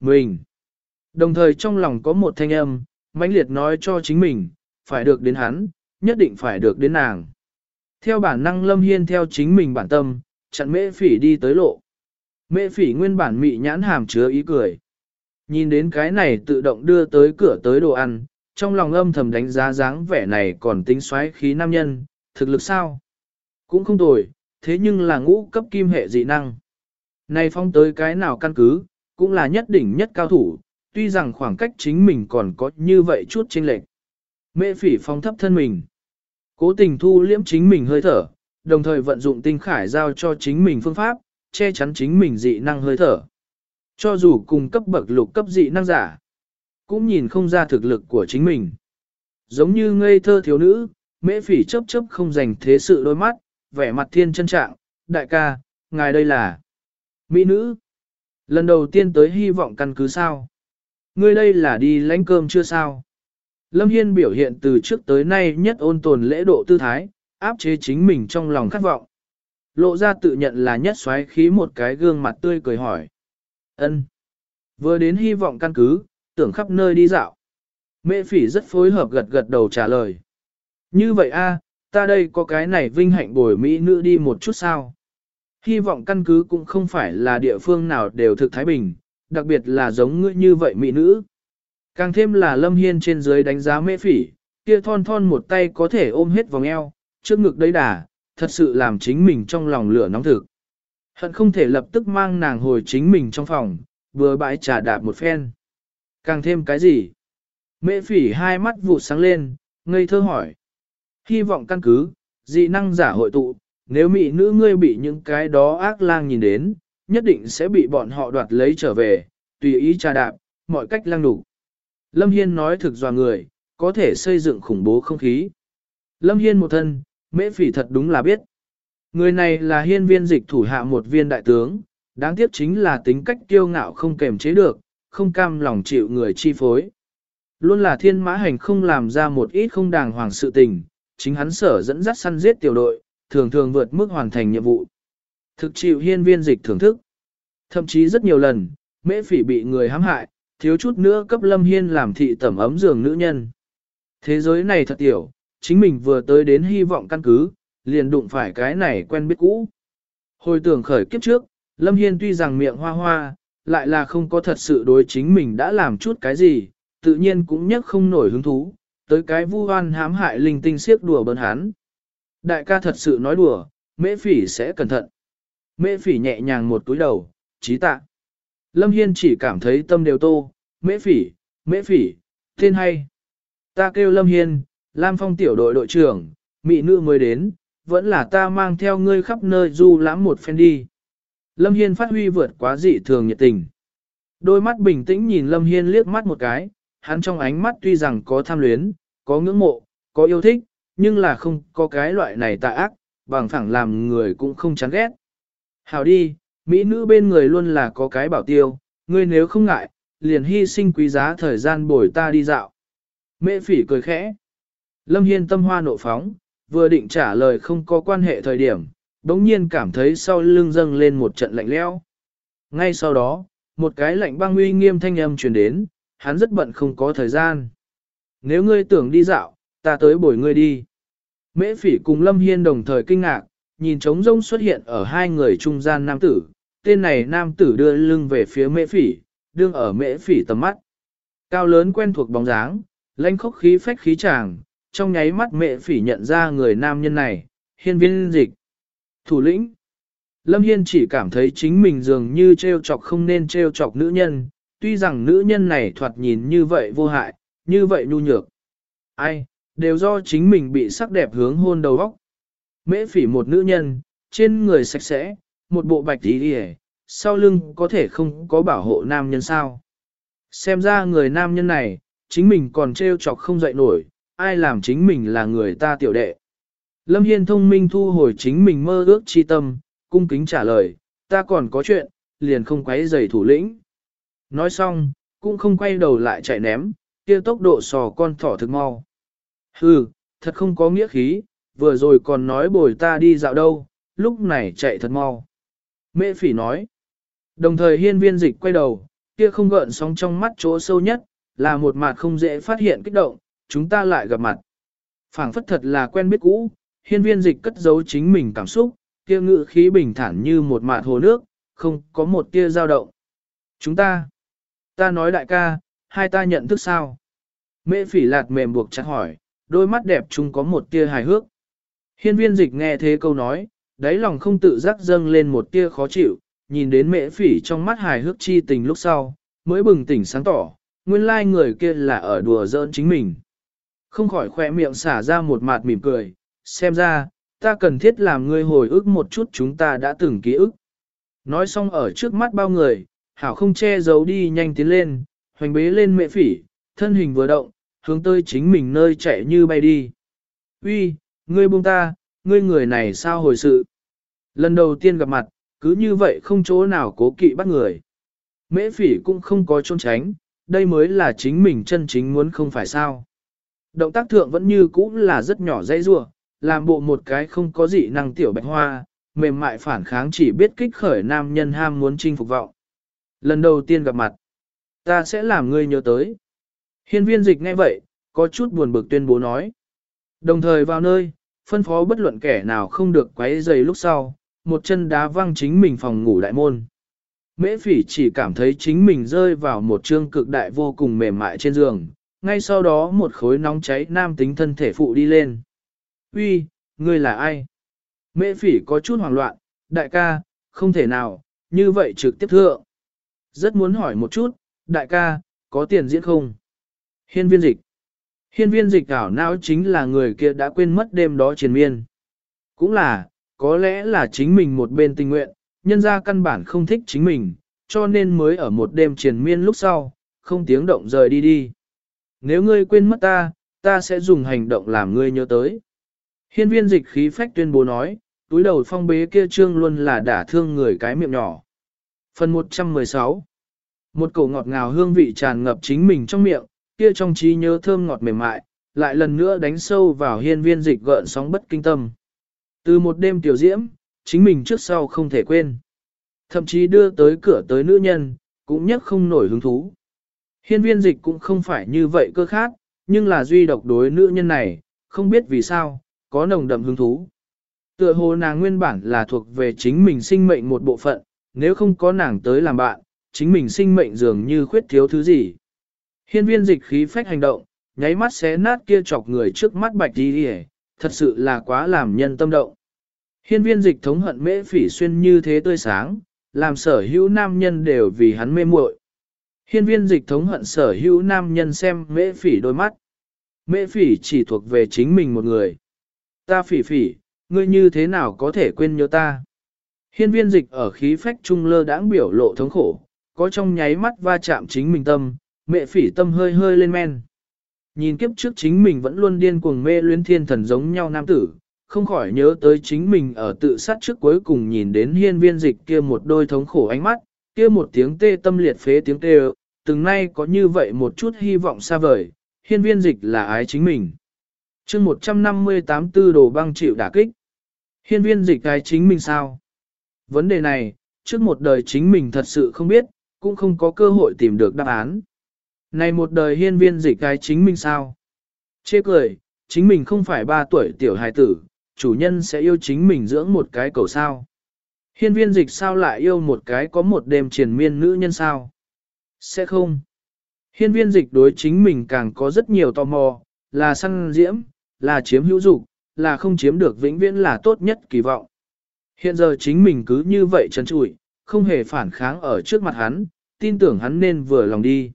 mình. Đồng thời trong lòng có một thanh âm, mãnh liệt nói cho chính mình, phải được đến hắn, nhất định phải được đến nàng. Theo bản năng Lâm Hiên theo chính mình bản tâm, chặn mễ phỉ đi tới lộ. Mễ phỉ nguyên bản mị nhãn hàm chứa ý cười. Nhìn đến cái này tự động đưa tới cửa tới đồ ăn, trong lòng âm thầm đánh giá dáng vẻ này còn tính xoáy khí nam nhân, thực lực sao? Cũng không tồi, thế nhưng là ngũ cấp kim hệ dị năng. Này phong tới cái nào căn cứ, cũng là nhất đỉnh nhất cao thủ, tuy rằng khoảng cách chính mình còn có như vậy chút chênh lệch. Mễ phỉ phong thấp thân mình. Cố tình thu liễm chính mình hơi thở, đồng thời vận dụng tinh khải giao cho chính mình phương pháp, che chắn chính mình dị năng hơi thở. Cho dù cùng cấp bậc lục cấp dị năng giả, cũng nhìn không ra thực lực của chính mình. Giống như ngây thơ thiếu nữ, mễ phỉ chấp chấp không dành thế sự đôi mắt, vẻ mặt thiên chân trạng, đại ca, ngài đây là mỹ nữ. Lần đầu tiên tới hy vọng căn cứ sao. Ngươi đây là đi lánh cơm chưa sao. Lâm Hiên biểu hiện từ trước tới nay nhất ôn tồn lễ độ tư thái, áp chế chính mình trong lòng khát vọng. Lộ ra tự nhận là nhất xoáy khí một cái gương mặt tươi cười hỏi. ân Vừa đến hy vọng căn cứ, tưởng khắp nơi đi dạo. Mẹ phỉ rất phối hợp gật gật đầu trả lời. Như vậy a, ta đây có cái này vinh hạnh bồi Mỹ nữ đi một chút sao. Hy vọng căn cứ cũng không phải là địa phương nào đều thực thái bình, đặc biệt là giống ngươi như vậy Mỹ nữ. Càng thêm là Lâm Hiên trên dưới đánh giá mê phỉ, kia thon thon một tay có thể ôm hết vòng eo, trước ngực đấy đà, thật sự làm chính mình trong lòng lửa nóng thực. Hận không thể lập tức mang nàng hồi chính mình trong phòng, vừa bãi trà đạp một phen. Càng thêm cái gì? Mễ phỉ hai mắt vụ sáng lên, ngây thơ hỏi. Hy vọng căn cứ, dị năng giả hội tụ, nếu mỹ nữ ngươi bị những cái đó ác lang nhìn đến, nhất định sẽ bị bọn họ đoạt lấy trở về, tùy ý trà đạp, mọi cách lang đủ. Lâm Hiên nói thực dò người, có thể xây dựng khủng bố không khí. Lâm Hiên một thân, mễ phỉ thật đúng là biết. Người này là hiên viên dịch thủ hạ một viên đại tướng, đáng tiếc chính là tính cách kiêu ngạo không kềm chế được, không cam lòng chịu người chi phối. Luôn là thiên mã hành không làm ra một ít không đàng hoàng sự tình, chính hắn sở dẫn dắt săn giết tiểu đội, thường thường vượt mức hoàn thành nhiệm vụ. Thực chịu hiên viên dịch thưởng thức. Thậm chí rất nhiều lần, mễ phỉ bị người hãm hại, thiếu chút nữa cấp lâm hiên làm thị tẩm ấm giường nữ nhân. Thế giới này thật tiểu, chính mình vừa tới đến hy vọng căn cứ, liền đụng phải cái này quen biết cũ. Hồi tưởng khởi kiếp trước, Lâm Hiên tuy rằng miệng hoa hoa, lại là không có thật sự đối chính mình đã làm chút cái gì, tự nhiên cũng nhắc không nổi hứng thú, tới cái vu oan hãm hại linh tinh siết đùa bấn hắn. Đại ca thật sự nói đùa, mễ phỉ sẽ cẩn thận. Mễ phỉ nhẹ nhàng một túi đầu, trí tạ. Lâm Hiên chỉ cảm thấy tâm đều tô, mễ phỉ, mễ phỉ, tên hay. Ta kêu Lâm Hiên, Lam Phong tiểu đội đội trưởng, mỹ nữ mới đến, vẫn là ta mang theo ngươi khắp nơi du lãm một phen đi. Lâm Hiên phát huy vượt quá dị thường nhiệt tình. Đôi mắt bình tĩnh nhìn Lâm Hiên liếc mắt một cái, hắn trong ánh mắt tuy rằng có tham luyến, có ngưỡng mộ, có yêu thích, nhưng là không có cái loại này tà ác, bằng phẳng làm người cũng không chán ghét. Hảo đi, mỹ nữ bên người luôn là có cái bảo tiêu, ngươi nếu không ngại, liền hy sinh quý giá thời gian bồi ta đi dạo. Mễ phỉ cười khẽ. Lâm Hiên tâm hoa nộ phóng, vừa định trả lời không có quan hệ thời điểm, đống nhiên cảm thấy sau lưng dâng lên một trận lạnh lẽo. Ngay sau đó, một cái lạnh băng uy nghiêm thanh âm truyền đến, hắn rất bận không có thời gian. Nếu ngươi tưởng đi dạo, ta tới bồi ngươi đi. Mễ phỉ cùng Lâm Hiên đồng thời kinh ngạc, nhìn trống rông xuất hiện ở hai người trung gian nam tử. Tên này nam tử đưa lưng về phía mễ phỉ, đương ở mễ phỉ tầm mắt. Cao lớn quen thuộc bóng dáng, lãnh khốc khí phách khí tràng, trong nháy mắt mễ phỉ nhận ra người nam nhân này, hiên viên dịch. Thủ lĩnh. Lâm Hiên chỉ cảm thấy chính mình dường như treo chọc không nên treo chọc nữ nhân, tuy rằng nữ nhân này thoạt nhìn như vậy vô hại, như vậy nhu nhược. Ai, đều do chính mình bị sắc đẹp hướng hôn đầu óc. Mễ phỉ một nữ nhân, trên người sạch sẽ, một bộ bạch tí đi sau lưng có thể không có bảo hộ nam nhân sao. Xem ra người nam nhân này, chính mình còn treo chọc không dậy nổi, ai làm chính mình là người ta tiểu đệ. Lâm Hiên thông minh thu hồi chính mình mơ ước chi tâm, cung kính trả lời, ta còn có chuyện, liền không quấy rầy thủ lĩnh. Nói xong, cũng không quay đầu lại chạy ném, kia tốc độ sò con thỏ thực mau. Hừ, thật không có nghĩa khí, vừa rồi còn nói bồi ta đi dạo đâu, lúc này chạy thật mau. Mễ phỉ nói. Đồng thời hiên viên dịch quay đầu, kia không gợn sóng trong mắt chỗ sâu nhất, là một mặt không dễ phát hiện kích động, chúng ta lại gặp mặt. phảng phất thật là quen biết cũ, hiên viên dịch cất giấu chính mình cảm xúc, kia ngự khí bình thản như một mạt hồ nước, không có một tia dao động. Chúng ta, ta nói đại ca, hai ta nhận thức sao? Mễ phỉ lạt mềm buộc chặt hỏi, đôi mắt đẹp chúng có một tia hài hước. Hiên viên dịch nghe thế câu nói, đáy lòng không tự giác dâng lên một tia khó chịu, nhìn đến mễ phỉ trong mắt hài hước chi tình lúc sau, mới bừng tỉnh sáng tỏ, nguyên lai người kia là ở đùa giỡn chính mình. Không khỏi khỏe miệng xả ra một mạt mỉm cười, xem ra, ta cần thiết làm ngươi hồi ức một chút chúng ta đã từng ký ức. Nói xong ở trước mắt bao người, hảo không che giấu đi nhanh tiến lên, hoành bế lên mẹ phỉ, thân hình vừa động, hướng tới chính mình nơi chạy như bay đi. Uy, ngươi buông ta, ngươi người này sao hồi sự? Lần đầu tiên gặp mặt, cứ như vậy không chỗ nào cố kỵ bắt người. Mễ phỉ cũng không có trốn tránh, đây mới là chính mình chân chính muốn không phải sao. Động tác thượng vẫn như cũ là rất nhỏ dây rua, làm bộ một cái không có gì năng tiểu bạch hoa, mềm mại phản kháng chỉ biết kích khởi nam nhân ham muốn chinh phục vọng. Lần đầu tiên gặp mặt, ta sẽ làm ngươi nhớ tới. Hiên viên dịch nghe vậy, có chút buồn bực tuyên bố nói. Đồng thời vào nơi, phân phó bất luận kẻ nào không được quấy giày lúc sau, một chân đá văng chính mình phòng ngủ đại môn. Mễ phỉ chỉ cảm thấy chính mình rơi vào một trương cực đại vô cùng mềm mại trên giường, ngay sau đó một khối nóng cháy nam tính thân thể phụ đi lên. Uy, ngươi là ai? Mễ phỉ có chút hoảng loạn, đại ca, không thể nào, như vậy trực tiếp thượng. Rất muốn hỏi một chút, đại ca, có tiền diễn không? Hiên viên dịch. Hiên viên dịch ảo não chính là người kia đã quên mất đêm đó triền miên. Cũng là, có lẽ là chính mình một bên tình nguyện, nhân ra căn bản không thích chính mình, cho nên mới ở một đêm triền miên lúc sau, không tiếng động rời đi đi. Nếu ngươi quên mất ta, ta sẽ dùng hành động làm ngươi nhớ tới. Hiên viên dịch khí phách tuyên bố nói, túi đầu phong bế kia trương luôn là đả thương người cái miệng nhỏ. Phần 116 Một cổ ngọt ngào hương vị tràn ngập chính mình trong miệng, kia trong trí nhớ thơm ngọt mềm mại, lại lần nữa đánh sâu vào hiên viên dịch gợn sóng bất kinh tâm. Từ một đêm tiểu diễm, chính mình trước sau không thể quên. Thậm chí đưa tới cửa tới nữ nhân, cũng nhất không nổi hứng thú. Hiên viên dịch cũng không phải như vậy cơ khác, nhưng là duy độc đối nữ nhân này, không biết vì sao, có nồng đậm hứng thú. Tựa hồ nàng nguyên bản là thuộc về chính mình sinh mệnh một bộ phận, nếu không có nàng tới làm bạn, chính mình sinh mệnh dường như khuyết thiếu thứ gì. Hiên viên dịch khí phách hành động, nháy mắt xé nát kia chọc người trước mắt bạch đi hề, thật sự là quá làm nhân tâm động. Hiên viên dịch thống hận mễ phỉ xuyên như thế tươi sáng, làm sở hữu nam nhân đều vì hắn mê muội. Hiên viên dịch thống hận sở hữu nam nhân xem mễ phỉ đôi mắt. Mễ phỉ chỉ thuộc về chính mình một người. Ta phỉ phỉ, ngươi như thế nào có thể quên nhớ ta? Hiên viên dịch ở khí phách trung lơ đãng biểu lộ thống khổ, có trong nháy mắt va chạm chính mình tâm, mẹ phỉ tâm hơi hơi lên men. Nhìn kiếp trước chính mình vẫn luôn điên cuồng mê luyến thiên thần giống nhau nam tử, không khỏi nhớ tới chính mình ở tự sát trước cuối cùng nhìn đến hiên viên dịch kia một đôi thống khổ ánh mắt, kia một tiếng tê tâm liệt phế tiếng tê từng nay có như vậy một chút hy vọng xa vời, hiên viên dịch là ái chính mình. chương 158 tư đồ băng chịu đả kích. Hiên viên dịch ái chính mình sao? Vấn đề này, trước một đời chính mình thật sự không biết, cũng không có cơ hội tìm được đáp án. Này một đời hiên viên dịch cái chính mình sao? Chê cười, chính mình không phải ba tuổi tiểu hài tử, chủ nhân sẽ yêu chính mình dưỡng một cái cầu sao. Hiên viên dịch sao lại yêu một cái có một đêm triền miên nữ nhân sao? Sẽ không. Hiên viên dịch đối chính mình càng có rất nhiều tò mò, là săn diễm, là chiếm hữu dục, là không chiếm được vĩnh viễn là tốt nhất kỳ vọng. Hiện giờ chính mình cứ như vậy trấn trụi, không hề phản kháng ở trước mặt hắn, tin tưởng hắn nên vừa lòng đi.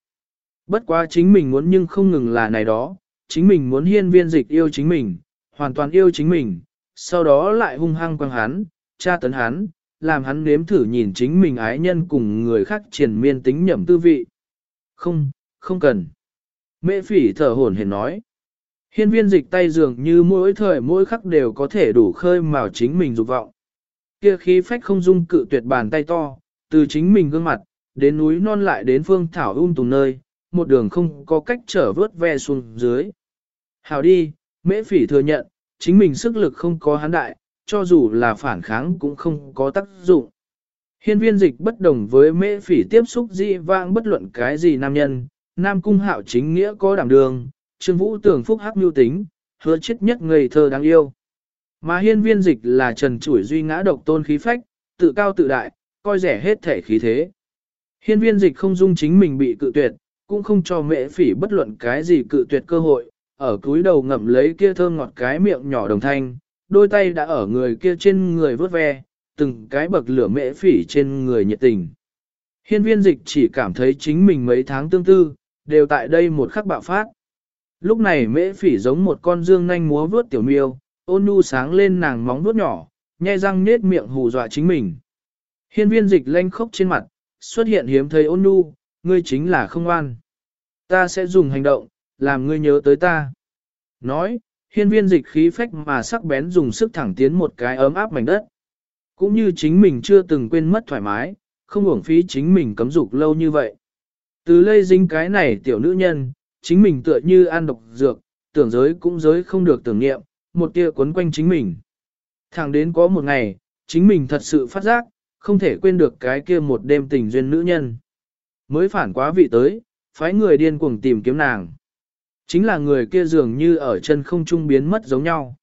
Bất quá chính mình muốn nhưng không ngừng là này đó, chính mình muốn hiên viên dịch yêu chính mình, hoàn toàn yêu chính mình, sau đó lại hung hăng quăng hắn, tra tấn hắn, làm hắn nếm thử nhìn chính mình ái nhân cùng người khác triển miên tính nhẩm tư vị. Không, không cần. Mễ phỉ thở hổn hển nói. Hiên viên dịch tay dường như mỗi thời mỗi khắc đều có thể đủ khơi mào chính mình dục vọng. Kia khí phách không dung cự tuyệt bàn tay to, từ chính mình gương mặt, đến núi non lại đến phương thảo um tùng nơi, một đường không có cách trở vớt ve xuống dưới. Hào đi, mễ phỉ thừa nhận, chính mình sức lực không có hắn đại, cho dù là phản kháng cũng không có tác dụng. Hiên viên dịch bất đồng với mễ phỉ tiếp xúc dị vãng bất luận cái gì nam nhân, nam cung hạo chính nghĩa có đảm đường, trương vũ tưởng phúc hắc mưu tính, hứa chết nhất ngây thơ đáng yêu. Mà hiên viên dịch là trần chủi duy ngã độc tôn khí phách, tự cao tự đại, coi rẻ hết thể khí thế. Hiên viên dịch không dung chính mình bị cự tuyệt, cũng không cho mễ phỉ bất luận cái gì cự tuyệt cơ hội, ở cúi đầu ngậm lấy kia thơm ngọt cái miệng nhỏ đồng thanh, đôi tay đã ở người kia trên người vớt ve, từng cái bậc lửa mễ phỉ trên người nhiệt tình. Hiên viên dịch chỉ cảm thấy chính mình mấy tháng tương tư, đều tại đây một khắc bạo phát. Lúc này mễ phỉ giống một con dương nanh múa vướt tiểu miêu, ôn nhu sáng lên nàng móng vuốt nhỏ, nhai răng nết miệng hù dọa chính mình. Hiên viên dịch lanh khốc trên mặt, xuất hiện hiếm thấy ôn nhu, ngươi chính là không an. Ta sẽ dùng hành động, làm ngươi nhớ tới ta. Nói, hiên viên dịch khí phách mà sắc bén dùng sức thẳng tiến một cái ấm áp mảnh đất. Cũng như chính mình chưa từng quên mất thoải mái, không uổng phí chính mình cấm dục lâu như vậy. Từ lây dính cái này tiểu nữ nhân, chính mình tựa như ăn độc dược, tưởng giới cũng giới không được tưởng nghiệm, một tia quấn quanh chính mình. Thẳng đến có một ngày, chính mình thật sự phát giác, không thể quên được cái kia một đêm tình duyên nữ nhân. Mới phản quá vị tới, phái người điên cuồng tìm kiếm nàng. Chính là người kia dường như ở chân không trung biến mất giống nhau.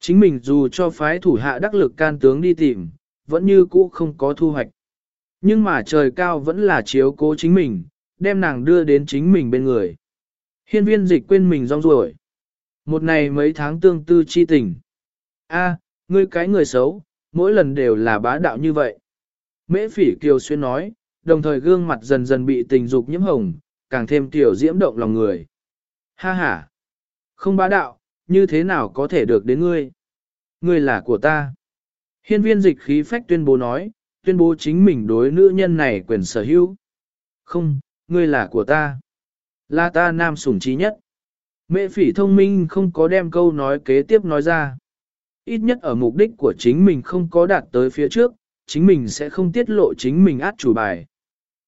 Chính mình dù cho phái thủ hạ đắc lực can tướng đi tìm, vẫn như cũ không có thu hoạch. Nhưng mà trời cao vẫn là chiếu cố chính mình, đem nàng đưa đến chính mình bên người. Hiên viên dịch quên mình rong ruổi. Một ngày mấy tháng tương tư chi tình. a ngươi cái người xấu, mỗi lần đều là bá đạo như vậy. Mễ phỉ kiều xuyên nói, đồng thời gương mặt dần dần bị tình dục nhiễm hồng, càng thêm tiểu diễm động lòng người. Ha ha! Không bá đạo, như thế nào có thể được đến ngươi? Ngươi là của ta. Hiên viên dịch khí phách tuyên bố nói, tuyên bố chính mình đối nữ nhân này quyền sở hữu. Không, ngươi là của ta. Là ta nam sủng trí nhất. Mẹ phỉ thông minh không có đem câu nói kế tiếp nói ra. Ít nhất ở mục đích của chính mình không có đạt tới phía trước, chính mình sẽ không tiết lộ chính mình át chủ bài.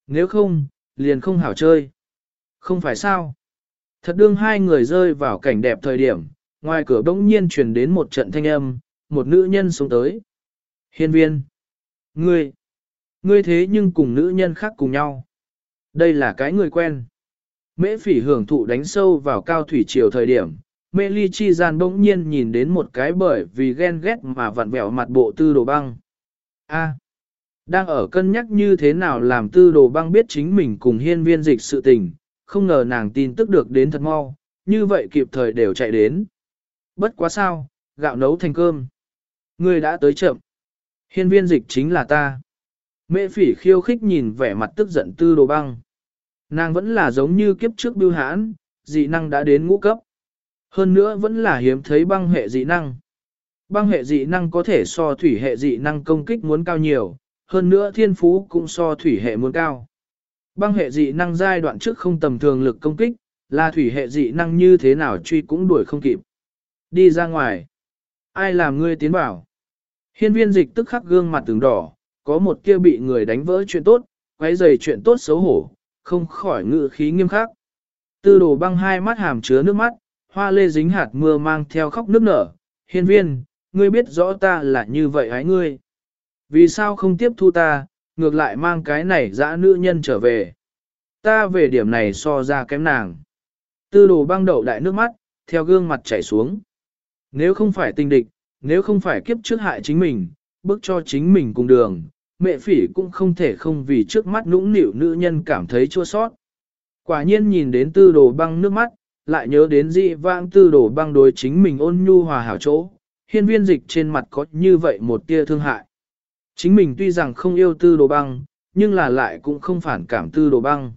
Nếu không, liền không hảo chơi. Không phải sao? Thật đương hai người rơi vào cảnh đẹp thời điểm, ngoài cửa bỗng nhiên truyền đến một trận thanh âm, một nữ nhân xuống tới. Hiên viên. Ngươi. Ngươi thế nhưng cùng nữ nhân khác cùng nhau. Đây là cái người quen. Mễ phỉ hưởng thụ đánh sâu vào cao thủy triều thời điểm. Mê ly chi gian bỗng nhiên nhìn đến một cái bởi vì ghen ghét mà vặn vẹo mặt bộ tư đồ băng. A. À, đang ở cân nhắc như thế nào làm tư đồ băng biết chính mình cùng hiên viên dịch sự tình, không ngờ nàng tin tức được đến thật mau, như vậy kịp thời đều chạy đến. Bất quá sao, gạo nấu thành cơm. Ngươi đã tới chậm. Hiên viên dịch chính là ta. Mẹ phỉ khiêu khích nhìn vẻ mặt tức giận tư đồ băng. Nàng vẫn là giống như kiếp trước biêu hãn, dị năng đã đến ngũ cấp. Hơn nữa vẫn là hiếm thấy băng hệ dị năng. Băng hệ dị năng có thể so thủy hệ dị năng công kích muốn cao nhiều, hơn nữa thiên phú cũng so thủy hệ muốn cao. Băng hệ dị năng giai đoạn trước không tầm thường lực công kích, là thủy hệ dị năng như thế nào truy cũng đuổi không kịp. Đi ra ngoài. Ai làm ngươi tiến bảo? Hiên viên dịch tức khắc gương mặt từng đỏ, có một kia bị người đánh vỡ chuyện tốt, quấy giày chuyện tốt xấu hổ, không khỏi ngự khí nghiêm khắc. Tư đồ băng hai mắt hàm chứa nước mắt, hoa lê dính hạt mưa mang theo khóc nước nở. Hiên viên, ngươi biết rõ ta là như vậy hái ngươi. Vì sao không tiếp thu ta, ngược lại mang cái này dã nữ nhân trở về. Ta về điểm này so ra kém nàng. Tư đồ băng đậu đại nước mắt, theo gương mặt chảy xuống. Nếu không phải tình địch, nếu không phải kiếp trước hại chính mình, bước cho chính mình cùng đường, mẹ phỉ cũng không thể không vì trước mắt nũng nịu nữ nhân cảm thấy chua sót. Quả nhiên nhìn đến tư đồ băng nước mắt, lại nhớ đến dị vãng tư đồ băng đối chính mình ôn nhu hòa hảo chỗ, hiên viên dịch trên mặt có như vậy một tia thương hại. Chính mình tuy rằng không yêu tư đồ băng, nhưng là lại cũng không phản cảm tư đồ băng.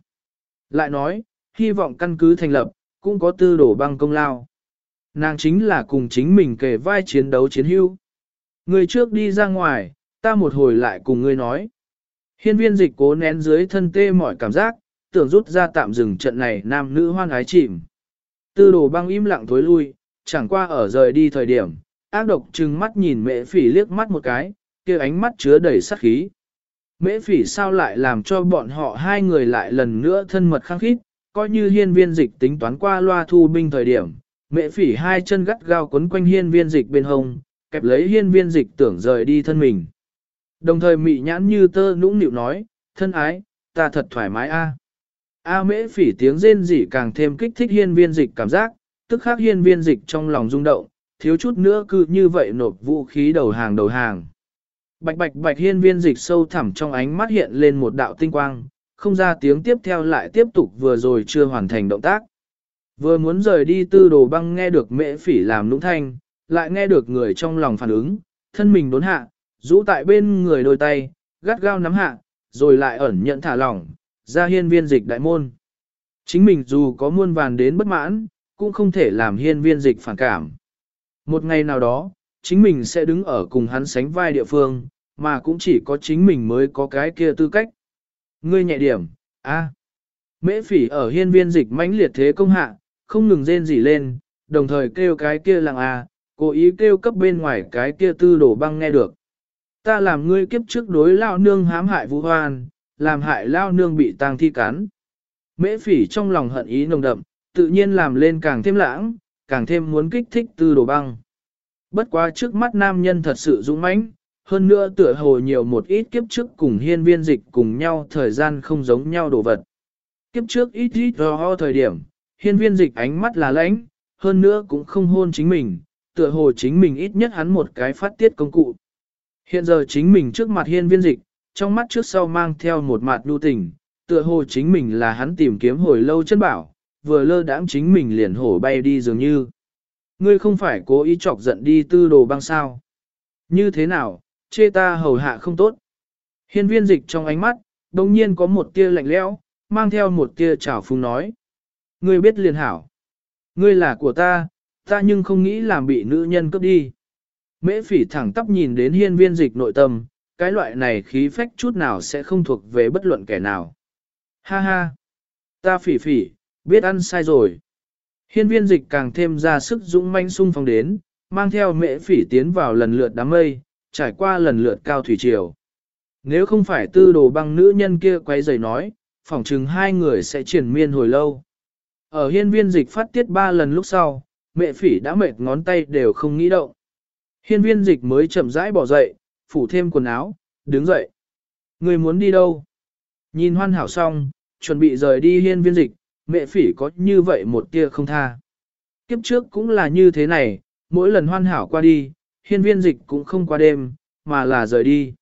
Lại nói, hy vọng căn cứ thành lập, cũng có tư đồ băng công lao. Nàng chính là cùng chính mình kề vai chiến đấu chiến hưu. Người trước đi ra ngoài, ta một hồi lại cùng ngươi nói. Hiên viên dịch cố nén dưới thân tê mọi cảm giác, tưởng rút ra tạm dừng trận này nam nữ hoan ái chìm. Tư đồ băng im lặng thối lui, chẳng qua ở rời đi thời điểm, ác độc trừng mắt nhìn mẹ phỉ liếc mắt một cái, kia ánh mắt chứa đầy sát khí. Mễ phỉ sao lại làm cho bọn họ hai người lại lần nữa thân mật khăng khít, coi như hiên viên dịch tính toán qua loa thu binh thời điểm, mễ phỉ hai chân gắt gao quấn quanh hiên viên dịch bên hông, kẹp lấy hiên viên dịch tưởng rời đi thân mình. Đồng thời mị nhãn như tơ nũng nịu nói, thân ái, ta thật thoải mái a. A mễ phỉ tiếng rên rỉ càng thêm kích thích hiên viên dịch cảm giác, tức khắc hiên viên dịch trong lòng rung động, thiếu chút nữa cứ như vậy nộp vũ khí đầu hàng đầu hàng. Bạch bạch bạch hiên viên dịch sâu thẳm trong ánh mắt hiện lên một đạo tinh quang, không ra tiếng tiếp theo lại tiếp tục vừa rồi chưa hoàn thành động tác. Vừa muốn rời đi tư đồ băng nghe được mễ phỉ làm nũng thanh, lại nghe được người trong lòng phản ứng, thân mình đốn hạ, rũ tại bên người đôi tay, gắt gao nắm hạ, rồi lại ẩn nhận thả lỏng, ra hiên viên dịch đại môn. Chính mình dù có muôn vàn đến bất mãn, cũng không thể làm hiên viên dịch phản cảm. Một ngày nào đó, chính mình sẽ đứng ở cùng hắn sánh vai địa phương, mà cũng chỉ có chính mình mới có cái kia tư cách. Ngươi nhẹ điểm, a. Mễ phỉ ở hiên viên dịch mãnh liệt thế công hạ, không ngừng rên rỉ lên, đồng thời kêu cái kia lặng a, cố ý kêu cấp bên ngoài cái kia tư đổ băng nghe được. Ta làm ngươi kiếp trước đối lao nương hãm hại vũ hoan, làm hại lao nương bị tang thi cắn. Mễ phỉ trong lòng hận ý nồng đậm, tự nhiên làm lên càng thêm lãng, càng thêm muốn kích thích tư đồ băng. Bất quá trước mắt nam nhân thật sự dũng mãnh, hơn nữa tựa hồ nhiều một ít kiếp trước cùng hiên viên dịch cùng nhau thời gian không giống nhau đồ vật. Kiếp trước ít ít ho thời điểm, hiên viên dịch ánh mắt là lãnh, hơn nữa cũng không hôn chính mình, tựa hồ chính mình ít nhất hắn một cái phát tiết công cụ. Hiện giờ chính mình trước mặt hiên viên dịch, trong mắt trước sau mang theo một mặt đu tình, tựa hồ chính mình là hắn tìm kiếm hồi lâu chân bảo, vừa lơ đãng chính mình liền hổ bay đi dường như. Ngươi không phải cố ý chọc giận đi tư đồ băng sao. Như thế nào, chê ta hầu hạ không tốt. Hiên viên dịch trong ánh mắt, đồng nhiên có một tia lạnh lẽo, mang theo một tia trào phúng nói. Ngươi biết liền hảo. Ngươi là của ta, ta nhưng không nghĩ làm bị nữ nhân cướp đi. Mễ phỉ thẳng tắp nhìn đến hiên viên dịch nội tâm, cái loại này khí phách chút nào sẽ không thuộc về bất luận kẻ nào. Ha ha! Ta phỉ phỉ, biết ăn sai rồi. Hiên viên dịch càng thêm ra sức dũng manh sung phong đến, mang theo mễ phỉ tiến vào lần lượt đám mây, trải qua lần lượt cao thủy triều. Nếu không phải tư đồ băng nữ nhân kia quay giày nói, phỏng chừng hai người sẽ triển miên hồi lâu. Ở hiên viên dịch phát tiết ba lần lúc sau, mẹ phỉ đã mệt ngón tay đều không nghĩ động. Hiên viên dịch mới chậm rãi bỏ dậy, phủ thêm quần áo, đứng dậy. Người muốn đi đâu? Nhìn hoan hảo xong, chuẩn bị rời đi hiên viên dịch, mẹ phỉ có như vậy một tia không tha. Kiếp trước cũng là như thế này, mỗi lần hoan hảo qua đi, hiên viên dịch cũng không qua đêm, mà là rời đi.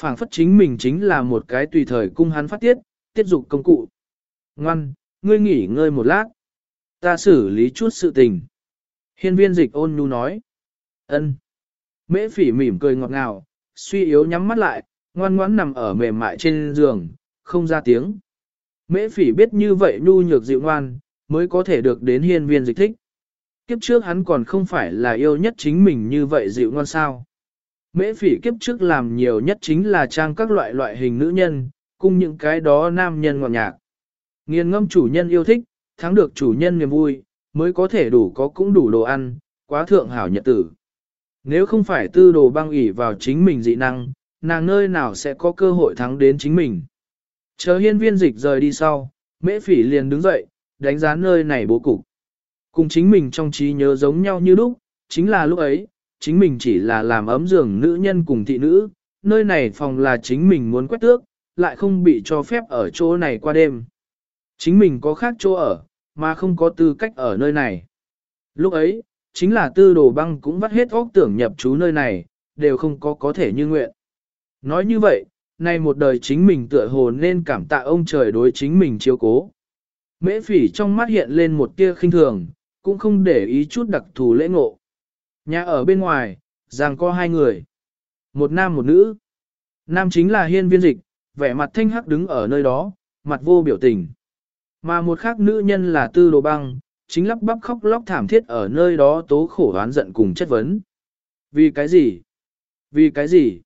phảng phất chính mình chính là một cái tùy thời cung hắn phát tiết, tiết dục công cụ. Ngoan, ngươi nghỉ ngơi một lát. Ta xử lý chút sự tình. Hiên viên dịch ôn nhu nói. ân. Mễ phỉ mỉm cười ngọt ngào, suy yếu nhắm mắt lại, ngoan ngoãn nằm ở mềm mại trên giường, không ra tiếng. Mễ phỉ biết như vậy nhu nhược dịu ngoan, mới có thể được đến hiên viên dịch thích. Kiếp trước hắn còn không phải là yêu nhất chính mình như vậy dịu ngoan sao. Mễ phỉ kiếp trước làm nhiều nhất chính là trang các loại loại hình nữ nhân, cùng những cái đó nam nhân ngọt nhạc. Nghiền ngâm chủ nhân yêu thích, thắng được chủ nhân niềm vui, mới có thể đủ có cũng đủ đồ ăn, quá thượng hảo nhật tử. Nếu không phải tư đồ băng ủy vào chính mình dị năng, nàng nơi nào sẽ có cơ hội thắng đến chính mình. Chờ hiên viên dịch rời đi sau, mễ phỉ liền đứng dậy, đánh giá nơi này bố cục. Cùng chính mình trong trí nhớ giống nhau như lúc, chính là lúc ấy, chính mình chỉ là làm ấm giường nữ nhân cùng thị nữ, nơi này phòng là chính mình muốn quét tước, lại không bị cho phép ở chỗ này qua đêm. Chính mình có khác chỗ ở, mà không có tư cách ở nơi này. Lúc ấy, chính là tư đồ băng cũng vắt hết óc tưởng nhập chú nơi này, đều không có có thể như nguyện. Nói như vậy, nay một đời chính mình tựa hồ nên cảm tạ ông trời đối chính mình chiếu cố. Mễ phỉ trong mắt hiện lên một tia khinh thường, cũng không để ý chút đặc thù lễ ngộ. Nhà ở bên ngoài, rằng có hai người. Một nam một nữ. Nam chính là hiên viên dịch, vẻ mặt thanh hắc đứng ở nơi đó, mặt vô biểu tình. Mà một khác nữ nhân là tư đồ băng, chính lắp bắp khóc lóc thảm thiết ở nơi đó tố khổ oán giận cùng chất vấn. Vì cái gì? Vì cái gì?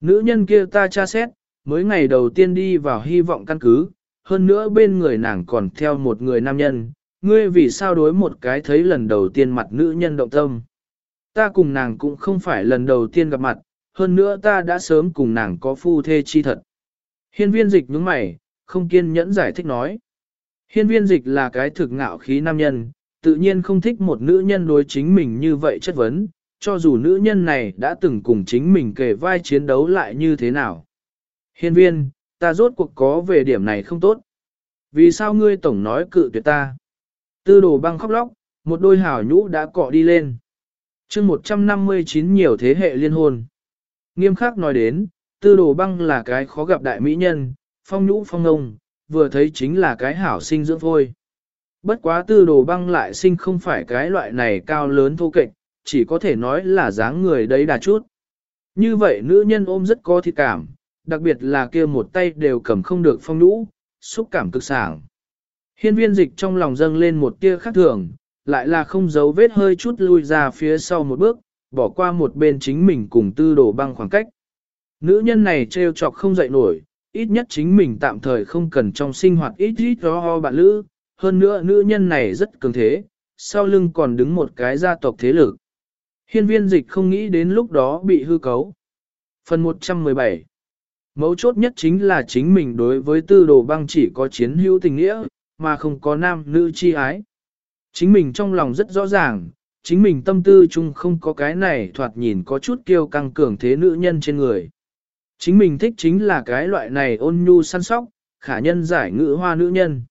Nữ nhân kia ta tra xét, mới ngày đầu tiên đi vào hy vọng căn cứ, hơn nữa bên người nàng còn theo một người nam nhân, ngươi vì sao đối một cái thấy lần đầu tiên mặt nữ nhân động tâm. Ta cùng nàng cũng không phải lần đầu tiên gặp mặt, hơn nữa ta đã sớm cùng nàng có phu thê chi thật. Hiên viên dịch nhướng mày, không kiên nhẫn giải thích nói. Hiên viên dịch là cái thực ngạo khí nam nhân, tự nhiên không thích một nữ nhân đối chính mình như vậy chất vấn, cho dù nữ nhân này đã từng cùng chính mình kề vai chiến đấu lại như thế nào. Hiên viên, ta rốt cuộc có về điểm này không tốt. Vì sao ngươi tổng nói cự tuyệt ta? Tư đồ băng khóc lóc, một đôi hảo nhũ đã cọ đi lên. chương 159 nhiều thế hệ liên hôn. Nghiêm khắc nói đến, tư đồ băng là cái khó gặp đại mỹ nhân, phong nhũ phong ngông, vừa thấy chính là cái hảo sinh dưỡng thôi. Bất quá tư đồ băng lại sinh không phải cái loại này cao lớn thô kệch, chỉ có thể nói là dáng người đấy đà chút. Như vậy nữ nhân ôm rất có thịt cảm, đặc biệt là kia một tay đều cầm không được phong nhũ, xúc cảm cực sảng. Hiên viên dịch trong lòng dâng lên một tia khác thường, lại là không giấu vết hơi chút lui ra phía sau một bước, bỏ qua một bên chính mình cùng tư đồ băng khoảng cách. Nữ nhân này trêu chọc không dậy nổi, ít nhất chính mình tạm thời không cần trong sinh hoạt ít ít ho ho bạn lữ, hơn nữa nữ nhân này rất cường thế, sau lưng còn đứng một cái gia tộc thế lực. Hiên viên dịch không nghĩ đến lúc đó bị hư cấu. Phần 117 Mấu chốt nhất chính là chính mình đối với tư đồ băng chỉ có chiến hữu tình nghĩa, mà không có nam nữ chi ái. Chính mình trong lòng rất rõ ràng, chính mình tâm tư chung không có cái này thoạt nhìn có chút kiêu căng cường thế nữ nhân trên người. Chính mình thích chính là cái loại này ôn nhu săn sóc, khả nhân giải ngữ hoa nữ nhân.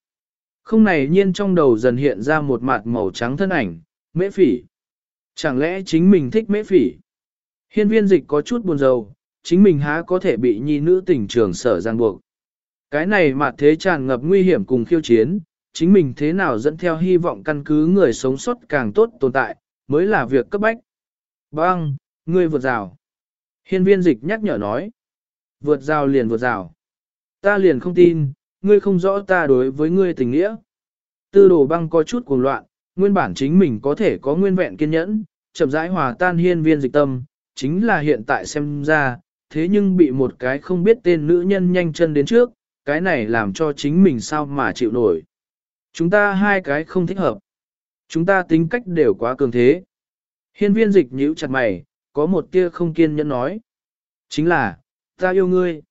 Không này nhiên trong đầu dần hiện ra một mặt màu trắng thân ảnh, mễ phỉ. Chẳng lẽ chính mình thích mễ phỉ? Hiên viên dịch có chút buồn rầu, chính mình há có thể bị nhi nữ tình trường sở giang buộc. Cái này mà thế tràn ngập nguy hiểm cùng khiêu chiến, chính mình thế nào dẫn theo hy vọng căn cứ người sống sót càng tốt tồn tại, mới là việc cấp bách. Băng, ngươi vượt rào. Hiên viên dịch nhắc nhở nói. Vượt rào liền vượt rào. Ta liền không tin, ngươi không rõ ta đối với ngươi tình nghĩa. Tư đồ băng có chút cuồng loạn, nguyên bản chính mình có thể có nguyên vẹn kiên nhẫn, chậm rãi hòa tan hiên viên dịch tâm, chính là hiện tại xem ra, thế nhưng bị một cái không biết tên nữ nhân nhanh chân đến trước, cái này làm cho chính mình sao mà chịu nổi. Chúng ta hai cái không thích hợp. Chúng ta tính cách đều quá cường thế. Hiên viên dịch nhíu chặt mày, có một tia không kiên nhẫn nói. Chính là, ta yêu ngươi.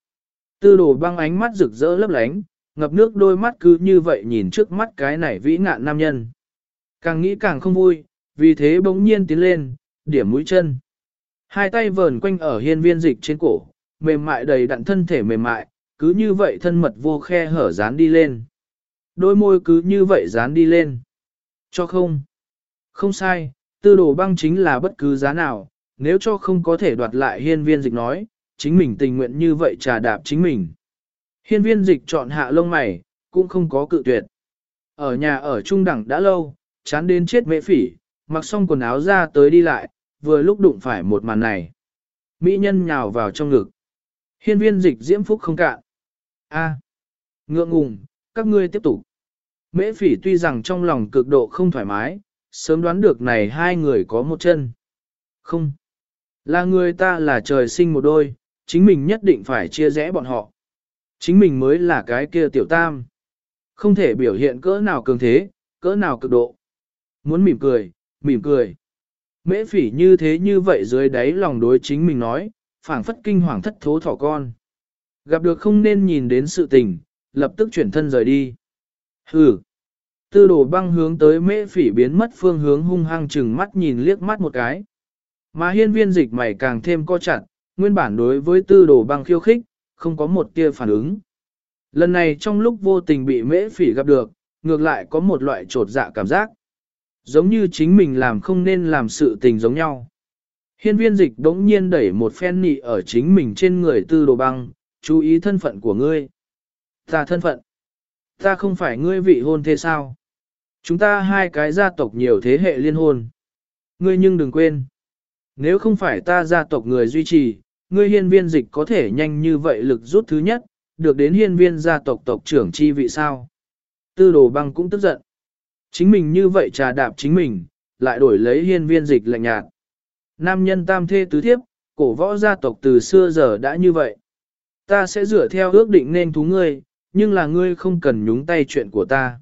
Tư đồ băng ánh mắt rực rỡ lấp lánh, ngập nước đôi mắt cứ như vậy nhìn trước mắt cái này vĩ ngạn nam nhân. Càng nghĩ càng không vui, vì thế bỗng nhiên tiến lên, điểm mũi chân. Hai tay vờn quanh ở hiên viên dịch trên cổ, mềm mại đầy đặn thân thể mềm mại, cứ như vậy thân mật vô khe hở dán đi lên. Đôi môi cứ như vậy dán đi lên. Cho không. Không sai, tư đồ băng chính là bất cứ giá nào, nếu cho không có thể đoạt lại hiên viên dịch nói, chính mình tình nguyện như vậy trà đạp chính mình. Hiên viên dịch chọn hạ lông mày, cũng không có cự tuyệt. Ở nhà ở trung đẳng đã lâu, chán đến chết mễ phỉ, mặc xong quần áo ra tới đi lại, vừa lúc đụng phải một màn này. Mỹ nhân nhào vào trong ngực. Hiên viên dịch diễm phúc không cạn. A. ngượng ngùng, các ngươi tiếp tục. Mễ phỉ tuy rằng trong lòng cực độ không thoải mái, sớm đoán được này hai người có một chân. Không. Là người ta là trời sinh một đôi, chính mình nhất định phải chia rẽ bọn họ. Chính mình mới là cái kia tiểu tam. Không thể biểu hiện cỡ nào cường thế, cỡ nào cực độ. Muốn mỉm cười, mỉm cười. Mễ phỉ như thế như vậy dưới đáy lòng đối chính mình nói, phảng phất kinh hoàng thất thố thỏ con. Gặp được không nên nhìn đến sự tình, lập tức chuyển thân rời đi. Hừ. Tư đồ băng hướng tới mễ phỉ biến mất phương hướng hung hăng chừng mắt nhìn liếc mắt một cái. Mà hiên viên dịch mày càng thêm co chặt, nguyên bản đối với tư đồ băng khiêu khích, không có một tia phản ứng. Lần này trong lúc vô tình bị mễ phỉ gặp được, ngược lại có một loại trột dạ cảm giác. Giống như chính mình làm không nên làm sự tình giống nhau. Hiên viên dịch đống nhiên đẩy một phen nị ở chính mình trên người tư đồ băng, chú ý thân phận của ngươi. Ta thân phận. Ta không phải ngươi vị hôn thế sao? Chúng ta hai cái gia tộc nhiều thế hệ liên hôn. Ngươi nhưng đừng quên. Nếu không phải ta gia tộc người duy trì, ngươi hiên viên dịch có thể nhanh như vậy lực rút thứ nhất, được đến hiên viên gia tộc tộc trưởng chi vị sao. Tư đồ băng cũng tức giận. Chính mình như vậy trà đạp chính mình, lại đổi lấy hiên viên dịch lạnh nhạt. Nam nhân tam thê tứ thiếp, cổ võ gia tộc từ xưa giờ đã như vậy. Ta sẽ dựa theo ước định nên thú ngươi, nhưng là ngươi không cần nhúng tay chuyện của ta.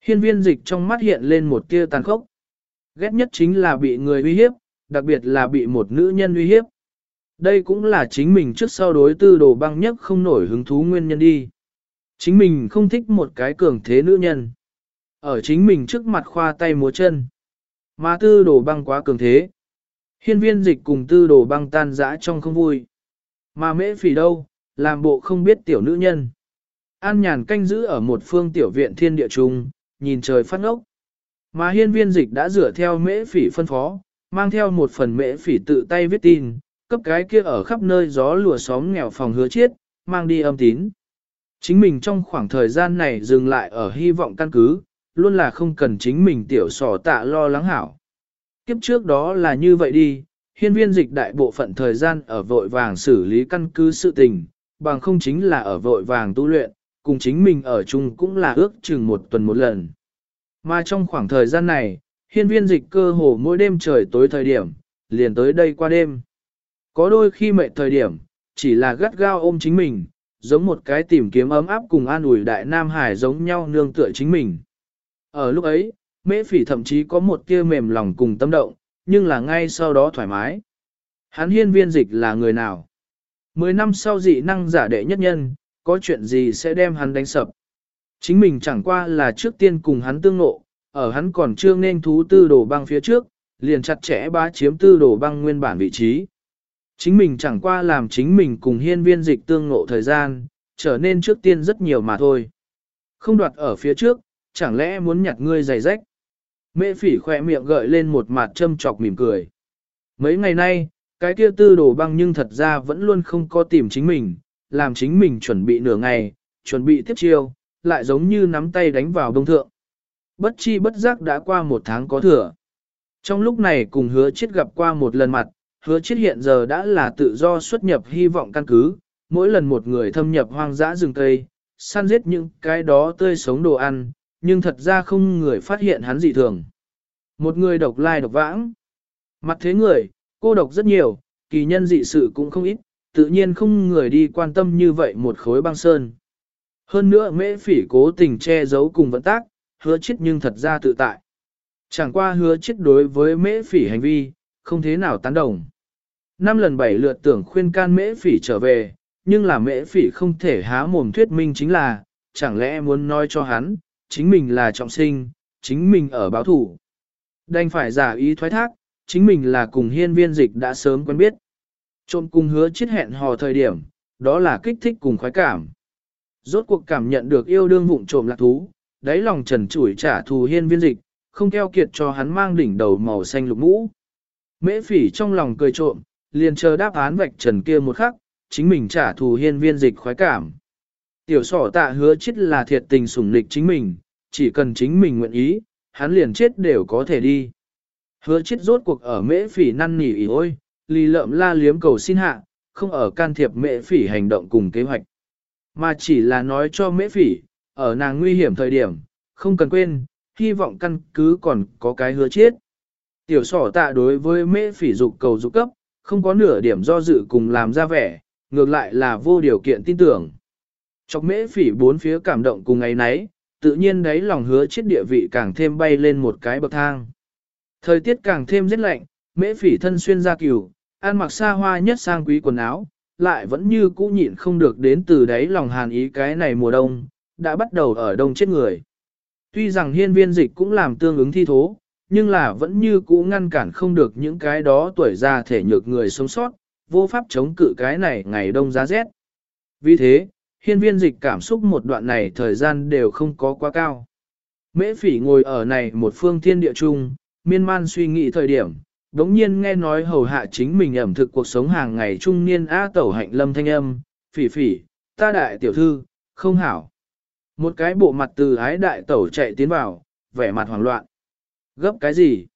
Hiên viên dịch trong mắt hiện lên một tia tàn khốc. Ghét nhất chính là bị người uy hiếp, đặc biệt là bị một nữ nhân uy hiếp. Đây cũng là chính mình trước sau đối tư đồ băng nhất không nổi hứng thú nguyên nhân đi. Chính mình không thích một cái cường thế nữ nhân. Ở chính mình trước mặt khoa tay múa chân. Mà tư đồ băng quá cường thế. Hiên viên dịch cùng tư đồ băng tan dã trong không vui. Mà mễ phỉ đâu, làm bộ không biết tiểu nữ nhân. An nhàn canh giữ ở một phương tiểu viện thiên địa trung, nhìn trời phát ngốc. Mà hiên viên dịch đã rửa theo mễ phỉ phân phó, mang theo một phần mễ phỉ tự tay viết tin, cấp cái kia ở khắp nơi gió lùa xóm nghèo phòng hứa chiết, mang đi âm tín. Chính mình trong khoảng thời gian này dừng lại ở hy vọng căn cứ, luôn là không cần chính mình tiểu sỏ tạ lo lắng hảo. Kiếp trước đó là như vậy đi, hiên viên dịch đại bộ phận thời gian ở vội vàng xử lý căn cứ sự tình, bằng không chính là ở vội vàng tu luyện, cùng chính mình ở chung cũng là ước chừng một tuần một lần. Mà trong khoảng thời gian này, hiên viên dịch cơ hồ mỗi đêm trời tối thời điểm, liền tới đây qua đêm. Có đôi khi mệt thời điểm, chỉ là gắt gao ôm chính mình, giống một cái tìm kiếm ấm áp cùng an ủi đại Nam Hải giống nhau nương tựa chính mình. Ở lúc ấy, mễ phỉ thậm chí có một tia mềm lòng cùng tâm động, nhưng là ngay sau đó thoải mái. Hắn hiên viên dịch là người nào? Mười năm sau dị năng giả đệ nhất nhân, có chuyện gì sẽ đem hắn đánh sập? Chính mình chẳng qua là trước tiên cùng hắn tương ngộ, ở hắn còn chưa nên thú tư đồ băng phía trước, liền chặt chẽ bá chiếm tư đồ băng nguyên bản vị trí. Chính mình chẳng qua làm chính mình cùng hiên viên dịch tương ngộ thời gian, trở nên trước tiên rất nhiều mà thôi. Không đoạt ở phía trước, chẳng lẽ muốn nhặt ngươi giày rách. Mễ phỉ khỏe miệng gợi lên một mặt châm chọc mỉm cười. Mấy ngày nay, cái kia tư đồ băng nhưng thật ra vẫn luôn không có tìm chính mình, làm chính mình chuẩn bị nửa ngày, chuẩn bị tiếp chiêu, lại giống như nắm tay đánh vào đông thượng. Bất chi bất giác đã qua một tháng có thừa. Trong lúc này cùng hứa chết gặp qua một lần mặt, hứa chết hiện giờ đã là tự do xuất nhập hy vọng căn cứ, mỗi lần một người thâm nhập hoang dã rừng cây, săn giết những cái đó tươi sống đồ ăn, nhưng thật ra không người phát hiện hắn dị thường. Một người độc lai độc vãng. Mặt thế người, cô độc rất nhiều, kỳ nhân dị sự cũng không ít, tự nhiên không người đi quan tâm như vậy một khối băng sơn. Hơn nữa mễ phỉ cố tình che giấu cùng vận tác, hứa chết nhưng thật ra tự tại. Chẳng qua hứa chết đối với mễ phỉ hành vi, không thế nào tán đồng. Năm lần bảy lượt tưởng khuyên can mễ phỉ trở về, nhưng là mễ phỉ không thể há mồm thuyết minh chính là, chẳng lẽ muốn nói cho hắn, chính mình là trọng sinh, chính mình ở báo thủ. Đành phải giả ý thoái thác, chính mình là cùng hiên viên dịch đã sớm quen biết. Trộm cùng hứa chết hẹn hò thời điểm, đó là kích thích cùng khoái cảm. Rốt cuộc cảm nhận được yêu đương vụng trộm lạc thú, đáy lòng trần chủi trả thù hiên viên dịch, không keo kiệt cho hắn mang đỉnh đầu màu xanh lục mũ. Mễ phỉ trong lòng cười trộm, liền chờ đáp án vạch trần kia một khắc, chính mình trả thù hiên viên dịch khoái cảm. Tiểu sỏ tạ hứa chết là thiệt tình sủng lịch chính mình, chỉ cần chính mình nguyện ý, hắn liền chết đều có thể đi. Hứa chết rốt cuộc ở mễ phỉ năn nỉ ý ôi, lì lợm la liếm cầu xin hạ, không ở can thiệp mễ phỉ hành động cùng kế hoạch. Mà chỉ là nói cho mễ phỉ, ở nàng nguy hiểm thời điểm, không cần quên, hy vọng căn cứ còn có cái hứa chết. Tiểu sỏ tạ đối với mễ phỉ dục cầu dục cấp, không có nửa điểm do dự cùng làm ra vẻ, ngược lại là vô điều kiện tin tưởng. Chọc mễ phỉ bốn phía cảm động cùng ấy nấy, tự nhiên đấy lòng hứa chết địa vị càng thêm bay lên một cái bậc thang. Thời tiết càng thêm rất lạnh, mễ phỉ thân xuyên ra cửu, ăn mặc xa hoa nhất sang quý quần áo, lại vẫn như cũ nhịn không được đến từ đấy lòng hàn ý cái này mùa đông, đã bắt đầu ở đông chết người. Tuy rằng hiên viên dịch cũng làm tương ứng thi thố, nhưng là vẫn như cũ ngăn cản không được những cái đó tuổi già thể nhược người sống sót, vô pháp chống cự cái này ngày đông giá rét. Vì thế, hiên viên dịch cảm xúc một đoạn này thời gian đều không có quá cao. Mễ phỉ ngồi ở này một phương thiên địa trung, miên man suy nghĩ thời điểm, đống nhiên nghe nói hầu hạ chính mình ẩm thực cuộc sống hàng ngày trung niên á tẩu hạnh lâm thanh âm, phỉ phỉ, ta đại tiểu thư, không hảo. Một cái bộ mặt từ ái đại tẩu chạy tiến vào, vẻ mặt hoảng loạn. Gấp cái gì?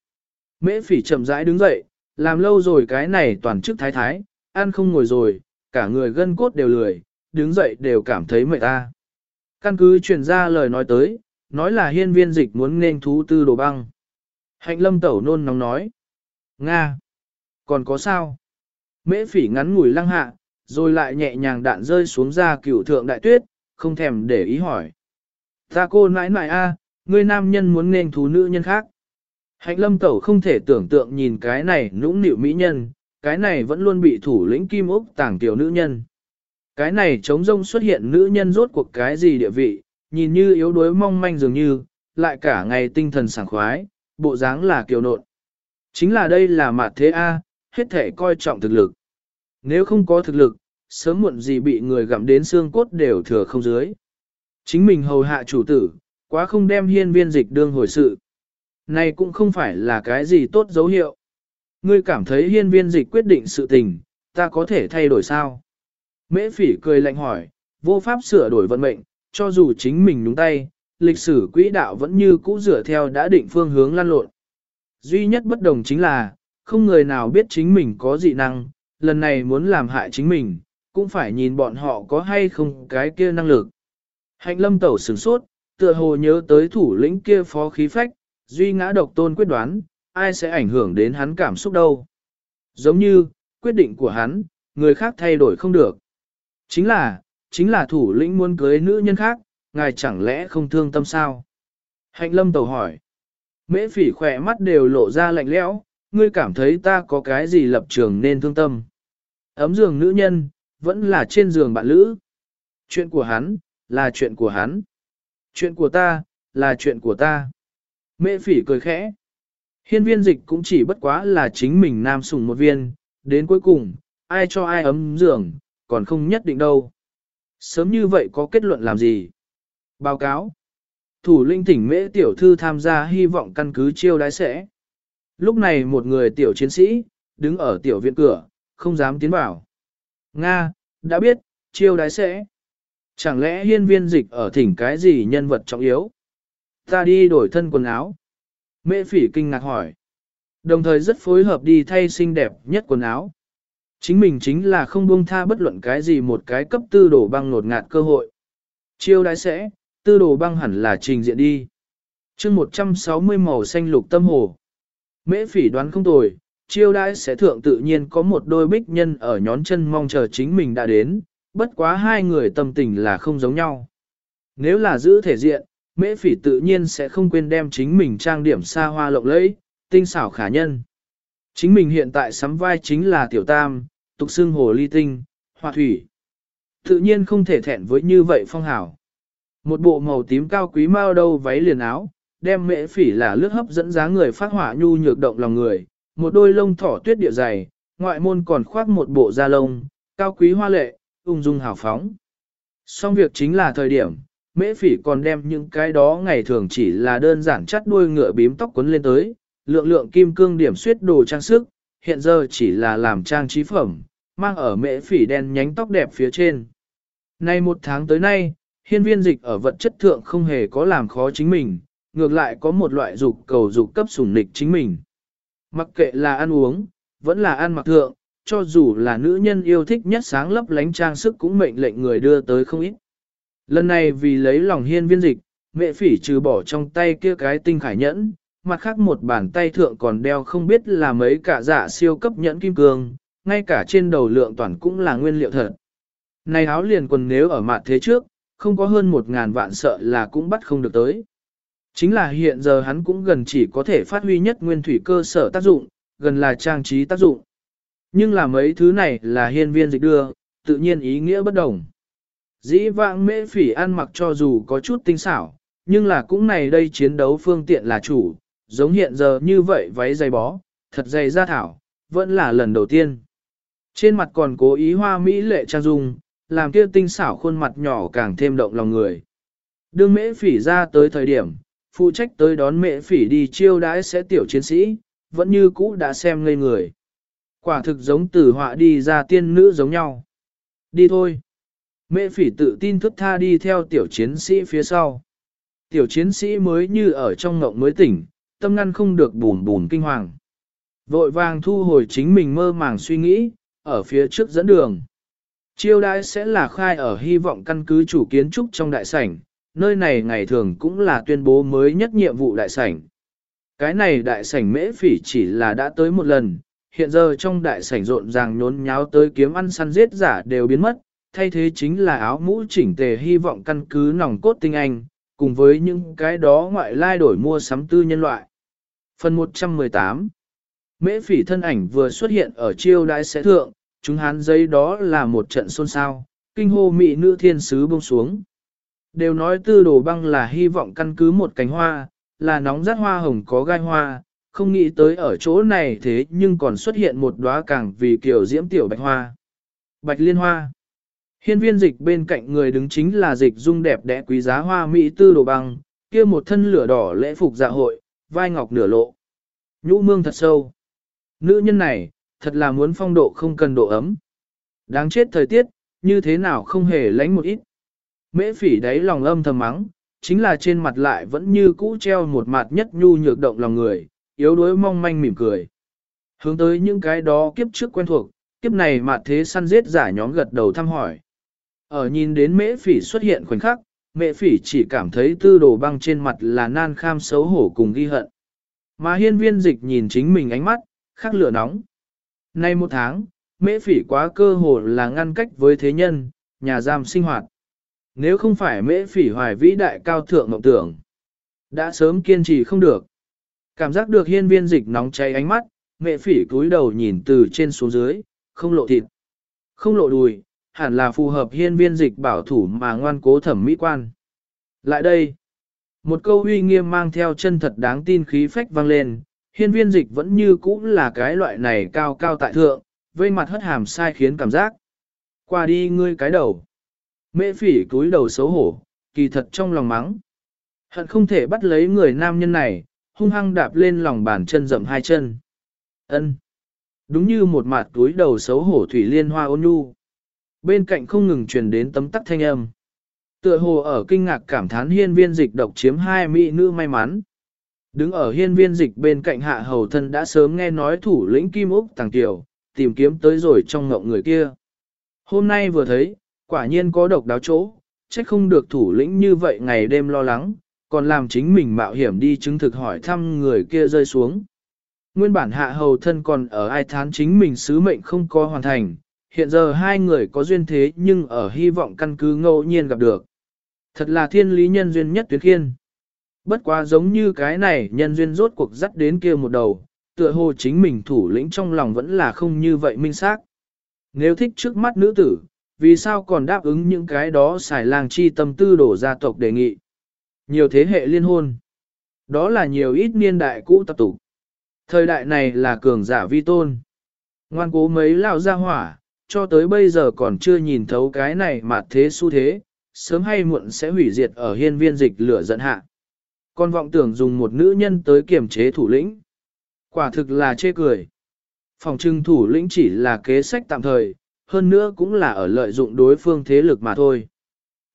Mễ phỉ chậm rãi đứng dậy, làm lâu rồi cái này toàn chức thái thái, ăn không ngồi rồi, cả người gân cốt đều lười, đứng dậy đều cảm thấy mệt ta. Căn cứ truyền ra lời nói tới, nói là hiên viên dịch muốn nên thú tư đồ băng. Hạnh lâm tẩu nôn nóng nói. Nga! Còn có sao? Mễ phỉ ngắn ngủi lăng hạ, rồi lại nhẹ nhàng đạn rơi xuống ra cửu thượng đại tuyết, không thèm để ý hỏi. Ta cô nãi nãi a, người nam nhân muốn nên thú nữ nhân khác. Hạnh lâm tẩu không thể tưởng tượng nhìn cái này nũng nịu mỹ nhân, cái này vẫn luôn bị thủ lĩnh kim úc tàng tiểu nữ nhân. Cái này trống rông xuất hiện nữ nhân rốt cuộc cái gì địa vị, nhìn như yếu đuối mong manh dường như, lại cả ngày tinh thần sảng khoái, bộ dáng là kiều nộn. Chính là đây là mặt thế A, hết thể coi trọng thực lực. Nếu không có thực lực, sớm muộn gì bị người gặm đến xương cốt đều thừa không dưới. Chính mình hầu hạ chủ tử, quá không đem hiên viên dịch đương hồi sự. Này cũng không phải là cái gì tốt dấu hiệu. Ngươi cảm thấy hiên viên dịch quyết định sự tình, ta có thể thay đổi sao? Mễ phỉ cười lạnh hỏi, vô pháp sửa đổi vận mệnh, cho dù chính mình đúng tay, lịch sử quỹ đạo vẫn như cũ dựa theo đã định phương hướng lan lộn. Duy nhất bất đồng chính là, không người nào biết chính mình có dị năng, lần này muốn làm hại chính mình, cũng phải nhìn bọn họ có hay không cái kia năng lực. Hạnh lâm tẩu sửng sốt, tựa hồ nhớ tới thủ lĩnh kia phó khí phách, duy ngã độc tôn quyết đoán, ai sẽ ảnh hưởng đến hắn cảm xúc đâu. Giống như, quyết định của hắn, người khác thay đổi không được. Chính là, chính là thủ lĩnh muốn cưới nữ nhân khác, ngài chẳng lẽ không thương tâm sao? Hạnh lâm tẩu hỏi. Mễ phỉ khỏe mắt đều lộ ra lạnh lẽo, ngươi cảm thấy ta có cái gì lập trường nên thương tâm. Ấm giường nữ nhân, vẫn là trên giường bạn lữ. Chuyện của hắn, là chuyện của hắn. Chuyện của ta, là chuyện của ta. Mễ phỉ cười khẽ. Hiên viên dịch cũng chỉ bất quá là chính mình nam sủng một viên, đến cuối cùng, ai cho ai ấm giường, còn không nhất định đâu. Sớm như vậy có kết luận làm gì? Báo cáo. Thủ linh tỉnh mễ tiểu thư tham gia hy vọng căn cứ chiêu đái sẽ. Lúc này một người tiểu chiến sĩ, đứng ở tiểu viện cửa, không dám tiến vào. Nga, đã biết, chiêu đái sẽ. Chẳng lẽ hiên viên dịch ở thỉnh cái gì nhân vật trọng yếu? Ta đi đổi thân quần áo. Mễ phỉ kinh ngạc hỏi. Đồng thời rất phối hợp đi thay xinh đẹp nhất quần áo. Chính mình chính là không buông tha bất luận cái gì một cái cấp tư đổ băng nột ngạt cơ hội. Chiêu đái sẽ, tư đồ băng hẳn là trình diện đi. chương 160 màu xanh lục tâm hồ. Mễ phỉ đoán không tồi, chiêu đãi sẽ thượng tự nhiên có một đôi bích nhân ở nhón chân mong chờ chính mình đã đến, bất quá hai người tâm tình là không giống nhau. Nếu là giữ thể diện, mễ phỉ tự nhiên sẽ không quên đem chính mình trang điểm xa hoa lộng lẫy, tinh xảo khả nhân. Chính mình hiện tại sắm vai chính là tiểu tam, tục xương hồ ly tinh, hoa thủy. Tự nhiên không thể thẹn với như vậy phong hảo. Một bộ màu tím cao quý mao đâu váy liền áo, đem mễ phỉ là lướt hấp dẫn giá người phát hỏa nhu nhược động lòng người, một đôi lông thỏ tuyết địa dày, ngoại môn còn khoác một bộ da lông, cao quý hoa lệ, ung dung hào phóng. Xong việc chính là thời điểm, mễ phỉ còn đem những cái đó ngày thường chỉ là đơn giản chắt đuôi ngựa bím tóc quấn lên tới, lượng lượng kim cương điểm suyết đồ trang sức, hiện giờ chỉ là làm trang trí phẩm, mang ở mễ phỉ đen nhánh tóc đẹp phía trên. Nay một tháng tới nay, hiên viên dịch ở vật chất thượng không hề có làm khó chính mình, ngược lại có một loại dục cầu dục cấp sủng nịch chính mình. Mặc kệ là ăn uống, vẫn là ăn mặc thượng, cho dù là nữ nhân yêu thích nhất sáng lấp lánh trang sức cũng mệnh lệnh người đưa tới không ít. Lần này vì lấy lòng hiên viên dịch, mẹ phỉ trừ bỏ trong tay kia cái tinh khải nhẫn, mặt khác một bàn tay thượng còn đeo không biết là mấy cả giả siêu cấp nhẫn kim cương, ngay cả trên đầu lượng toàn cũng là nguyên liệu thật. Này áo liền quần nếu ở mặt thế trước, không có hơn một ngàn vạn sợ là cũng bắt không được tới. Chính là hiện giờ hắn cũng gần chỉ có thể phát huy nhất nguyên thủy cơ sở tác dụng, gần là trang trí tác dụng. Nhưng là mấy thứ này là hiên viên dịch đưa, tự nhiên ý nghĩa bất đồng. Dĩ vãng mễ phỉ ăn mặc cho dù có chút tinh xảo, nhưng là cũng này đây chiến đấu phương tiện là chủ, giống hiện giờ như vậy váy dày bó, thật dày ra thảo, vẫn là lần đầu tiên. Trên mặt còn cố ý hoa mỹ lệ trang dung, làm kia tinh xảo khuôn mặt nhỏ càng thêm động lòng người. Đương mễ phỉ ra tới thời điểm, phụ trách tới đón mễ phỉ đi chiêu đãi sẽ tiểu chiến sĩ, vẫn như cũ đã xem ngây người. Quả thực giống từ họa đi ra tiên nữ giống nhau. Đi thôi. Mễ phỉ tự tin thức tha đi theo tiểu chiến sĩ phía sau. Tiểu chiến sĩ mới như ở trong ngộng mới tỉnh, tâm ngăn không được bùn bùn kinh hoàng. Vội vàng thu hồi chính mình mơ màng suy nghĩ, ở phía trước dẫn đường. Chiêu đãi sẽ là khai ở hy vọng căn cứ chủ kiến trúc trong đại sảnh, nơi này ngày thường cũng là tuyên bố mới nhất nhiệm vụ đại sảnh. Cái này đại sảnh mễ phỉ chỉ là đã tới một lần, hiện giờ trong đại sảnh rộn ràng nhốn nháo tới kiếm ăn săn giết giả đều biến mất, thay thế chính là áo mũ chỉnh tề hy vọng căn cứ nòng cốt tinh anh, cùng với những cái đó ngoại lai đổi mua sắm tư nhân loại. Phần 118 Mễ phỉ thân ảnh vừa xuất hiện ở chiêu đại sẽ thượng, chúng hán giấy đó là một trận xôn xao, kinh hô mỹ nữ thiên sứ bông xuống. Đều nói tư đồ băng là hy vọng căn cứ một cánh hoa, là nóng rát hoa hồng có gai hoa, không nghĩ tới ở chỗ này thế nhưng còn xuất hiện một đóa càng vì kiểu diễm tiểu bạch hoa. Bạch liên hoa. Hiên viên dịch bên cạnh người đứng chính là dịch dung đẹp đẽ quý giá hoa mỹ tư đồ băng, kia một thân lửa đỏ lễ phục dạ hội, vai ngọc nửa lộ. Nhũ mương thật sâu. Nữ nhân này, thật là muốn phong độ không cần độ ấm. Đáng chết thời tiết, như thế nào không hề lánh một ít. Mễ phỉ đáy lòng âm thầm mắng, chính là trên mặt lại vẫn như cũ treo một mặt nhất nhu nhược động lòng người, yếu đuối mong manh mỉm cười. Hướng tới những cái đó kiếp trước quen thuộc, kiếp này mặt thế săn giết giả nhóm gật đầu thăm hỏi. Ở nhìn đến mễ phỉ xuất hiện khoảnh khắc, mễ phỉ chỉ cảm thấy tư đồ băng trên mặt là nan kham xấu hổ cùng ghi hận. Mà hiên viên dịch nhìn chính mình ánh mắt, khắc lửa nóng. Nay một tháng, mễ phỉ quá cơ hồ là ngăn cách với thế nhân, nhà giam sinh hoạt. Nếu không phải mễ phỉ hoài vĩ đại cao thượng mộng tưởng, đã sớm kiên trì không được. Cảm giác được hiên viên dịch nóng cháy ánh mắt, mễ phỉ cúi đầu nhìn từ trên xuống dưới, không lộ thịt, không lộ đùi, hẳn là phù hợp hiên viên dịch bảo thủ mà ngoan cố thẩm mỹ quan. Lại đây, một câu uy nghiêm mang theo chân thật đáng tin khí phách vang lên, hiên viên dịch vẫn như cũ là cái loại này cao cao tại thượng, vây mặt hất hàm sai khiến cảm giác. Qua đi ngươi cái đầu. Mễ phỉ cúi đầu xấu hổ, kỳ thật trong lòng mắng. Hận không thể bắt lấy người nam nhân này, hung hăng đạp lên lòng bàn chân rậm hai chân. ân Đúng như một mặt túi đầu xấu hổ thủy liên hoa ôn nhu. Bên cạnh không ngừng truyền đến tấm tắc thanh âm. Tựa hồ ở kinh ngạc cảm thán hiên viên dịch độc chiếm hai mỹ nữ may mắn. Đứng ở hiên viên dịch bên cạnh hạ hầu thân đã sớm nghe nói thủ lĩnh Kim Úc Tàng Tiểu, tìm kiếm tới rồi trong ngộng người kia. Hôm nay vừa thấy, quả nhiên có độc đáo chỗ, trách không được thủ lĩnh như vậy ngày đêm lo lắng, còn làm chính mình mạo hiểm đi chứng thực hỏi thăm người kia rơi xuống. Nguyên bản hạ hầu thân còn ở ai thán chính mình sứ mệnh không có hoàn thành, hiện giờ hai người có duyên thế nhưng ở hy vọng căn cứ ngẫu nhiên gặp được. Thật là thiên lý nhân duyên nhất tuyệt khiên. Bất quá giống như cái này nhân duyên rốt cuộc dắt đến kia một đầu, tựa hồ chính mình thủ lĩnh trong lòng vẫn là không như vậy minh xác. Nếu thích trước mắt nữ tử, vì sao còn đáp ứng những cái đó xài lang chi tâm tư đổ gia tộc đề nghị. Nhiều thế hệ liên hôn. Đó là nhiều ít niên đại cũ tập tục. Thời đại này là cường giả vi tôn. Ngoan cố mấy lao ra hỏa, cho tới bây giờ còn chưa nhìn thấu cái này mà thế xu thế, sớm hay muộn sẽ hủy diệt ở hiên viên dịch lửa giận hạ. Con vọng tưởng dùng một nữ nhân tới kiềm chế thủ lĩnh. Quả thực là chê cười. Phòng trưng thủ lĩnh chỉ là kế sách tạm thời, hơn nữa cũng là ở lợi dụng đối phương thế lực mà thôi.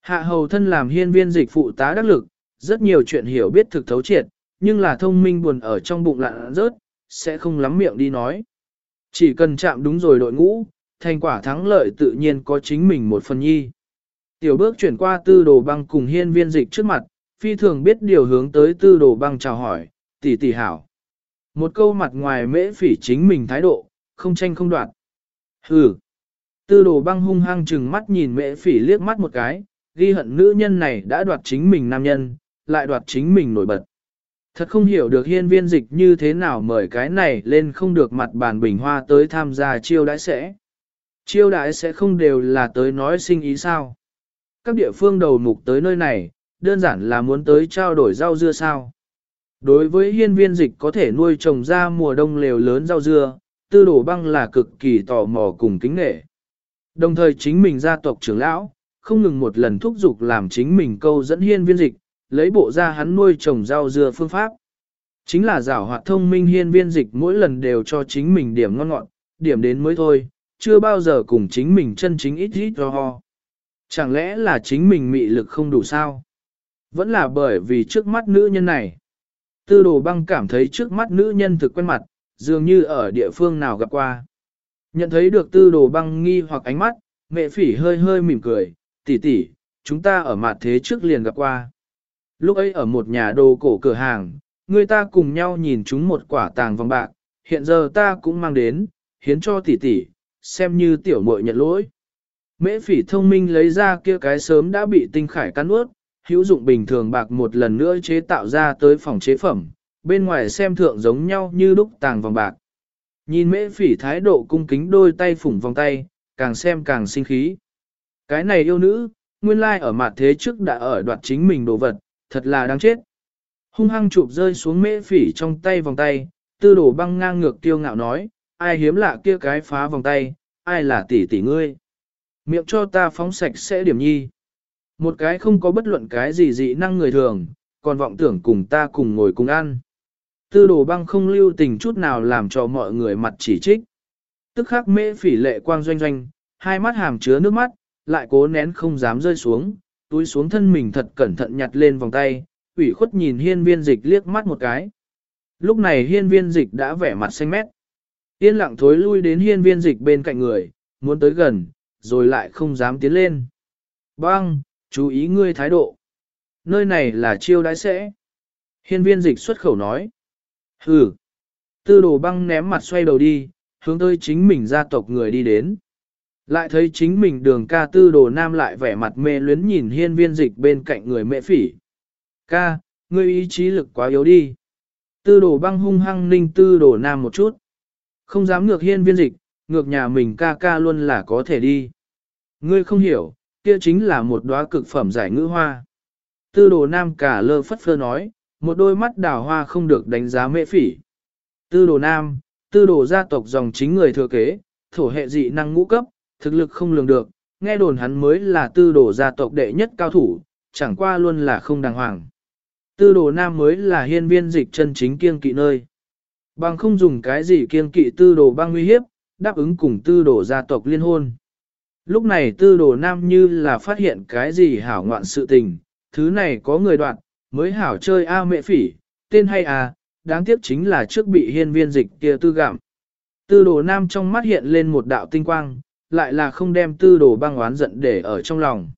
Hạ hầu thân làm hiên viên dịch phụ tá đắc lực, rất nhiều chuyện hiểu biết thực thấu triệt, nhưng là thông minh buồn ở trong bụng lạn rớt, sẽ không lắm miệng đi nói. Chỉ cần chạm đúng rồi đội ngũ, thành quả thắng lợi tự nhiên có chính mình một phần nhi. Tiểu bước chuyển qua tư đồ băng cùng hiên viên dịch trước mặt, phi thường biết điều hướng tới tư đồ băng chào hỏi, tỷ tỷ hảo. Một câu mặt ngoài mễ phỉ chính mình thái độ, không tranh không đoạt. Hừ. Tư đồ băng hung hăng chừng mắt nhìn mễ phỉ liếc mắt một cái, ghi hận nữ nhân này đã đoạt chính mình nam nhân, lại đoạt chính mình nổi bật. Thật không hiểu được hiên viên dịch như thế nào mời cái này lên không được mặt bàn bình hoa tới tham gia chiêu đãi sẽ. Chiêu đãi sẽ không đều là tới nói sinh ý sao. Các địa phương đầu mục tới nơi này, đơn giản là muốn tới trao đổi rau dưa sao. Đối với hiên viên dịch có thể nuôi trồng ra mùa đông lều lớn rau dưa, tư đổ băng là cực kỳ tò mò cùng kính nghệ. Đồng thời chính mình gia tộc trưởng lão, không ngừng một lần thúc giục làm chính mình câu dẫn hiên viên dịch, lấy bộ ra hắn nuôi trồng rau dưa phương pháp. Chính là giảo hoạt thông minh hiên viên dịch mỗi lần đều cho chính mình điểm ngon ngọt, điểm đến mới thôi, chưa bao giờ cùng chính mình chân chính ít ít ho ho. Chẳng lẽ là chính mình mị lực không đủ sao? Vẫn là bởi vì trước mắt nữ nhân này. Tư đồ băng cảm thấy trước mắt nữ nhân thực quen mặt, dường như ở địa phương nào gặp qua. Nhận thấy được tư đồ băng nghi hoặc ánh mắt, mẹ phỉ hơi hơi mỉm cười, tỷ tỷ, chúng ta ở mặt thế trước liền gặp qua. Lúc ấy ở một nhà đồ cổ cửa hàng, người ta cùng nhau nhìn chúng một quả tàng vòng bạc, hiện giờ ta cũng mang đến, hiến cho tỷ tỷ, xem như tiểu muội nhận lỗi. Mễ phỉ thông minh lấy ra kia cái sớm đã bị tinh khải cắn ướt, hữu dụng bình thường bạc một lần nữa chế tạo ra tới phòng chế phẩm, bên ngoài xem thượng giống nhau như đúc tàng vòng bạc. Nhìn mễ phỉ thái độ cung kính đôi tay phủng vòng tay, càng xem càng sinh khí. Cái này yêu nữ, nguyên lai ở mặt thế trước đã ở đoạt chính mình đồ vật, thật là đáng chết. Hung hăng chụp rơi xuống mễ phỉ trong tay vòng tay, tư đổ băng ngang ngược tiêu ngạo nói, ai hiếm lạ kia cái phá vòng tay, ai là tỷ tỷ ngươi. Miệng cho ta phóng sạch sẽ điểm nhi. Một cái không có bất luận cái gì dị năng người thường, còn vọng tưởng cùng ta cùng ngồi cùng ăn. Tư đồ băng không lưu tình chút nào làm cho mọi người mặt chỉ trích. Tức khắc mễ phỉ lệ quang doanh doanh, hai mắt hàm chứa nước mắt, lại cố nén không dám rơi xuống, túi xuống thân mình thật cẩn thận nhặt lên vòng tay, ủy khuất nhìn hiên viên dịch liếc mắt một cái. Lúc này hiên viên dịch đã vẻ mặt xanh mét. Yên lặng thối lui đến hiên viên dịch bên cạnh người, muốn tới gần, rồi lại không dám tiến lên. Băng, chú ý ngươi thái độ. Nơi này là chiêu đãi sẽ. Hiên viên dịch xuất khẩu nói. Hừ. Tư đồ băng ném mặt xoay đầu đi, hướng tới chính mình gia tộc người đi đến. Lại thấy chính mình đường ca tư đồ nam lại vẻ mặt mê luyến nhìn hiên viên dịch bên cạnh người mẹ phỉ. Ca, ngươi ý chí lực quá yếu đi. Tư đồ băng hung hăng ninh tư đồ nam một chút. Không dám ngược hiên viên dịch, ngược nhà mình ca ca luôn là có thể đi. Ngươi không hiểu, kia chính là một đóa cực phẩm giải ngữ hoa. Tư đồ nam cả lơ phất phơ nói, một đôi mắt đào hoa không được đánh giá mễ phỉ. Tư đồ nam, tư đồ gia tộc dòng chính người thừa kế, thổ hệ dị năng ngũ cấp, thực lực không lường được, nghe đồn hắn mới là tư đồ gia tộc đệ nhất cao thủ, chẳng qua luôn là không đàng hoàng. Tư đồ nam mới là hiên viên dịch chân chính kiêng kỵ nơi. Bằng không dùng cái gì kiêng kỵ tư đồ băng nguy hiếp, đáp ứng cùng tư đồ gia tộc liên hôn. Lúc này tư đồ nam như là phát hiện cái gì hảo ngoạn sự tình, thứ này có người đoạn, mới hảo chơi A mẹ phỉ, tên hay à, đáng tiếc chính là trước bị hiên viên dịch kia tư gạm. Tư đồ nam trong mắt hiện lên một đạo tinh quang, lại là không đem tư đồ băng oán giận để ở trong lòng.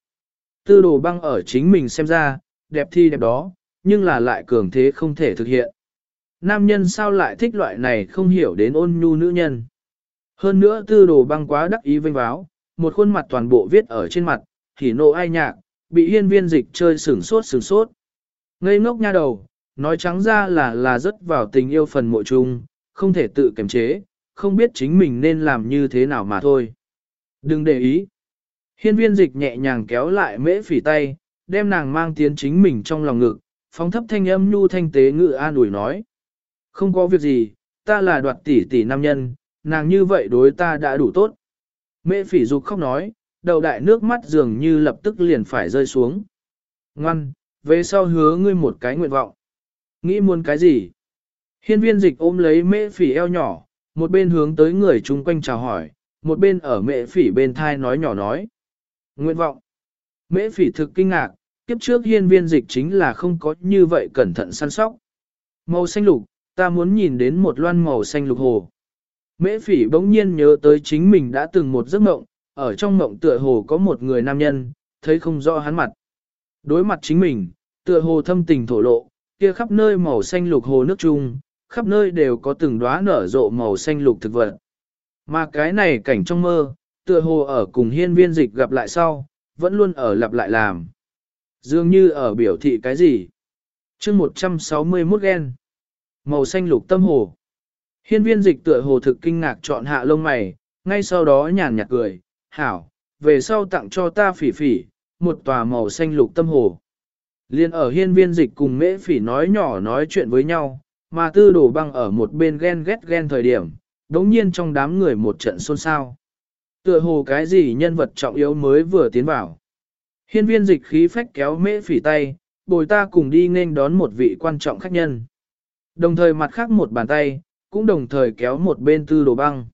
Tư đồ băng ở chính mình xem ra, đẹp thi đẹp đó, nhưng là lại cường thế không thể thực hiện. Nam nhân sao lại thích loại này không hiểu đến ôn nhu nữ nhân. Hơn nữa tư đồ băng quá đắc ý vinh báo, một khuôn mặt toàn bộ viết ở trên mặt, thì nộ ai nhạc, bị hiên viên dịch chơi sửng sốt sửng sốt. Ngây ngốc nha đầu, nói trắng ra là là rất vào tình yêu phần mộ chung, không thể tự kiềm chế, không biết chính mình nên làm như thế nào mà thôi. Đừng để ý. Hiên viên dịch nhẹ nhàng kéo lại mễ phỉ tay, đem nàng mang tiến chính mình trong lòng ngực, phóng thấp thanh âm nhu thanh tế ngự an ủi nói. Không có việc gì, ta là đoạt tỷ tỷ nam nhân, nàng như vậy đối ta đã đủ tốt. Mễ phỉ dục khóc nói, đầu đại nước mắt dường như lập tức liền phải rơi xuống. Ngoan, về sau hứa ngươi một cái nguyện vọng. Nghĩ muốn cái gì? Hiên viên dịch ôm lấy mễ phỉ eo nhỏ, một bên hướng tới người chung quanh chào hỏi, một bên ở mễ phỉ bên thai nói nhỏ nói. Nguyện vọng. Mễ phỉ thực kinh ngạc, kiếp trước hiên viên dịch chính là không có như vậy cẩn thận săn sóc. Màu xanh lục, ta muốn nhìn đến một loan màu xanh lục hồ. Mễ phỉ bỗng nhiên nhớ tới chính mình đã từng một giấc mộng, ở trong mộng tựa hồ có một người nam nhân, thấy không rõ hắn mặt. Đối mặt chính mình, tựa hồ thâm tình thổ lộ, kia khắp nơi màu xanh lục hồ nước chung, khắp nơi đều có từng đóa nở rộ màu xanh lục thực vật. Mà cái này cảnh trong mơ, tựa hồ ở cùng hiên viên dịch gặp lại sau, vẫn luôn ở lặp lại làm. Dường như ở biểu thị cái gì? chương 161 gen. Màu xanh lục tâm hồ. Hiên viên dịch tựa hồ thực kinh ngạc chọn hạ lông mày, ngay sau đó nhàn nhạt cười, hảo, về sau tặng cho ta phỉ phỉ, một tòa màu xanh lục tâm hồ. Liên ở hiên viên dịch cùng mễ phỉ nói nhỏ nói chuyện với nhau, mà tư đổ băng ở một bên ghen ghét ghen thời điểm, đống nhiên trong đám người một trận xôn xao. Tựa hồ cái gì nhân vật trọng yếu mới vừa tiến vào. Hiên viên dịch khí phách kéo mễ phỉ tay, bồi ta cùng đi nên đón một vị quan trọng khách nhân. Đồng thời mặt khác một bàn tay, cũng đồng thời kéo một bên tư đồ băng.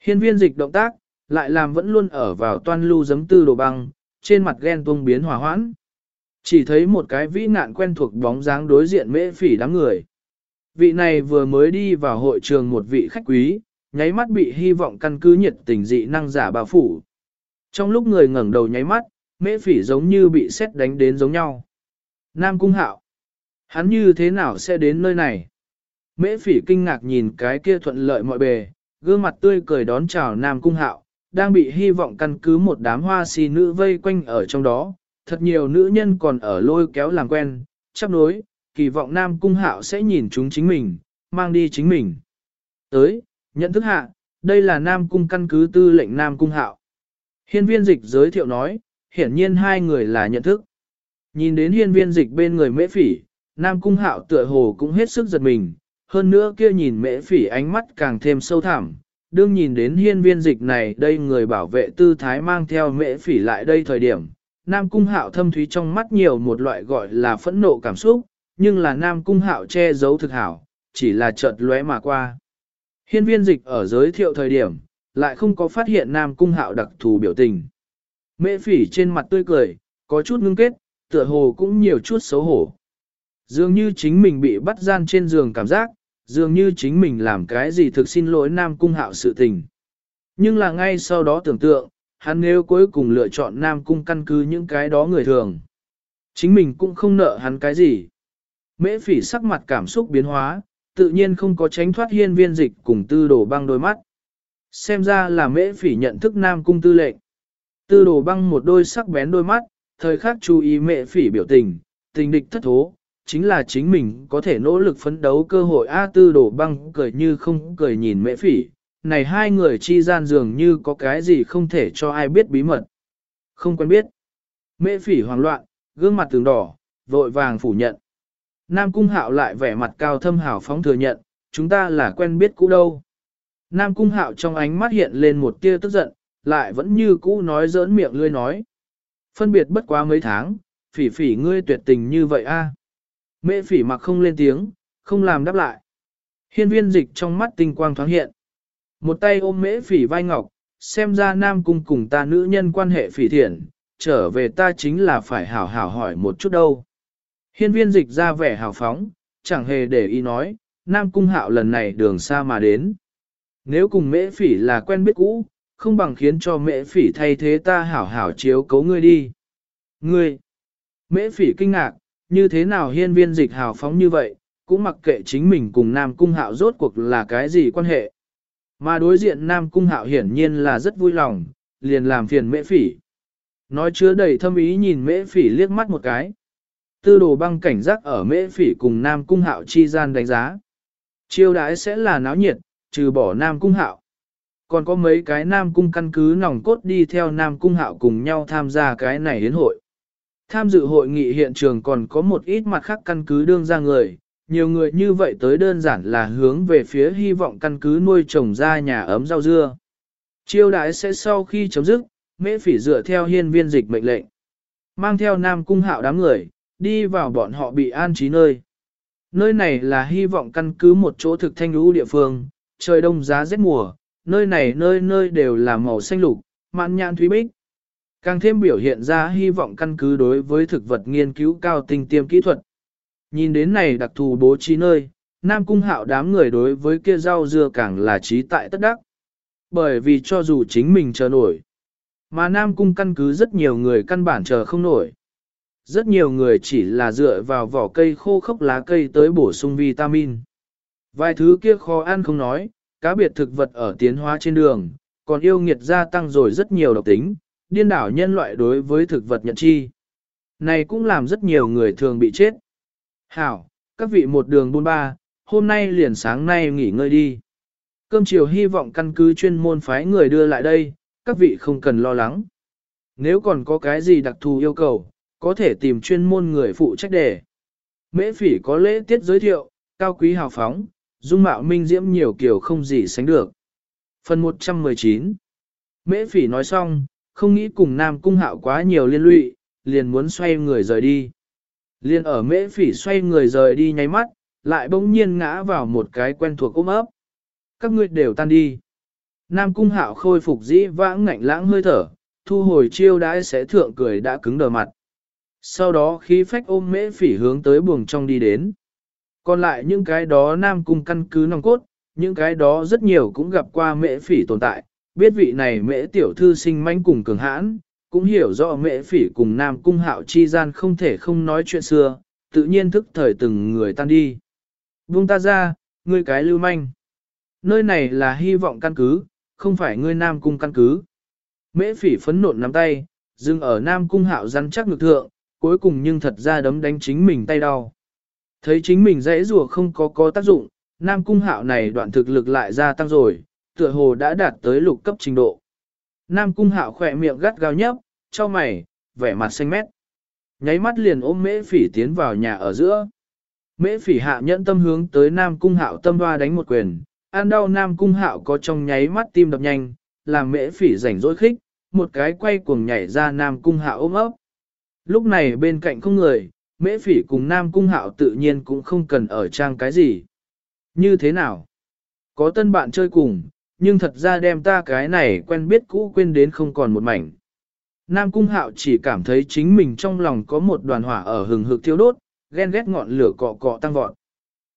Hiên viên dịch động tác, lại làm vẫn luôn ở vào toan lưu giấm tư đồ băng, trên mặt ghen tung biến hòa hoãn. Chỉ thấy một cái vĩ nạn quen thuộc bóng dáng đối diện mễ phỉ đám người. Vị này vừa mới đi vào hội trường một vị khách quý, nháy mắt bị hy vọng căn cứ nhiệt tình dị năng giả bao phủ. Trong lúc người ngẩng đầu nháy mắt, mễ phỉ giống như bị xét đánh đến giống nhau. Nam Cung Hạo. Hắn như thế nào sẽ đến nơi này? Mễ phỉ kinh ngạc nhìn cái kia thuận lợi mọi bề, gương mặt tươi cười đón chào Nam Cung Hạo, đang bị hy vọng căn cứ một đám hoa si nữ vây quanh ở trong đó. Thật nhiều nữ nhân còn ở lôi kéo làm quen, chấp nối, kỳ vọng Nam Cung Hạo sẽ nhìn chúng chính mình, mang đi chính mình. Tới, nhận thức hạ, đây là Nam Cung căn cứ tư lệnh Nam Cung Hạo. Hiên viên dịch giới thiệu nói, hiển nhiên hai người là nhận thức. Nhìn đến hiên viên dịch bên người mễ phỉ, Nam Cung Hạo tựa hồ cũng hết sức giật mình, hơn nữa kia nhìn mễ phỉ ánh mắt càng thêm sâu thẳm. Đương nhìn đến hiên viên dịch này đây người bảo vệ tư thái mang theo mễ phỉ lại đây thời điểm, Nam Cung Hạo thâm thúy trong mắt nhiều một loại gọi là phẫn nộ cảm xúc, nhưng là Nam Cung Hạo che giấu thực hảo, chỉ là chợt lóe mà qua. Hiên viên dịch ở giới thiệu thời điểm, lại không có phát hiện Nam Cung Hạo đặc thù biểu tình. Mễ phỉ trên mặt tươi cười, có chút ngưng kết, tựa hồ cũng nhiều chút xấu hổ. Dường như chính mình bị bắt gian trên giường cảm giác, dường như chính mình làm cái gì thực xin lỗi Nam Cung Hạo sự tình. Nhưng là ngay sau đó tưởng tượng, hắn nếu cuối cùng lựa chọn Nam Cung căn cứ những cái đó người thường. Chính mình cũng không nợ hắn cái gì. Mễ phỉ sắc mặt cảm xúc biến hóa, tự nhiên không có tránh thoát hiên viên dịch cùng tư đồ băng đôi mắt. Xem ra là mễ phỉ nhận thức Nam Cung tư lệnh. Tư đồ băng một đôi sắc bén đôi mắt, thời khắc chú ý mễ phỉ biểu tình, tình địch thất thố, chính là chính mình có thể nỗ lực phấn đấu cơ hội A tư đổ băng cười như không cười nhìn mễ phỉ, này hai người chi gian dường như có cái gì không thể cho ai biết bí mật. Không quen biết. Mễ phỉ hoảng loạn, gương mặt tường đỏ, vội vàng phủ nhận. Nam Cung Hạo lại vẻ mặt cao thâm hào phóng thừa nhận, chúng ta là quen biết cũ đâu. Nam Cung Hạo trong ánh mắt hiện lên một tia tức giận, lại vẫn như cũ nói giỡn miệng lươi nói. Phân biệt bất quá mấy tháng, phỉ phỉ ngươi tuyệt tình như vậy a. Mễ phỉ mặc không lên tiếng, không làm đáp lại. Hiên viên dịch trong mắt tinh quang thoáng hiện. Một tay ôm mễ phỉ vai ngọc, xem ra nam cung cùng ta nữ nhân quan hệ phỉ thiện, trở về ta chính là phải hảo hảo hỏi một chút đâu. Hiên viên dịch ra vẻ hào phóng, chẳng hề để ý nói, nam cung hạo lần này đường xa mà đến. Nếu cùng mễ phỉ là quen biết cũ, không bằng khiến cho mễ phỉ thay thế ta hảo hảo chiếu cấu ngươi đi. Ngươi! Mễ phỉ kinh ngạc, như thế nào hiên viên dịch hào phóng như vậy, cũng mặc kệ chính mình cùng Nam Cung Hạo rốt cuộc là cái gì quan hệ. Mà đối diện Nam Cung Hạo hiển nhiên là rất vui lòng, liền làm phiền mễ phỉ. Nói chứa đầy thâm ý nhìn mễ phỉ liếc mắt một cái. Tư đồ băng cảnh giác ở mễ phỉ cùng Nam Cung Hạo chi gian đánh giá. Chiêu đãi sẽ là náo nhiệt, trừ bỏ Nam Cung Hạo. Còn có mấy cái Nam Cung căn cứ nòng cốt đi theo Nam Cung Hạo cùng nhau tham gia cái này đến hội. Tham dự hội nghị hiện trường còn có một ít mặt khác căn cứ đương ra người, nhiều người như vậy tới đơn giản là hướng về phía hy vọng căn cứ nuôi trồng ra nhà ấm rau dưa. Chiêu đãi sẽ sau khi chấm dứt, mễ phỉ dựa theo hiên viên dịch mệnh lệnh. Mang theo nam cung hạo đám người, đi vào bọn họ bị an trí nơi. Nơi này là hy vọng căn cứ một chỗ thực thanh lũ địa phương, trời đông giá rét mùa, nơi này nơi nơi đều là màu xanh lục, mạn nhãn thúy bích, Càng thêm biểu hiện ra hy vọng căn cứ đối với thực vật nghiên cứu cao tinh tiêm kỹ thuật. Nhìn đến này đặc thù bố trí nơi, Nam Cung hạo đám người đối với kia rau dưa càng là trí tại tất đắc. Bởi vì cho dù chính mình chờ nổi, mà Nam Cung căn cứ rất nhiều người căn bản chờ không nổi. Rất nhiều người chỉ là dựa vào vỏ cây khô khốc lá cây tới bổ sung vitamin. Vài thứ kia khó ăn không nói, cá biệt thực vật ở tiến hóa trên đường, còn yêu nghiệt gia tăng rồi rất nhiều độc tính, điên đảo nhân loại đối với thực vật nhận chi. Này cũng làm rất nhiều người thường bị chết. Hảo, các vị một đường buôn ba, hôm nay liền sáng nay nghỉ ngơi đi. Cơm chiều hy vọng căn cứ chuyên môn phái người đưa lại đây, các vị không cần lo lắng. Nếu còn có cái gì đặc thù yêu cầu, có thể tìm chuyên môn người phụ trách đề. Mễ phỉ có lễ tiết giới thiệu, cao quý hào phóng, dung mạo minh diễm nhiều kiểu không gì sánh được. Phần 119 Mễ phỉ nói xong, không nghĩ cùng Nam Cung Hạo quá nhiều liên lụy, liền muốn xoay người rời đi. Liên ở mễ phỉ xoay người rời đi nháy mắt, lại bỗng nhiên ngã vào một cái quen thuộc ôm ấp. Các ngươi đều tan đi. Nam Cung Hạo khôi phục dĩ vãng ngạnh lãng hơi thở, thu hồi chiêu đãi sẽ thượng cười đã cứng đờ mặt. Sau đó khí phách ôm mễ phỉ hướng tới buồng trong đi đến. Còn lại những cái đó Nam Cung căn cứ nòng cốt, những cái đó rất nhiều cũng gặp qua mễ phỉ tồn tại, biết vị này mễ tiểu thư sinh manh cùng cường hãn, cũng hiểu rõ mễ phỉ cùng nam cung hạo chi gian không thể không nói chuyện xưa, tự nhiên thức thời từng người tan đi. Buông ta ra, ngươi cái lưu manh. Nơi này là hy vọng căn cứ, không phải ngươi nam cung căn cứ. Mễ phỉ phấn nộn nắm tay, dừng ở nam cung hạo rắn chắc ngực thượng, cuối cùng nhưng thật ra đấm đánh chính mình tay đau. Thấy chính mình dễ rùa không có có tác dụng, nam cung hạo này đoạn thực lực lại gia tăng rồi, tựa hồ đã đạt tới lục cấp trình độ. Nam cung hạo khỏe miệng gắt gao nhấp, cho mày, vẻ mặt xanh mét. Nháy mắt liền ôm mễ phỉ tiến vào nhà ở giữa. Mễ phỉ hạ nhẫn tâm hướng tới Nam Cung Hạo tâm hoa đánh một quyền, an đau Nam Cung Hạo có trong nháy mắt tim đập nhanh, làm mễ phỉ rảnh rỗi khích, một cái quay cuồng nhảy ra Nam Cung Hạo ôm ấp. Lúc này bên cạnh không người, mễ phỉ cùng Nam Cung Hạo tự nhiên cũng không cần ở trang cái gì. Như thế nào? Có tân bạn chơi cùng, nhưng thật ra đem ta cái này quen biết cũ quên đến không còn một mảnh. Nam Cung Hạo chỉ cảm thấy chính mình trong lòng có một đoàn hỏa ở hừng hực thiêu đốt, ghen ghét ngọn lửa cọ cọ tăng vọt.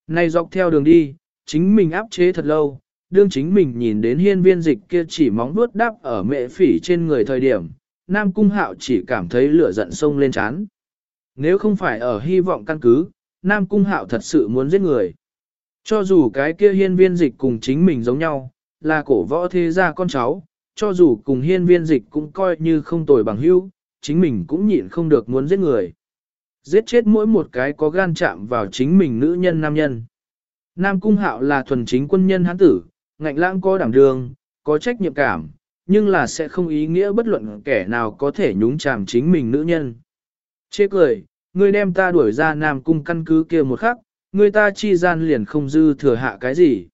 Này dọc theo đường đi, chính mình áp chế thật lâu, đương chính mình nhìn đến hiên viên dịch kia chỉ móng vuốt đắp ở mệ phỉ trên người thời điểm, Nam Cung Hạo chỉ cảm thấy lửa giận sông lên chán. Nếu không phải ở hy vọng căn cứ, Nam Cung Hạo thật sự muốn giết người. Cho dù cái kia hiên viên dịch cùng chính mình giống nhau, là cổ võ thế gia con cháu, cho dù cùng hiên viên dịch cũng coi như không tồi bằng hữu, chính mình cũng nhịn không được muốn giết người. Giết chết mỗi một cái có gan chạm vào chính mình nữ nhân nam nhân. Nam Cung Hạo là thuần chính quân nhân hán tử, ngạnh lãng có đảm đường, có trách nhiệm cảm, nhưng là sẽ không ý nghĩa bất luận kẻ nào có thể nhúng chàm chính mình nữ nhân. Chê cười, ngươi đem ta đuổi ra Nam Cung căn cứ kia một khắc, ngươi ta chi gian liền không dư thừa hạ cái gì.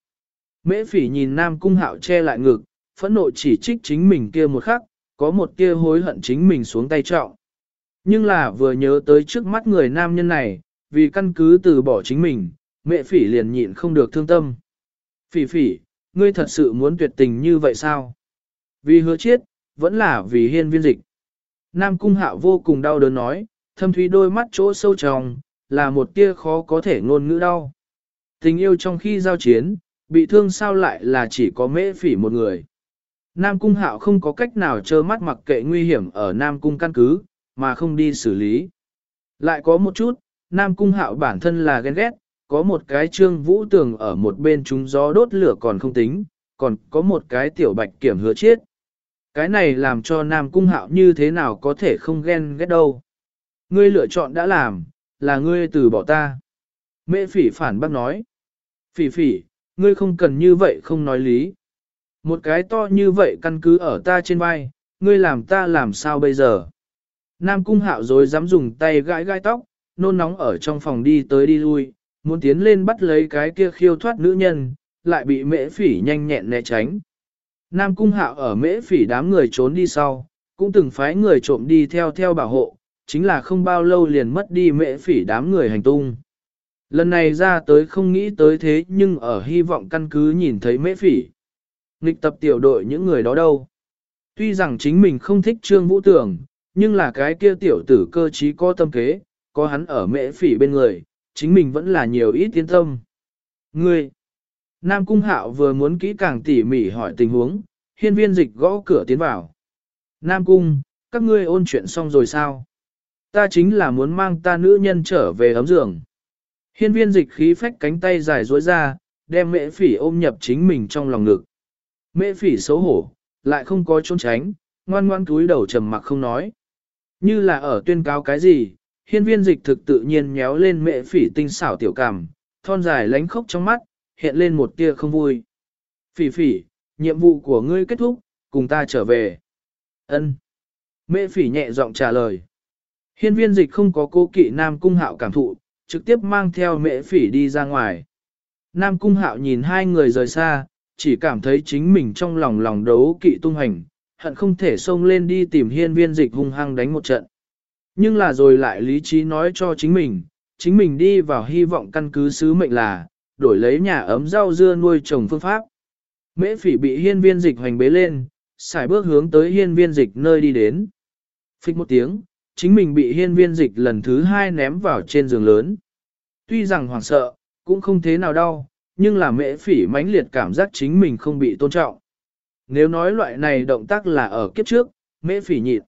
Mễ phỉ nhìn Nam Cung Hạo che lại ngực, phẫn nộ chỉ trích chính mình kia một khắc, có một kia hối hận chính mình xuống tay trọng. Nhưng là vừa nhớ tới trước mắt người nam nhân này, vì căn cứ từ bỏ chính mình, mẹ phỉ liền nhịn không được thương tâm. Phỉ phỉ, ngươi thật sự muốn tuyệt tình như vậy sao? Vì hứa chiết, vẫn là vì hiên viên dịch. Nam cung hạo vô cùng đau đớn nói, thâm thúy đôi mắt chỗ sâu tròng, là một tia khó có thể ngôn ngữ đau. Tình yêu trong khi giao chiến, bị thương sao lại là chỉ có mễ phỉ một người. Nam cung hạo không có cách nào trơ mắt mặc kệ nguy hiểm ở Nam cung căn cứ, mà không đi xử lý. Lại có một chút, Nam cung hạo bản thân là ghen ghét, có một cái trương vũ tường ở một bên chúng gió đốt lửa còn không tính, còn có một cái tiểu bạch kiểm hứa chết. Cái này làm cho Nam cung hạo như thế nào có thể không ghen ghét đâu. Ngươi lựa chọn đã làm, là ngươi từ bỏ ta. Mẹ phỉ phản bác nói. Phỉ phỉ, ngươi không cần như vậy không nói lý. Một cái to như vậy căn cứ ở ta trên vai, ngươi làm ta làm sao bây giờ? Nam cung hạo rồi dám dùng tay gãi gai tóc, nôn nóng ở trong phòng đi tới đi lui, muốn tiến lên bắt lấy cái kia khiêu thoát nữ nhân, lại bị mễ phỉ nhanh nhẹn né tránh. Nam cung hạo ở mễ phỉ đám người trốn đi sau, cũng từng phái người trộm đi theo theo bảo hộ, chính là không bao lâu liền mất đi mễ phỉ đám người hành tung. Lần này ra tới không nghĩ tới thế nhưng ở hy vọng căn cứ nhìn thấy mễ phỉ. Nghịch tập tiểu đội những người đó đâu. Tuy rằng chính mình không thích Trương Vũ Tưởng, nhưng là cái kia tiểu tử cơ trí có tâm kế, có hắn ở mễ phỉ bên người, chính mình vẫn là nhiều ít tiến tâm. Ngươi! Nam Cung Hạo vừa muốn kỹ càng tỉ mỉ hỏi tình huống, hiên viên dịch gõ cửa tiến vào. Nam Cung, các ngươi ôn chuyện xong rồi sao? Ta chính là muốn mang ta nữ nhân trở về ấm giường. Hiên viên dịch khí phách cánh tay dài duỗi ra, đem mễ phỉ ôm nhập chính mình trong lòng ngực. Mễ phỉ xấu hổ, lại không có trốn tránh, ngoan ngoan cúi đầu trầm mặc không nói. Như là ở tuyên cáo cái gì, hiên viên dịch thực tự nhiên nhéo lên mễ phỉ tinh xảo tiểu cảm, thon dài lánh khốc trong mắt, hiện lên một tia không vui. Phỉ phỉ, nhiệm vụ của ngươi kết thúc, cùng ta trở về. Ân. Mễ phỉ nhẹ giọng trả lời. Hiên viên dịch không có cố kỵ Nam Cung Hạo cảm thụ, trực tiếp mang theo mễ phỉ đi ra ngoài. Nam Cung Hạo nhìn hai người rời xa, chỉ cảm thấy chính mình trong lòng lòng đấu kỵ tung hành, hận không thể xông lên đi tìm hiên viên dịch hung hăng đánh một trận. Nhưng là rồi lại lý trí nói cho chính mình, chính mình đi vào hy vọng căn cứ sứ mệnh là, đổi lấy nhà ấm rau dưa nuôi trồng phương pháp. Mễ phỉ bị hiên viên dịch hoành bế lên, xài bước hướng tới hiên viên dịch nơi đi đến. Phích một tiếng, chính mình bị hiên viên dịch lần thứ hai ném vào trên giường lớn. Tuy rằng hoảng sợ, cũng không thế nào đau, nhưng là mễ phỉ mãnh liệt cảm giác chính mình không bị tôn trọng. Nếu nói loại này động tác là ở kiếp trước, mễ phỉ nhịn.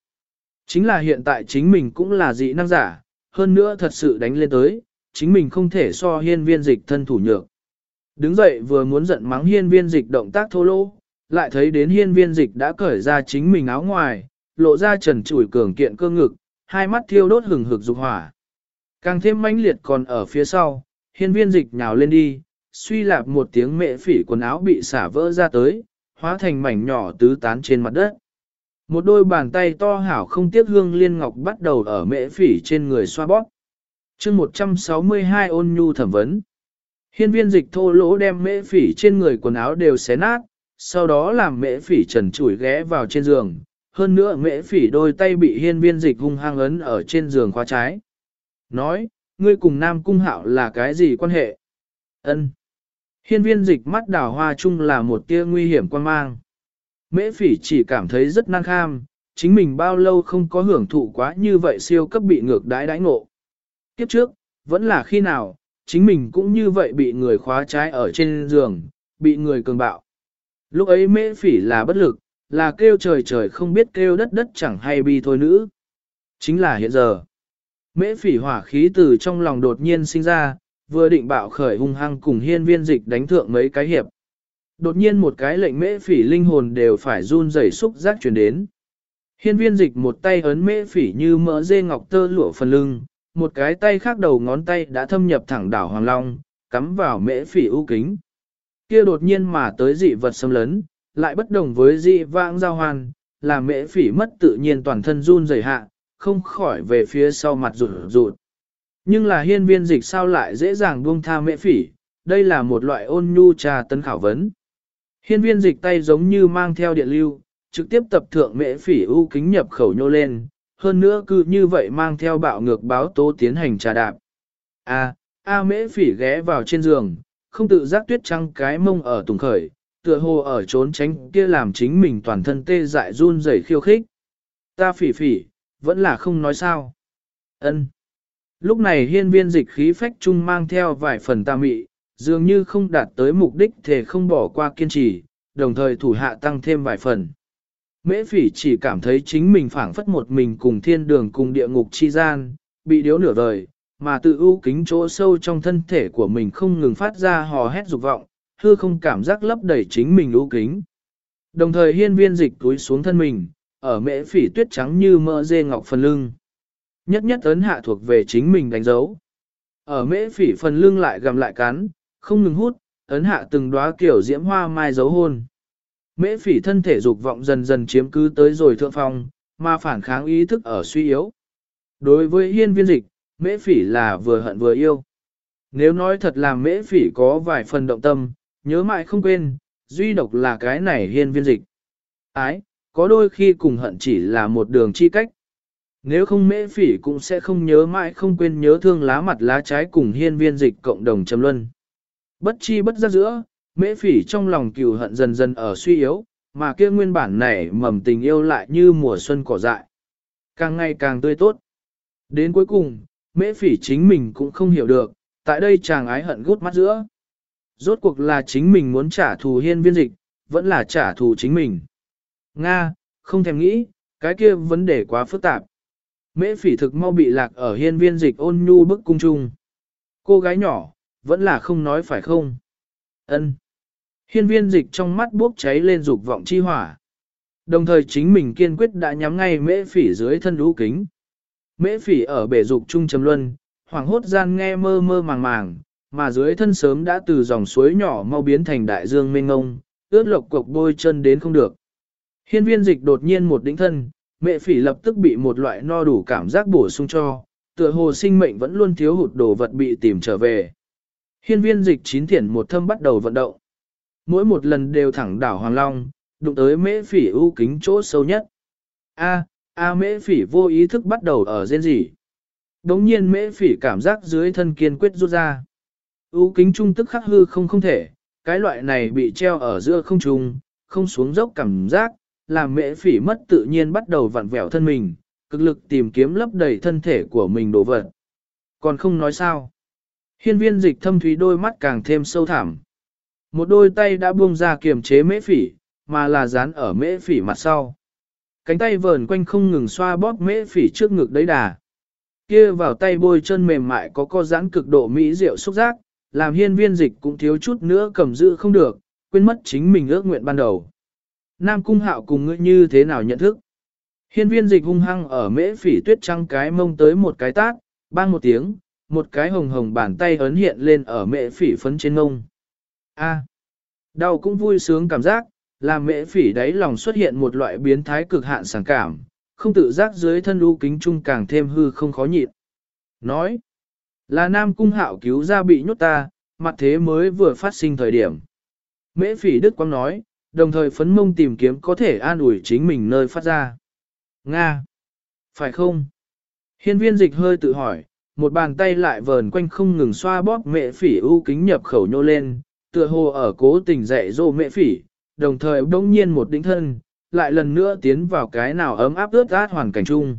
Chính là hiện tại chính mình cũng là dị năng giả, hơn nữa thật sự đánh lên tới, chính mình không thể so hiên viên dịch thân thủ nhược. Đứng dậy vừa muốn giận mắng hiên viên dịch động tác thô lỗ, lại thấy đến hiên viên dịch đã cởi ra chính mình áo ngoài, lộ ra trần trụi cường kiện cơ ngực, hai mắt thiêu đốt hừng hực dục hỏa. Càng thêm mãnh liệt còn ở phía sau, hiên viên dịch nhào lên đi, suy lạp một tiếng mệ phỉ quần áo bị xả vỡ ra tới, hóa thành mảnh nhỏ tứ tán trên mặt đất. Một đôi bàn tay to hảo không tiếc hương liên ngọc bắt đầu ở mệ phỉ trên người xoa bóp. chương 162 ôn nhu thẩm vấn. Hiên viên dịch thô lỗ đem mễ phỉ trên người quần áo đều xé nát, sau đó làm mễ phỉ trần chủi ghé vào trên giường. Hơn nữa mễ phỉ đôi tay bị hiên viên dịch hung hăng ấn ở trên giường khóa trái. Nói, ngươi cùng nam cung hạo là cái gì quan hệ? ân Hiên viên dịch mắt đào hoa chung là một tia nguy hiểm quan mang. Mễ phỉ chỉ cảm thấy rất năng kham, chính mình bao lâu không có hưởng thụ quá như vậy siêu cấp bị ngược đái đái ngộ. Kiếp trước, vẫn là khi nào, chính mình cũng như vậy bị người khóa trái ở trên giường, bị người cường bạo. Lúc ấy mễ phỉ là bất lực, là kêu trời trời không biết kêu đất đất chẳng hay bi thôi nữ. Chính là hiện giờ. Mễ phỉ hỏa khí từ trong lòng đột nhiên sinh ra, vừa định bạo khởi hung hăng cùng hiên viên dịch đánh thượng mấy cái hiệp. Đột nhiên một cái lệnh mễ phỉ linh hồn đều phải run rẩy xúc giác truyền đến. Hiên viên dịch một tay ấn mễ phỉ như mỡ dê ngọc tơ lụa phần lưng, một cái tay khác đầu ngón tay đã thâm nhập thẳng đảo Hoàng Long, cắm vào mễ phỉ ưu kính. Kia đột nhiên mà tới dị vật xâm lấn, lại bất đồng với dị vãng giao hoan, làm mễ phỉ mất tự nhiên toàn thân run rẩy hạ, không khỏi về phía sau mặt rụt rụt. Nhưng là hiên viên dịch sao lại dễ dàng buông tha mễ phỉ, đây là một loại ôn nhu trà tấn khảo vấn. Hiên viên dịch tay giống như mang theo điện lưu, trực tiếp tập thượng mễ phỉ ưu kính nhập khẩu nhô lên, hơn nữa cứ như vậy mang theo bạo ngược báo tố tiến hành trà đạp. A, A mễ phỉ ghé vào trên giường, không tự giác tuyết trăng cái mông ở tùng khởi, tựa hồ ở trốn tránh kia làm chính mình toàn thân tê dại run rẩy khiêu khích. Ta phỉ phỉ, vẫn là không nói sao. Ân. Lúc này hiên viên dịch khí phách trung mang theo vài phần ta mị, dường như không đạt tới mục đích thể không bỏ qua kiên trì, đồng thời thủ hạ tăng thêm vài phần. Mễ phỉ chỉ cảm thấy chính mình phảng phất một mình cùng thiên đường cùng địa ngục chi gian, bị điếu nửa đời, mà tự ưu kính chỗ sâu trong thân thể của mình không ngừng phát ra hò hét dục vọng, hư không cảm giác lấp đầy chính mình lũ kính. Đồng thời hiên viên dịch túi xuống thân mình, ở mễ phỉ tuyết trắng như mỡ dê ngọc phần lưng. Nhất nhất ấn hạ thuộc về chính mình đánh dấu. Ở mễ phỉ phần lưng lại gầm lại cắn, không ngừng hút, ấn hạ từng đóa kiểu diễm hoa mai dấu hôn. Mễ phỉ thân thể dục vọng dần dần chiếm cứ tới rồi thượng phong, mà phản kháng ý thức ở suy yếu. Đối với hiên viên dịch, mễ phỉ là vừa hận vừa yêu. Nếu nói thật là mễ phỉ có vài phần động tâm, nhớ mãi không quên, duy độc là cái này hiên viên dịch. Ái, có đôi khi cùng hận chỉ là một đường chi cách. Nếu không mễ phỉ cũng sẽ không nhớ mãi không quên nhớ thương lá mặt lá trái cùng hiên viên dịch cộng đồng châm luân. Bất chi bất giác giữa, mễ phỉ trong lòng cừu hận dần dần ở suy yếu, mà kia nguyên bản này mầm tình yêu lại như mùa xuân cỏ dại. Càng ngày càng tươi tốt. Đến cuối cùng, mễ phỉ chính mình cũng không hiểu được, tại đây chàng ái hận gút mắt giữa. Rốt cuộc là chính mình muốn trả thù hiên viên dịch, vẫn là trả thù chính mình. Nga, không thèm nghĩ, cái kia vấn đề quá phức tạp. Mễ phỉ thực mau bị lạc ở hiên viên dịch ôn nhu bức cung trung. Cô gái nhỏ, vẫn là không nói phải không? Ân. Hiên viên dịch trong mắt bốc cháy lên dục vọng chi hỏa. Đồng thời chính mình kiên quyết đã nhắm ngay mễ phỉ dưới thân lũ kính. Mễ phỉ ở bể dục trung trầm luân, hoàng hốt gian nghe mơ mơ màng màng, mà dưới thân sớm đã từ dòng suối nhỏ mau biến thành đại dương mênh ngông, ướt lộc cục bôi chân đến không được. Hiên viên dịch đột nhiên một đỉnh thân, mẹ phỉ lập tức bị một loại no đủ cảm giác bổ sung cho, tựa hồ sinh mệnh vẫn luôn thiếu hụt đồ vật bị tìm trở về. Hiên viên dịch chín thiển một thâm bắt đầu vận động. Mỗi một lần đều thẳng đảo Hoàng Long, đụng tới mễ phỉ ưu kính chỗ sâu nhất. A, A mễ phỉ vô ý thức bắt đầu ở rên rỉ. Đống nhiên mễ phỉ cảm giác dưới thân kiên quyết rút ra u kính trung tức khắc hư không không thể, cái loại này bị treo ở giữa không trung, không xuống dốc cảm giác, làm mễ phỉ mất tự nhiên bắt đầu vặn vẹo thân mình, cực lực tìm kiếm lấp đầy thân thể của mình đổ vật. Còn không nói sao. Hiên viên dịch thâm thúy đôi mắt càng thêm sâu thẳm. Một đôi tay đã buông ra kiềm chế mễ phỉ, mà là dán ở mễ phỉ mặt sau. Cánh tay vờn quanh không ngừng xoa bóp mễ phỉ trước ngực đấy đà. Kia vào tay bôi chân mềm mại có co giãn cực độ mỹ diệu xúc giác, làm hiên viên dịch cũng thiếu chút nữa cầm giữ không được, quên mất chính mình ước nguyện ban đầu. Nam cung hạo cùng ngươi như thế nào nhận thức? Hiên viên dịch hung hăng ở mễ phỉ tuyết trăng cái mông tới một cái tát, bang một tiếng, một cái hồng hồng bàn tay ấn hiện lên ở mễ phỉ phấn trên mông. A. đau cũng vui sướng cảm giác, làm mễ phỉ đáy lòng xuất hiện một loại biến thái cực hạn sảng cảm, không tự giác dưới thân lưu kính trung càng thêm hư không khó nhịn. Nói. Là Nam Cung Hạo cứu ra bị nhốt ta, mặt thế mới vừa phát sinh thời điểm. Mễ phỉ Đức Quang nói, đồng thời phấn mông tìm kiếm có thể an ủi chính mình nơi phát ra. Nga! Phải không? Hiên viên dịch hơi tự hỏi, một bàn tay lại vờn quanh không ngừng xoa bóp mẹ phỉ ưu kính nhập khẩu nhô lên, tựa hồ ở cố tình dạy dỗ mẹ phỉ, đồng thời đông nhiên một đỉnh thân, lại lần nữa tiến vào cái nào ấm áp ướt át hoàn cảnh chung.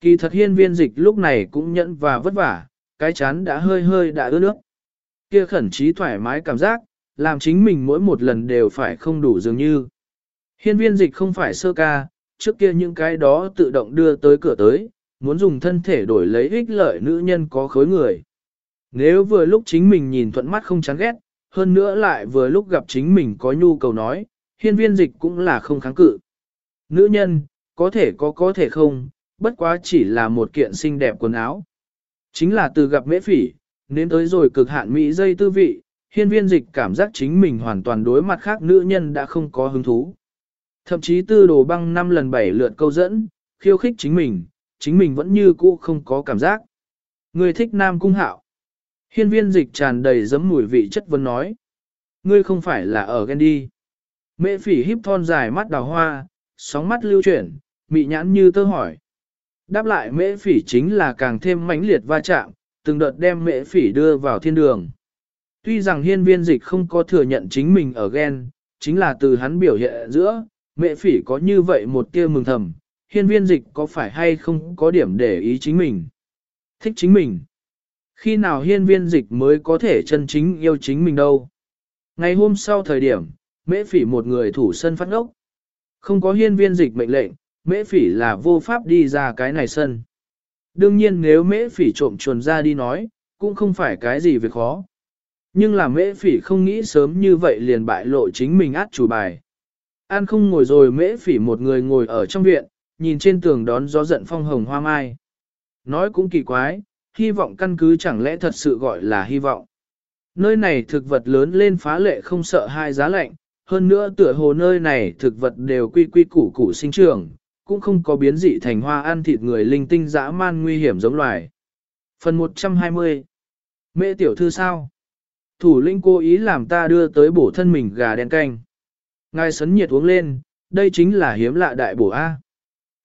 Kỳ thật hiên viên dịch lúc này cũng nhẫn và vất vả, cái chán đã hơi hơi đã ướt nước. Kia khẩn trí thoải mái cảm giác, làm chính mình mỗi một lần đều phải không đủ dường như. Hiên viên dịch không phải sơ ca, trước kia những cái đó tự động đưa tới cửa tới, muốn dùng thân thể đổi lấy ích lợi nữ nhân có khối người. Nếu vừa lúc chính mình nhìn thuận mắt không chán ghét, hơn nữa lại vừa lúc gặp chính mình có nhu cầu nói, hiên viên dịch cũng là không kháng cự. Nữ nhân, có thể có có thể không, bất quá chỉ là một kiện xinh đẹp quần áo. Chính là từ gặp mễ phỉ, nên tới rồi cực hạn mỹ dây tư vị, hiên viên dịch cảm giác chính mình hoàn toàn đối mặt khác nữ nhân đã không có hứng thú. Thậm chí tư đồ băng năm lần bảy lượt câu dẫn, khiêu khích chính mình, chính mình vẫn như cũ không có cảm giác. Người thích nam cung hạo. Hiên viên dịch tràn đầy giấm mùi vị chất vấn nói. Ngươi không phải là ở ghen đi. Mẹ phỉ híp thon dài mắt đào hoa, sóng mắt lưu chuyển, mị nhãn như tơ hỏi. Đáp lại mễ phỉ chính là càng thêm mãnh liệt va chạm, từng đợt đem mễ phỉ đưa vào thiên đường. Tuy rằng hiên viên dịch không có thừa nhận chính mình ở ghen, chính là từ hắn biểu hiện giữa, mễ phỉ có như vậy một tia mừng thầm, hiên viên dịch có phải hay không có điểm để ý chính mình, thích chính mình. Khi nào hiên viên dịch mới có thể chân chính yêu chính mình đâu. Ngày hôm sau thời điểm, mễ phỉ một người thủ sân phát ngốc. Không có hiên viên dịch mệnh lệnh, mễ phỉ là vô pháp đi ra cái này sân. Đương nhiên nếu mễ phỉ trộm chuồn ra đi nói, cũng không phải cái gì việc khó. Nhưng là mễ phỉ không nghĩ sớm như vậy liền bại lộ chính mình át chủ bài. An không ngồi rồi mễ phỉ một người ngồi ở trong viện, nhìn trên tường đón gió giận phong hồng hoa mai. Nói cũng kỳ quái, hy vọng căn cứ chẳng lẽ thật sự gọi là hy vọng. Nơi này thực vật lớn lên phá lệ không sợ hai giá lạnh, hơn nữa tựa hồ nơi này thực vật đều quy quy củ củ sinh trưởng, cũng không có biến dị thành hoa ăn thịt người linh tinh dã man nguy hiểm giống loài. Phần 120 Mẹ tiểu thư sao? Thủ linh cố ý làm ta đưa tới bổ thân mình gà đen canh. Ngài sấn nhiệt uống lên, đây chính là hiếm lạ đại bổ A.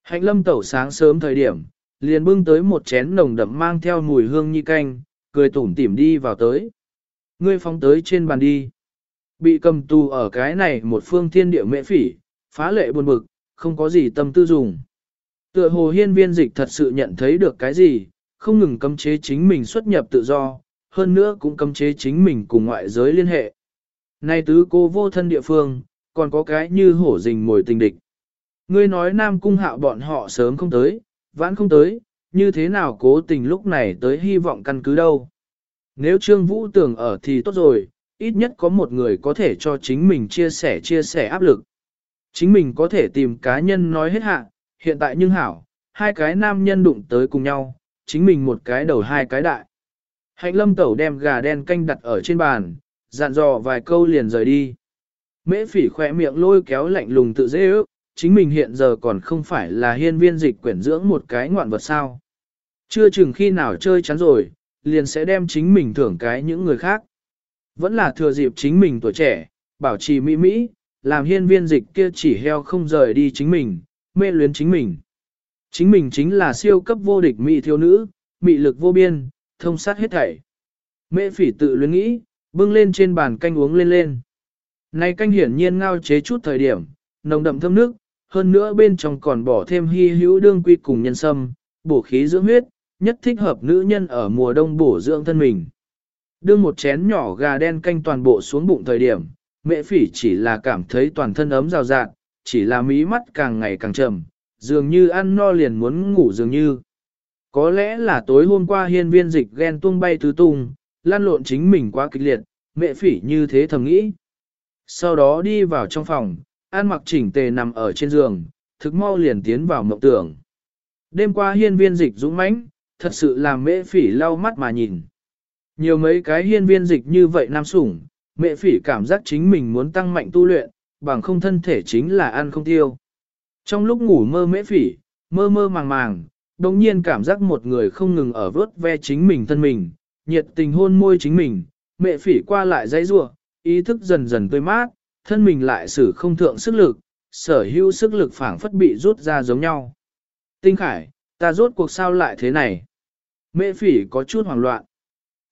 Hạnh lâm tẩu sáng sớm thời điểm, liền bưng tới một chén nồng đậm mang theo mùi hương nhi canh, cười tủm tỉm đi vào tới. Ngươi phóng tới trên bàn đi. Bị cầm tù ở cái này một phương thiên địa mệ phỉ, phá lệ buồn bực, không có gì tâm tư dùng. Tựa hồ hiên viên dịch thật sự nhận thấy được cái gì, không ngừng cấm chế chính mình xuất nhập tự do, hơn nữa cũng cấm chế chính mình cùng ngoại giới liên hệ. Nay tứ cô vô thân địa phương, còn có cái như hổ rình mồi tình địch. Ngươi nói nam cung hạo bọn họ sớm không tới, vãn không tới, như thế nào cố tình lúc này tới hy vọng căn cứ đâu. Nếu Trương Vũ tưởng ở thì tốt rồi, ít nhất có một người có thể cho chính mình chia sẻ chia sẻ áp lực. Chính mình có thể tìm cá nhân nói hết hạ, hiện tại nhưng hảo, hai cái nam nhân đụng tới cùng nhau, chính mình một cái đầu hai cái đại. Hạnh lâm tẩu đem gà đen canh đặt ở trên bàn, dặn dò vài câu liền rời đi. Mễ phỉ khỏe miệng lôi kéo lạnh lùng tự dễ ước, chính mình hiện giờ còn không phải là hiên viên dịch quyển dưỡng một cái ngoạn vật sao. Chưa chừng khi nào chơi chắn rồi, liền sẽ đem chính mình thưởng cái những người khác. Vẫn là thừa dịp chính mình tuổi trẻ, bảo trì mỹ mỹ, làm hiên viên dịch kia chỉ heo không rời đi chính mình, mê luyến chính mình. Chính mình chính là siêu cấp vô địch mỹ thiếu nữ, mị lực vô biên, thông sát hết thảy. Mẹ phỉ tự luyến nghĩ, bưng lên trên bàn canh uống lên lên. Này canh hiển nhiên ngao chế chút thời điểm, nồng đậm thơm nước, hơn nữa bên trong còn bỏ thêm hy hữu đương quy cùng nhân sâm, bổ khí dưỡng huyết, nhất thích hợp nữ nhân ở mùa đông bổ dưỡng thân mình. Đương một chén nhỏ gà đen canh toàn bộ xuống bụng thời điểm, mẹ phỉ chỉ là cảm thấy toàn thân ấm rào rạt, chỉ là mí mắt càng ngày càng trầm, dường như ăn no liền muốn ngủ dường như. Có lẽ là tối hôm qua hiên viên dịch ghen tung bay tứ tung, lan lộn chính mình quá kịch liệt, mẹ phỉ như thế thầm nghĩ. Sau đó đi vào trong phòng, an mặc chỉnh tề nằm ở trên giường, thực mau liền tiến vào mộng tưởng. Đêm qua hiên viên dịch dũng mãnh, thật sự làm mẹ phỉ lau mắt mà nhìn. Nhiều mấy cái hiên viên dịch như vậy nam sủng, mẹ phỉ cảm giác chính mình muốn tăng mạnh tu luyện, bằng không thân thể chính là ăn không tiêu. Trong lúc ngủ mơ mễ phỉ, mơ mơ màng màng, đồng nhiên cảm giác một người không ngừng ở vớt ve chính mình thân mình, nhiệt tình hôn môi chính mình, mẹ phỉ qua lại dãy rua, ý thức dần dần tươi mát, thân mình lại sử không thượng sức lực, sở hữu sức lực phảng phất bị rút ra giống nhau. Tinh Khải, ta rốt cuộc sao lại thế này? Mẹ phỉ có chút hoảng loạn.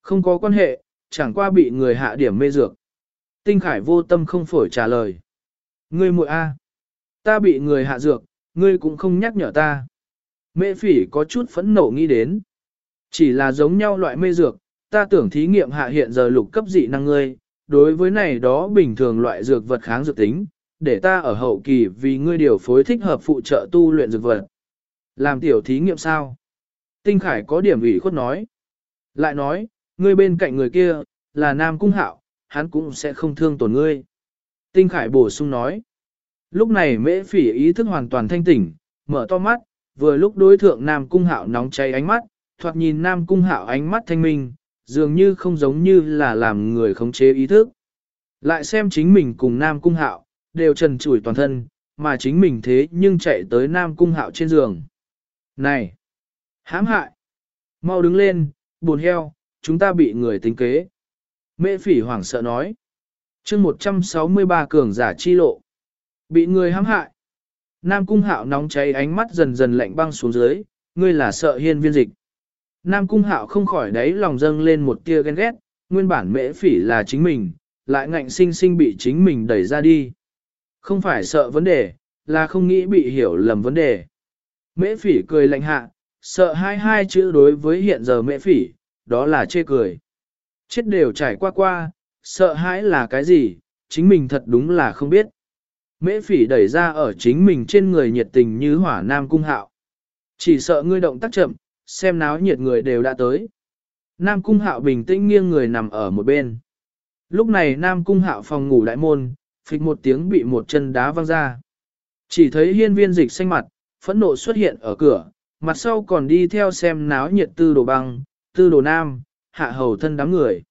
Không có quan hệ, chẳng qua bị người hạ điểm mê dược. Tinh Khải vô tâm không phổi trả lời. Ngươi muội a, ta bị người hạ dược, ngươi cũng không nhắc nhở ta. Mẹ phỉ có chút phẫn nộ nghĩ đến. Chỉ là giống nhau loại mê dược, ta tưởng thí nghiệm hạ hiện giờ lục cấp dị năng ngươi, đối với này đó bình thường loại dược vật kháng dược tính, để ta ở hậu kỳ vì ngươi điều phối thích hợp phụ trợ tu luyện dược vật. Làm tiểu thí nghiệm sao? Tinh Khải có điểm ủy khuất nói. Lại nói, ngươi bên cạnh người kia, là Nam Cung Hạo, hắn cũng sẽ không thương tổn ngươi. Tinh Khải bổ sung nói. Lúc này mễ phỉ ý thức hoàn toàn thanh tỉnh, mở to mắt, vừa lúc đối thượng Nam Cung Hạo nóng cháy ánh mắt, thoạt nhìn Nam Cung Hạo ánh mắt thanh minh, dường như không giống như là làm người khống chế ý thức. Lại xem chính mình cùng Nam Cung Hạo, đều trần trụi toàn thân, mà chính mình thế nhưng chạy tới Nam Cung Hạo trên giường. Này! hãm hại! Mau đứng lên, buồn heo, chúng ta bị người tính kế. Mễ phỉ hoảng sợ nói. chương 163 cường giả chi lộ. Bị người hãm hại. Nam Cung Hạo nóng cháy ánh mắt dần dần lạnh băng xuống dưới, ngươi là sợ hiên viên dịch. Nam Cung Hạo không khỏi đáy lòng dâng lên một tia ghen ghét, nguyên bản mễ phỉ là chính mình, lại ngạnh sinh sinh bị chính mình đẩy ra đi. Không phải sợ vấn đề, là không nghĩ bị hiểu lầm vấn đề. Mễ phỉ cười lạnh hạ, sợ hai hai chữ đối với hiện giờ mễ phỉ, đó là chê cười. Chết đều trải qua qua, sợ hãi là cái gì, chính mình thật đúng là không biết. Mễ phỉ đẩy ra ở chính mình trên người nhiệt tình như hỏa nam cung hạo. Chỉ sợ ngươi động tác chậm, xem náo nhiệt người đều đã tới. Nam cung hạo bình tĩnh nghiêng người nằm ở một bên. Lúc này Nam cung hạo phòng ngủ đại môn, phịch một tiếng bị một chân đá văng ra. Chỉ thấy hiên viên dịch xanh mặt, phẫn nộ xuất hiện ở cửa, mặt sau còn đi theo xem náo nhiệt tư đồ băng, tư đồ nam, hạ hầu thân đám người.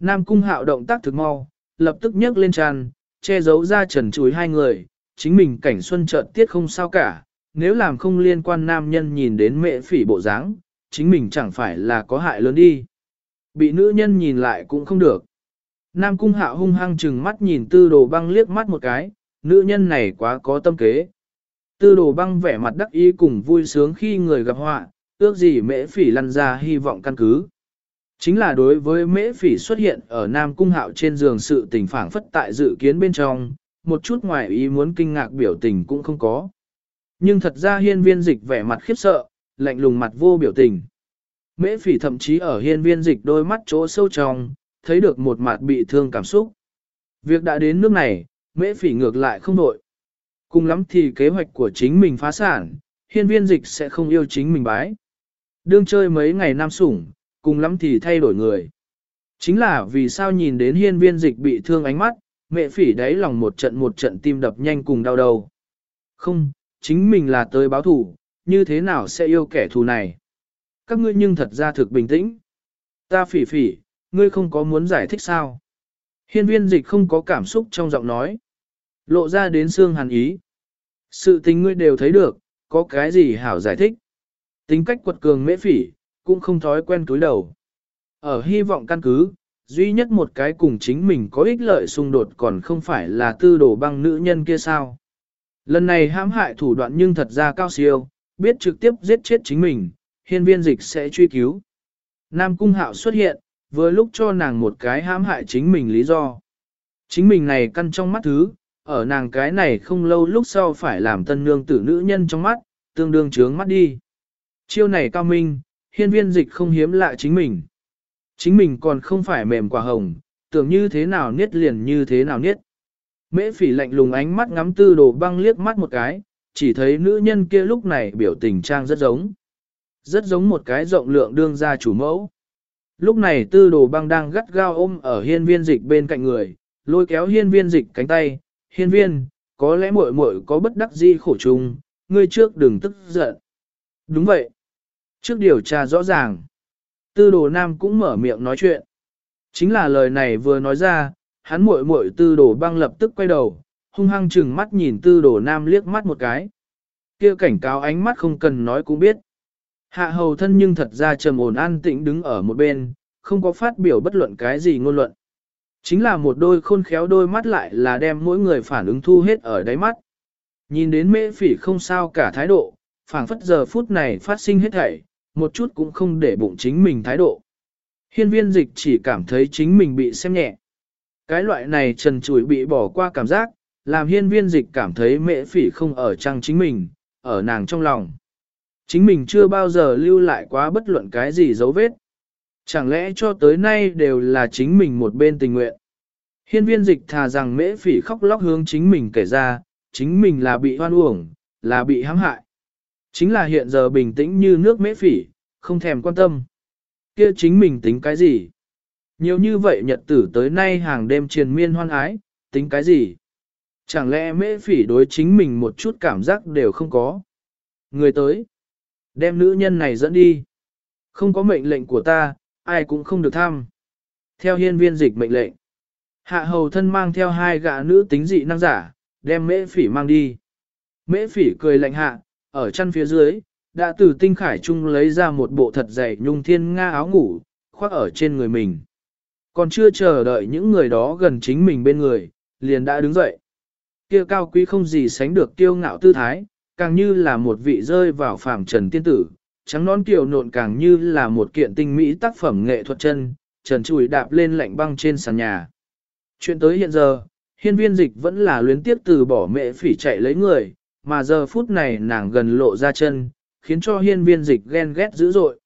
Nam cung hạo động tác thực mau, lập tức nhấc lên tràn, che giấu ra trần chuối hai người, chính mình cảnh xuân trợn tiết không sao cả, nếu làm không liên quan nam nhân nhìn đến mẹ phỉ bộ dáng, chính mình chẳng phải là có hại lớn đi. Bị nữ nhân nhìn lại cũng không được. Nam cung hạo hung hăng chừng mắt nhìn tư đồ băng liếc mắt một cái, nữ nhân này quá có tâm kế. Tư đồ băng vẻ mặt đắc ý cùng vui sướng khi người gặp họa, ước gì mễ phỉ lăn ra hy vọng căn cứ. Chính là đối với mễ phỉ xuất hiện ở Nam Cung Hạo trên giường sự tình phản phất tại dự kiến bên trong, một chút ngoài ý muốn kinh ngạc biểu tình cũng không có. Nhưng thật ra hiên viên dịch vẻ mặt khiếp sợ, lạnh lùng mặt vô biểu tình. Mễ phỉ thậm chí ở hiên viên dịch đôi mắt chỗ sâu trong, thấy được một mặt bị thương cảm xúc. Việc đã đến nước này, mễ phỉ ngược lại không đội. Cùng lắm thì kế hoạch của chính mình phá sản, hiên viên dịch sẽ không yêu chính mình bái. Đương chơi mấy ngày nam sủng, cùng lắm thì thay đổi người. Chính là vì sao nhìn đến hiên viên dịch bị thương ánh mắt, mẹ phỉ đáy lòng một trận một trận tim đập nhanh cùng đau đầu. Không, chính mình là tới báo thủ, như thế nào sẽ yêu kẻ thù này? Các ngươi nhưng thật ra thực bình tĩnh. Ta phỉ phỉ, ngươi không có muốn giải thích sao? Hiên viên dịch không có cảm xúc trong giọng nói. Lộ ra đến xương hàn ý. Sự tình ngươi đều thấy được, có cái gì hảo giải thích. Tính cách quật cường mễ phỉ, cũng không thói quen túi đầu. Ở hy vọng căn cứ, duy nhất một cái cùng chính mình có ích lợi xung đột còn không phải là tư đồ băng nữ nhân kia sao. Lần này hãm hại thủ đoạn nhưng thật ra cao siêu, biết trực tiếp giết chết chính mình, hiên viên dịch sẽ truy cứu. Nam Cung Hạo xuất hiện, vừa lúc cho nàng một cái hãm hại chính mình lý do. Chính mình này căn trong mắt thứ, ở nàng cái này không lâu lúc sau phải làm tân nương tử nữ nhân trong mắt, tương đương trướng mắt đi. Chiêu này cao minh, hiên viên dịch không hiếm lạ chính mình. Chính mình còn không phải mềm quả hồng, tưởng như thế nào niết liền như thế nào niết. Mễ phỉ lạnh lùng ánh mắt ngắm tư đồ băng liếc mắt một cái, chỉ thấy nữ nhân kia lúc này biểu tình trang rất giống. Rất giống một cái rộng lượng đương gia chủ mẫu. Lúc này tư đồ băng đang gắt gao ôm ở hiên viên dịch bên cạnh người, lôi kéo hiên viên dịch cánh tay, hiên viên, có lẽ muội muội có bất đắc di khổ chung, ngươi trước đừng tức giận. Đúng vậy. Trước điều tra rõ ràng, tư đồ nam cũng mở miệng nói chuyện. Chính là lời này vừa nói ra, hắn muội muội tư đồ băng lập tức quay đầu, hung hăng chừng mắt nhìn tư đồ nam liếc mắt một cái. kia cảnh cáo ánh mắt không cần nói cũng biết. Hạ hầu thân nhưng thật ra trầm ổn an tĩnh đứng ở một bên, không có phát biểu bất luận cái gì ngôn luận. Chính là một đôi khôn khéo đôi mắt lại là đem mỗi người phản ứng thu hết ở đáy mắt. Nhìn đến mễ phỉ không sao cả thái độ, phảng phất giờ phút này phát sinh hết thảy, một chút cũng không để bụng chính mình thái độ. Hiên viên dịch chỉ cảm thấy chính mình bị xem nhẹ. Cái loại này trần trụi bị bỏ qua cảm giác, làm hiên viên dịch cảm thấy mễ phỉ không ở trang chính mình, ở nàng trong lòng. Chính mình chưa bao giờ lưu lại quá bất luận cái gì dấu vết. Chẳng lẽ cho tới nay đều là chính mình một bên tình nguyện. Hiên viên dịch thà rằng mễ phỉ khóc lóc hướng chính mình kể ra, chính mình là bị hoan uổng, là bị hãm hại. Chính là hiện giờ bình tĩnh như nước mễ phỉ, không thèm quan tâm. Kia chính mình tính cái gì? Nhiều như vậy nhật tử tới nay hàng đêm triền miên hoan ái, tính cái gì? Chẳng lẽ mễ phỉ đối chính mình một chút cảm giác đều không có? Người tới, đem nữ nhân này dẫn đi. Không có mệnh lệnh của ta, ai cũng không được tham. Theo hiên viên dịch mệnh lệnh, hạ hầu thân mang theo hai gã nữ tính dị năng giả, đem mễ phỉ mang đi. Mễ phỉ cười lạnh hạ, ở chân phía dưới, đã từ tinh khải trung lấy ra một bộ thật dày nhung thiên nga áo ngủ, khoác ở trên người mình. Còn chưa chờ đợi những người đó gần chính mình bên người, liền đã đứng dậy. Kia cao quý không gì sánh được tiêu ngạo tư thái, càng như là một vị rơi vào phàm trần tiên tử, trắng non kiều nộn càng như là một kiện tinh mỹ tác phẩm nghệ thuật chân, trần chùi đạp lên lạnh băng trên sàn nhà. Chuyện tới hiện giờ, hiên viên dịch vẫn là luyến tiếp từ bỏ mẹ phỉ chạy lấy người, mà giờ phút này nàng gần lộ ra chân, khiến cho hiên viên dịch ghen ghét dữ dội.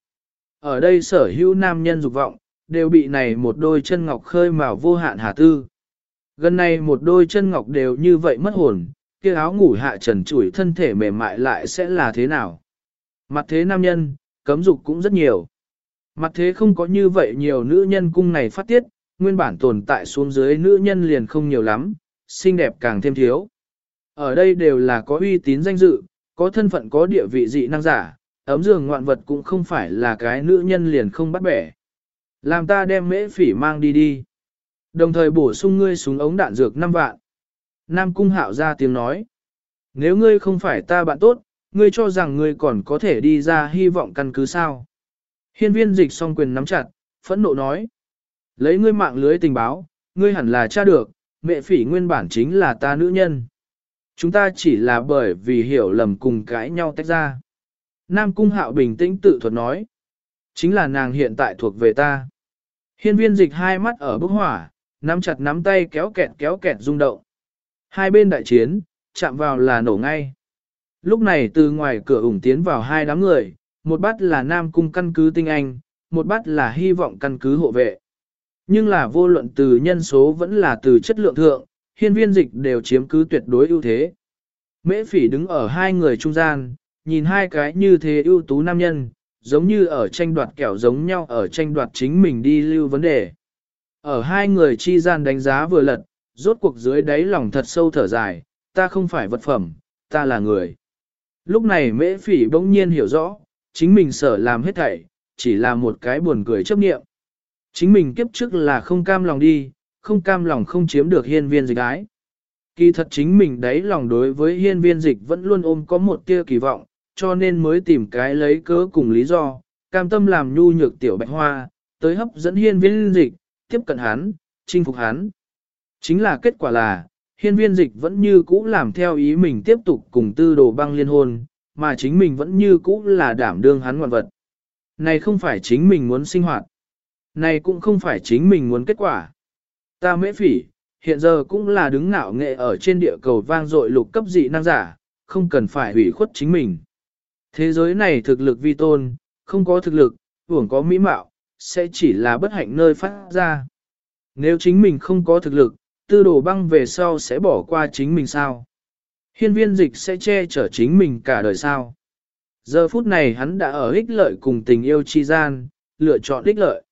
Ở đây sở hữu nam nhân dục vọng, đều bị này một đôi chân ngọc khơi mào vô hạn hà tư. Gần này một đôi chân ngọc đều như vậy mất hồn, kia áo ngủ hạ trần chủi thân thể mềm mại lại sẽ là thế nào? Mặt thế nam nhân, cấm dục cũng rất nhiều. Mặt thế không có như vậy nhiều nữ nhân cung này phát tiết, nguyên bản tồn tại xuống dưới nữ nhân liền không nhiều lắm, xinh đẹp càng thêm thiếu. Ở đây đều là có uy tín danh dự, có thân phận có địa vị dị năng giả, ấm giường ngoạn vật cũng không phải là cái nữ nhân liền không bắt bẻ. Làm ta đem mễ phỉ mang đi đi. Đồng thời bổ sung ngươi súng ống đạn dược 5 vạn. Nam cung hạo ra tiếng nói. Nếu ngươi không phải ta bạn tốt, ngươi cho rằng ngươi còn có thể đi ra hy vọng căn cứ sao. Hiên viên dịch song quyền nắm chặt, phẫn nộ nói. Lấy ngươi mạng lưới tình báo, ngươi hẳn là tra được, mẹ phỉ nguyên bản chính là ta nữ nhân. Chúng ta chỉ là bởi vì hiểu lầm cùng cãi nhau tách ra. Nam Cung Hạo bình tĩnh tự thuật nói. Chính là nàng hiện tại thuộc về ta. Hiên viên dịch hai mắt ở bức hỏa, nắm chặt nắm tay kéo kẹt kéo kẹt rung động. Hai bên đại chiến, chạm vào là nổ ngay. Lúc này từ ngoài cửa ủng tiến vào hai đám người, một bát là Nam Cung căn cứ tinh anh, một bát là hy vọng căn cứ hộ vệ. Nhưng là vô luận từ nhân số vẫn là từ chất lượng thượng, hiên viên dịch đều chiếm cứ tuyệt đối ưu thế. Mễ phỉ đứng ở hai người trung gian, nhìn hai cái như thế ưu tú nam nhân, giống như ở tranh đoạt kẻo giống nhau ở tranh đoạt chính mình đi lưu vấn đề. Ở hai người chi gian đánh giá vừa lật, rốt cuộc dưới đáy lòng thật sâu thở dài, ta không phải vật phẩm, ta là người. Lúc này mễ phỉ bỗng nhiên hiểu rõ, chính mình sở làm hết thảy, chỉ là một cái buồn cười chấp nghiệm. Chính mình kiếp trước là không cam lòng đi, không cam lòng không chiếm được hiên viên dịch ái. Kỳ thật chính mình đấy lòng đối với hiên viên dịch vẫn luôn ôm có một tia kỳ vọng, cho nên mới tìm cái lấy cớ cùng lý do, cam tâm làm nhu nhược tiểu bạch hoa, tới hấp dẫn hiên viên dịch, tiếp cận hắn, chinh phục hắn. Chính là kết quả là, hiên viên dịch vẫn như cũ làm theo ý mình tiếp tục cùng tư đồ băng liên hôn, mà chính mình vẫn như cũ là đảm đương hắn ngoạn vật. Này không phải chính mình muốn sinh hoạt. Này cũng không phải chính mình muốn kết quả. Ta mễ phỉ, hiện giờ cũng là đứng ngạo nghệ ở trên địa cầu vang dội lục cấp dị năng giả, không cần phải hủy khuất chính mình. Thế giới này thực lực vi tôn, không có thực lực, hưởng có mỹ mạo, sẽ chỉ là bất hạnh nơi phát ra. Nếu chính mình không có thực lực, tư đồ băng về sau sẽ bỏ qua chính mình sao? Hiên viên dịch sẽ che chở chính mình cả đời sao? Giờ phút này hắn đã ở ích lợi cùng tình yêu chi gian, lựa chọn ích lợi.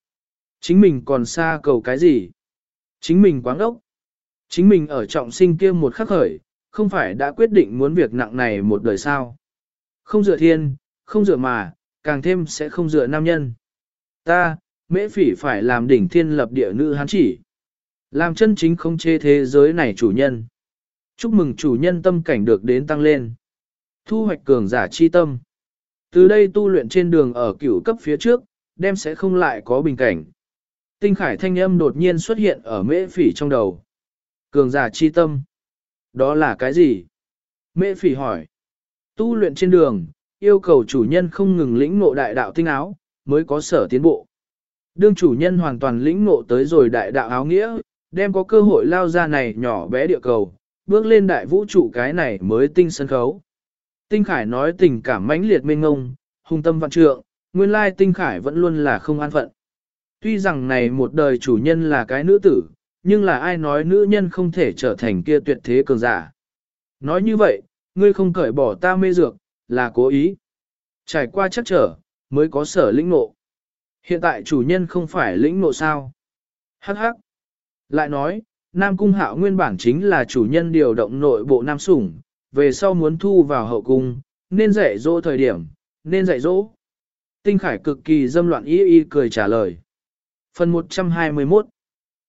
Chính mình còn xa cầu cái gì? Chính mình quáng ốc. Chính mình ở trọng sinh kia một khắc khởi, không phải đã quyết định muốn việc nặng này một đời sao. Không dựa thiên, không dựa mà, càng thêm sẽ không dựa nam nhân. Ta, mễ phỉ phải làm đỉnh thiên lập địa nữ hán chỉ. Làm chân chính không chê thế giới này chủ nhân. Chúc mừng chủ nhân tâm cảnh được đến tăng lên. Thu hoạch cường giả chi tâm. Từ đây tu luyện trên đường ở cửu cấp phía trước, đem sẽ không lại có bình cảnh. Tinh khải thanh âm đột nhiên xuất hiện ở mễ phỉ trong đầu. Cường giả chi tâm. Đó là cái gì? Mễ phỉ hỏi. Tu luyện trên đường, yêu cầu chủ nhân không ngừng lĩnh ngộ đại đạo tinh áo, mới có sở tiến bộ. Đương chủ nhân hoàn toàn lĩnh ngộ tới rồi đại đạo áo nghĩa, đem có cơ hội lao ra này nhỏ bé địa cầu, bước lên đại vũ trụ cái này mới tinh sân khấu. Tinh Khải nói tình cảm mãnh liệt mênh ngông, hùng tâm vạn trượng, nguyên lai Tinh Khải vẫn luôn là không an phận. Tuy rằng này một đời chủ nhân là cái nữ tử, nhưng là ai nói nữ nhân không thể trở thành kia tuyệt thế cường giả. Nói như vậy, ngươi không cởi bỏ ta mê dược, là cố ý. Trải qua chắc trở, mới có sở lĩnh nộ. Hiện tại chủ nhân không phải lĩnh nộ sao? Hắc hắc. Lại nói, Nam Cung Hạo nguyên bản chính là chủ nhân điều động nội bộ Nam Sủng, về sau muốn thu vào hậu cung, nên dạy dỗ thời điểm, nên dạy dỗ. Tinh Khải cực kỳ dâm loạn y y cười trả lời. Phần 121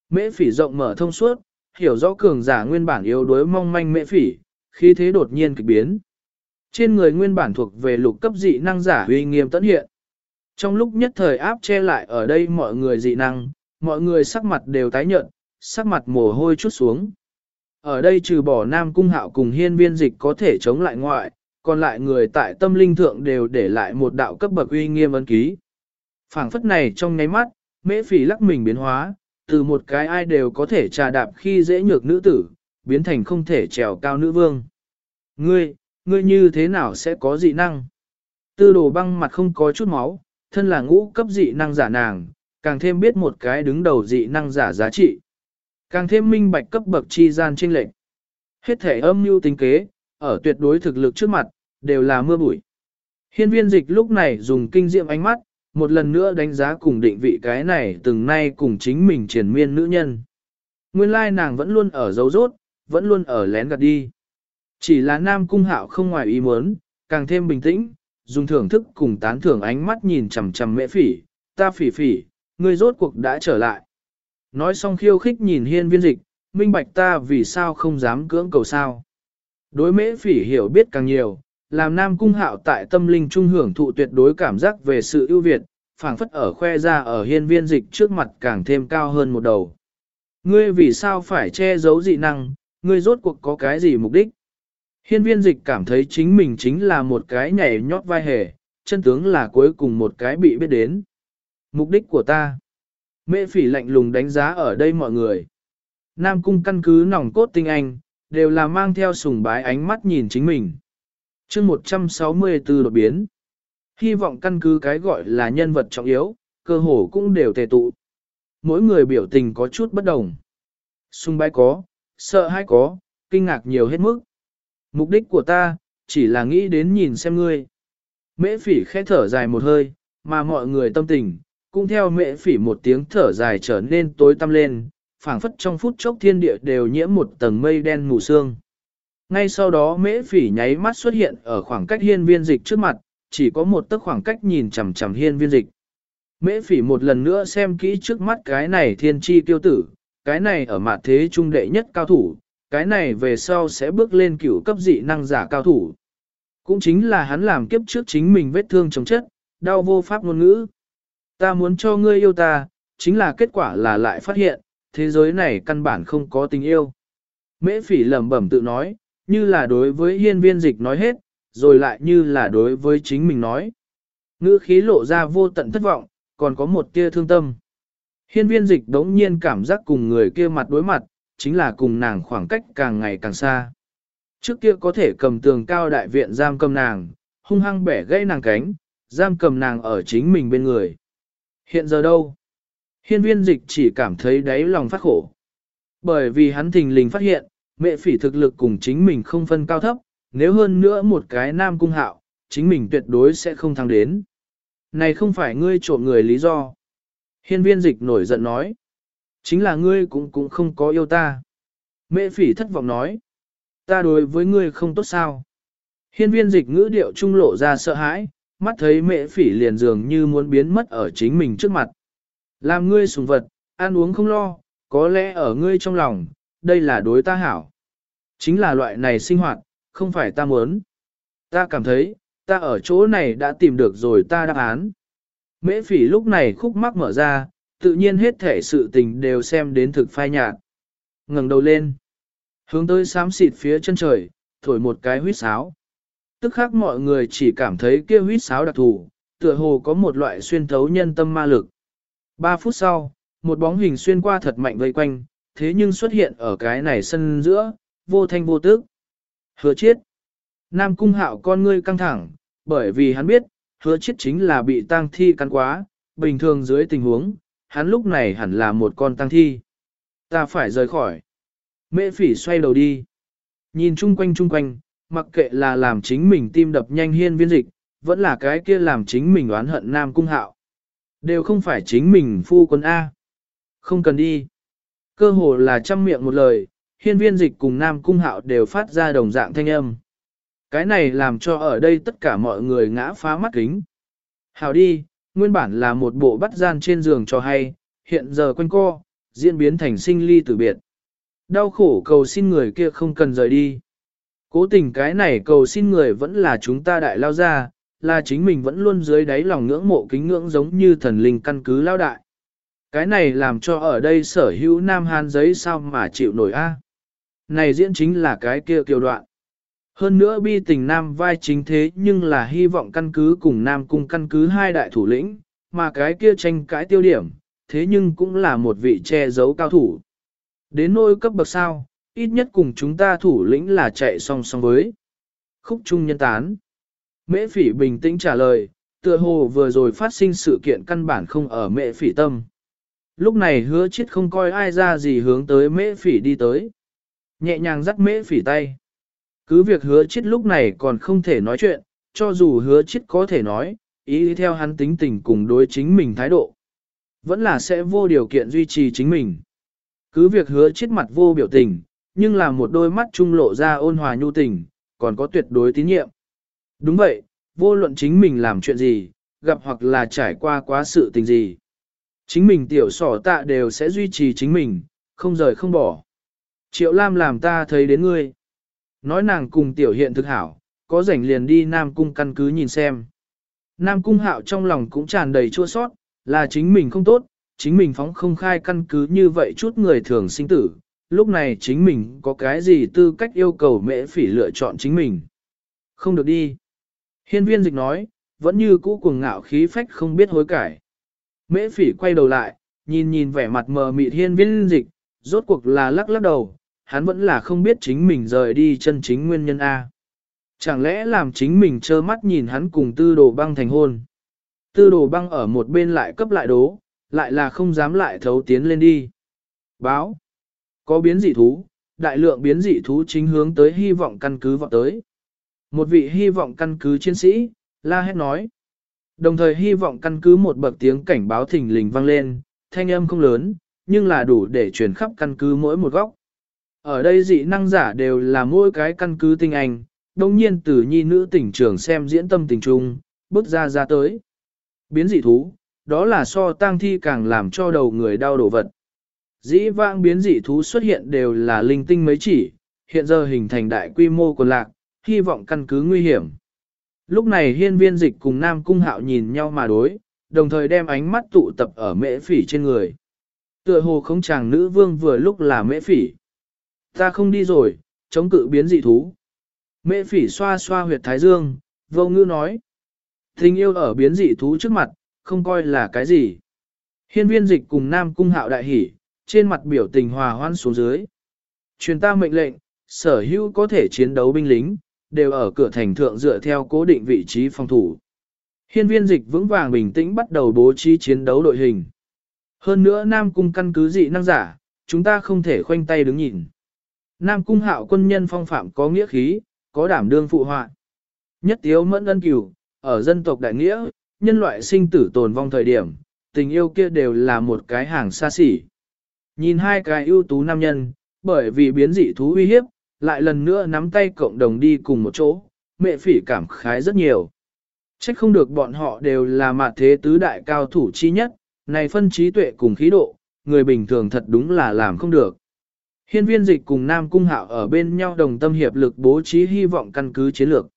Mễ phỉ rộng mở thông suốt, hiểu rõ cường giả nguyên bản yếu đuối mong manh mễ phỉ, khi thế đột nhiên kịch biến. Trên người nguyên bản thuộc về lục cấp dị năng giả uy nghiêm tận hiện. Trong lúc nhất thời áp che lại ở đây mọi người dị năng, mọi người sắc mặt đều tái nhợt, sắc mặt mồ hôi chút xuống. Ở đây trừ bỏ Nam Cung Hạo cùng hiên viên dịch có thể chống lại ngoại, còn lại người tại tâm linh thượng đều để lại một đạo cấp bậc uy nghiêm ấn ký. phảng phất này trong nháy mắt, mễ phỉ lắc mình biến hóa, từ một cái ai đều có thể trà đạp khi dễ nhược nữ tử, biến thành không thể trèo cao nữ vương. Ngươi, ngươi như thế nào sẽ có dị năng? Tư đồ băng mặt không có chút máu, thân là ngũ cấp dị năng giả nàng, càng thêm biết một cái đứng đầu dị năng giả giá trị. Càng thêm minh bạch cấp bậc chi gian trinh lệnh. Hết thể âm mưu tính kế, ở tuyệt đối thực lực trước mặt, đều là mưa bụi. Hiên viên dịch lúc này dùng kinh diệm ánh mắt, một lần nữa đánh giá cùng định vị cái này từng nay cùng chính mình triển miên nữ nhân. Nguyên lai nàng vẫn luôn ở dấu rốt, vẫn luôn ở lén gạt đi. Chỉ là nam cung hạo không ngoài ý muốn, càng thêm bình tĩnh, dùng thưởng thức cùng tán thưởng ánh mắt nhìn chằm chằm mẹ phỉ, ta phỉ phỉ, ngươi rốt cuộc đã trở lại. Nói xong khiêu khích nhìn hiên viên dịch, minh bạch ta vì sao không dám cưỡng cầu sao. Đối mễ phỉ hiểu biết càng nhiều, làm nam cung hạo tại tâm linh trung hưởng thụ tuyệt đối cảm giác về sự ưu việt, phảng phất ở khoe ra ở hiên viên dịch trước mặt càng thêm cao hơn một đầu. Ngươi vì sao phải che giấu dị năng, ngươi rốt cuộc có cái gì mục đích? Hiên viên dịch cảm thấy chính mình chính là một cái nhảy nhót vai hề, chân tướng là cuối cùng một cái bị biết đến. Mục đích của ta. Mễ phỉ lạnh lùng đánh giá ở đây mọi người. Nam cung căn cứ nòng cốt tinh anh, đều là mang theo sùng bái ánh mắt nhìn chính mình chương 164 đột biến. Hy vọng căn cứ cái gọi là nhân vật trọng yếu, cơ hồ cũng đều tề tụ. Mỗi người biểu tình có chút bất đồng. sung bái có, sợ hãi có, kinh ngạc nhiều hết mức. Mục đích của ta, chỉ là nghĩ đến nhìn xem ngươi. Mễ phỉ khẽ thở dài một hơi, mà mọi người tâm tình, cũng theo mễ phỉ một tiếng thở dài trở nên tối tăm lên, phảng phất trong phút chốc thiên địa đều nhiễm một tầng mây đen mù sương. Ngay sau đó mễ phỉ nháy mắt xuất hiện ở khoảng cách hiên viên dịch trước mặt, chỉ có một tấc khoảng cách nhìn chằm chằm hiên viên dịch. Mễ phỉ một lần nữa xem kỹ trước mắt cái này thiên chi tiêu tử, cái này ở mặt thế trung đệ nhất cao thủ, cái này về sau sẽ bước lên cửu cấp dị năng giả cao thủ. Cũng chính là hắn làm kiếp trước chính mình vết thương chống chất, đau vô pháp ngôn ngữ. Ta muốn cho ngươi yêu ta, chính là kết quả là lại phát hiện, thế giới này căn bản không có tình yêu. Mễ phỉ lẩm bẩm tự nói, như là đối với hiên viên dịch nói hết, rồi lại như là đối với chính mình nói. Ngữ khí lộ ra vô tận thất vọng, còn có một tia thương tâm. Hiên viên dịch đống nhiên cảm giác cùng người kia mặt đối mặt, chính là cùng nàng khoảng cách càng ngày càng xa. Trước kia có thể cầm tường cao đại viện giam cầm nàng, hung hăng bẻ gãy nàng cánh, giam cầm nàng ở chính mình bên người. Hiện giờ đâu? Hiên viên dịch chỉ cảm thấy đáy lòng phát khổ. Bởi vì hắn thình lình phát hiện, mẹ phỉ thực lực cùng chính mình không phân cao thấp, nếu hơn nữa một cái nam cung hạo, chính mình tuyệt đối sẽ không thắng đến. Này không phải ngươi trộm người lý do. Hiên viên dịch nổi giận nói. Chính là ngươi cũng cũng không có yêu ta. Mẹ phỉ thất vọng nói. Ta đối với ngươi không tốt sao. Hiên viên dịch ngữ điệu trung lộ ra sợ hãi, mắt thấy mẹ phỉ liền dường như muốn biến mất ở chính mình trước mặt. Làm ngươi sùng vật, ăn uống không lo, có lẽ ở ngươi trong lòng, đây là đối ta hảo. Chính là loại này sinh hoạt, không phải ta muốn. Ta cảm thấy, ta ở chỗ này đã tìm được rồi ta đáp án. Mễ phỉ lúc này khúc mắc mở ra, tự nhiên hết thể sự tình đều xem đến thực phai nhạt. ngẩng đầu lên, hướng tới xám xịt phía chân trời, thổi một cái huyết sáo. Tức khác mọi người chỉ cảm thấy kia huyết sáo đặc thù, tựa hồ có một loại xuyên thấu nhân tâm ma lực. Ba phút sau, một bóng hình xuyên qua thật mạnh vây quanh, thế nhưng xuất hiện ở cái này sân giữa, vô thanh vô tức. Hứa chiết. Nam cung hạo con ngươi căng thẳng, bởi vì hắn biết, hứa chiết chính là bị tang thi cắn quá, bình thường dưới tình huống, hắn lúc này hẳn là một con tang thi. Ta phải rời khỏi. Mễ phỉ xoay đầu đi. Nhìn chung quanh chung quanh, mặc kệ là làm chính mình tim đập nhanh hiên viên dịch, vẫn là cái kia làm chính mình oán hận Nam Cung Hạo. Đều không phải chính mình phu quân A. Không cần đi. Cơ hồ là trăm miệng một lời, hiên viên dịch cùng Nam Cung Hạo đều phát ra đồng dạng thanh âm. Cái này làm cho ở đây tất cả mọi người ngã phá mắt kính. Hảo đi, nguyên bản là một bộ bắt gian trên giường cho hay, hiện giờ quanh co, diễn biến thành sinh ly tử biệt. Đau khổ cầu xin người kia không cần rời đi. Cố tình cái này cầu xin người vẫn là chúng ta đại lao ra, là chính mình vẫn luôn dưới đáy lòng ngưỡng mộ kính ngưỡng giống như thần linh căn cứ lao đại. Cái này làm cho ở đây sở hữu Nam Hàn giấy sao mà chịu nổi a? Này diễn chính là cái kia kiều đoạn. Hơn nữa bi tình Nam vai chính thế nhưng là hy vọng căn cứ cùng Nam cung căn cứ hai đại thủ lĩnh, mà cái kia tranh cãi tiêu điểm, thế nhưng cũng là một vị che giấu cao thủ. Đến nôi cấp bậc sao, ít nhất cùng chúng ta thủ lĩnh là chạy song song với. Khúc Trung nhân tán. Mễ phỉ bình tĩnh trả lời, tựa hồ vừa rồi phát sinh sự kiện căn bản không ở mễ phỉ tâm. Lúc này hứa chết không coi ai ra gì hướng tới mễ phỉ đi tới. Nhẹ nhàng dắt mễ phỉ tay. Cứ việc hứa chết lúc này còn không thể nói chuyện, cho dù hứa chết có thể nói, ý theo hắn tính tình cùng đối chính mình thái độ. Vẫn là sẽ vô điều kiện duy trì chính mình. Cứ việc hứa chết mặt vô biểu tình, nhưng là một đôi mắt trung lộ ra ôn hòa nhu tình, còn có tuyệt đối tín nhiệm. Đúng vậy, vô luận chính mình làm chuyện gì, gặp hoặc là trải qua quá sự tình gì. Chính mình tiểu sỏ tạ đều sẽ duy trì chính mình, không rời không bỏ. Triệu Lam làm ta thấy đến ngươi. Nói nàng cùng tiểu hiện thực hảo, có rảnh liền đi Nam Cung căn cứ nhìn xem. Nam Cung hạo trong lòng cũng tràn đầy chua sót, là chính mình không tốt, chính mình phóng không khai căn cứ như vậy chút người thường sinh tử, lúc này chính mình có cái gì tư cách yêu cầu mễ phỉ lựa chọn chính mình. Không được đi. Hiên viên dịch nói, vẫn như cũ cuồng ngạo khí phách không biết hối cải. Mễ phỉ quay đầu lại, nhìn nhìn vẻ mặt mờ mịt hiên viên dịch, rốt cuộc là lắc lắc đầu, hắn vẫn là không biết chính mình rời đi chân chính nguyên nhân A. Chẳng lẽ làm chính mình trơ mắt nhìn hắn cùng tư đồ băng thành hôn. Tư đồ băng ở một bên lại cấp lại đố, lại là không dám lại thấu tiến lên đi. Báo. Có biến dị thú, đại lượng biến dị thú chính hướng tới hy vọng căn cứ vọng tới. Một vị hy vọng căn cứ chiến sĩ, la hét nói. Đồng thời hy vọng căn cứ một bậc tiếng cảnh báo thình lình vang lên, thanh âm không lớn, nhưng là đủ để truyền khắp căn cứ mỗi một góc. Ở đây dị năng giả đều là mỗi cái căn cứ tinh anh, đồng nhiên từ nhi nữ tỉnh trường xem diễn tâm tình trung, bước ra ra tới. Biến dị thú, đó là so tang thi càng làm cho đầu người đau đổ vật. Dĩ vãng biến dị thú xuất hiện đều là linh tinh mấy chỉ, hiện giờ hình thành đại quy mô quần lạc, hy vọng căn cứ nguy hiểm. Lúc này hiên viên dịch cùng Nam Cung Hạo nhìn nhau mà đối, đồng thời đem ánh mắt tụ tập ở mễ phỉ trên người. Tựa hồ không chàng nữ vương vừa lúc là mễ phỉ. Ta không đi rồi, chống cự biến dị thú. Mễ phỉ xoa xoa huyệt thái dương, vô ngư nói. Tình yêu ở biến dị thú trước mặt, không coi là cái gì. Hiên viên dịch cùng Nam Cung Hạo đại hỉ, trên mặt biểu tình hòa hoan xuống dưới. Truyền ta mệnh lệnh, sở hữu có thể chiến đấu binh lính, đều ở cửa thành thượng dựa theo cố định vị trí phòng thủ. Hiên viên dịch vững vàng bình tĩnh bắt đầu bố trí chiến đấu đội hình. Hơn nữa Nam Cung căn cứ dị năng giả, chúng ta không thể khoanh tay đứng nhìn. Nam Cung hạo quân nhân phong phạm có nghĩa khí, có đảm đương phụ họa. Nhất tiếu mẫn ân cửu, ở dân tộc đại nghĩa, nhân loại sinh tử tồn vong thời điểm, tình yêu kia đều là một cái hàng xa xỉ. Nhìn hai cái ưu tú nam nhân, bởi vì biến dị thú uy hiếp, lại lần nữa nắm tay cộng đồng đi cùng một chỗ, mẹ phỉ cảm khái rất nhiều. Trách không được bọn họ đều là mặt thế tứ đại cao thủ chi nhất, này phân trí tuệ cùng khí độ, người bình thường thật đúng là làm không được. Hiên viên dịch cùng Nam Cung Hạo ở bên nhau đồng tâm hiệp lực bố trí hy vọng căn cứ chiến lược.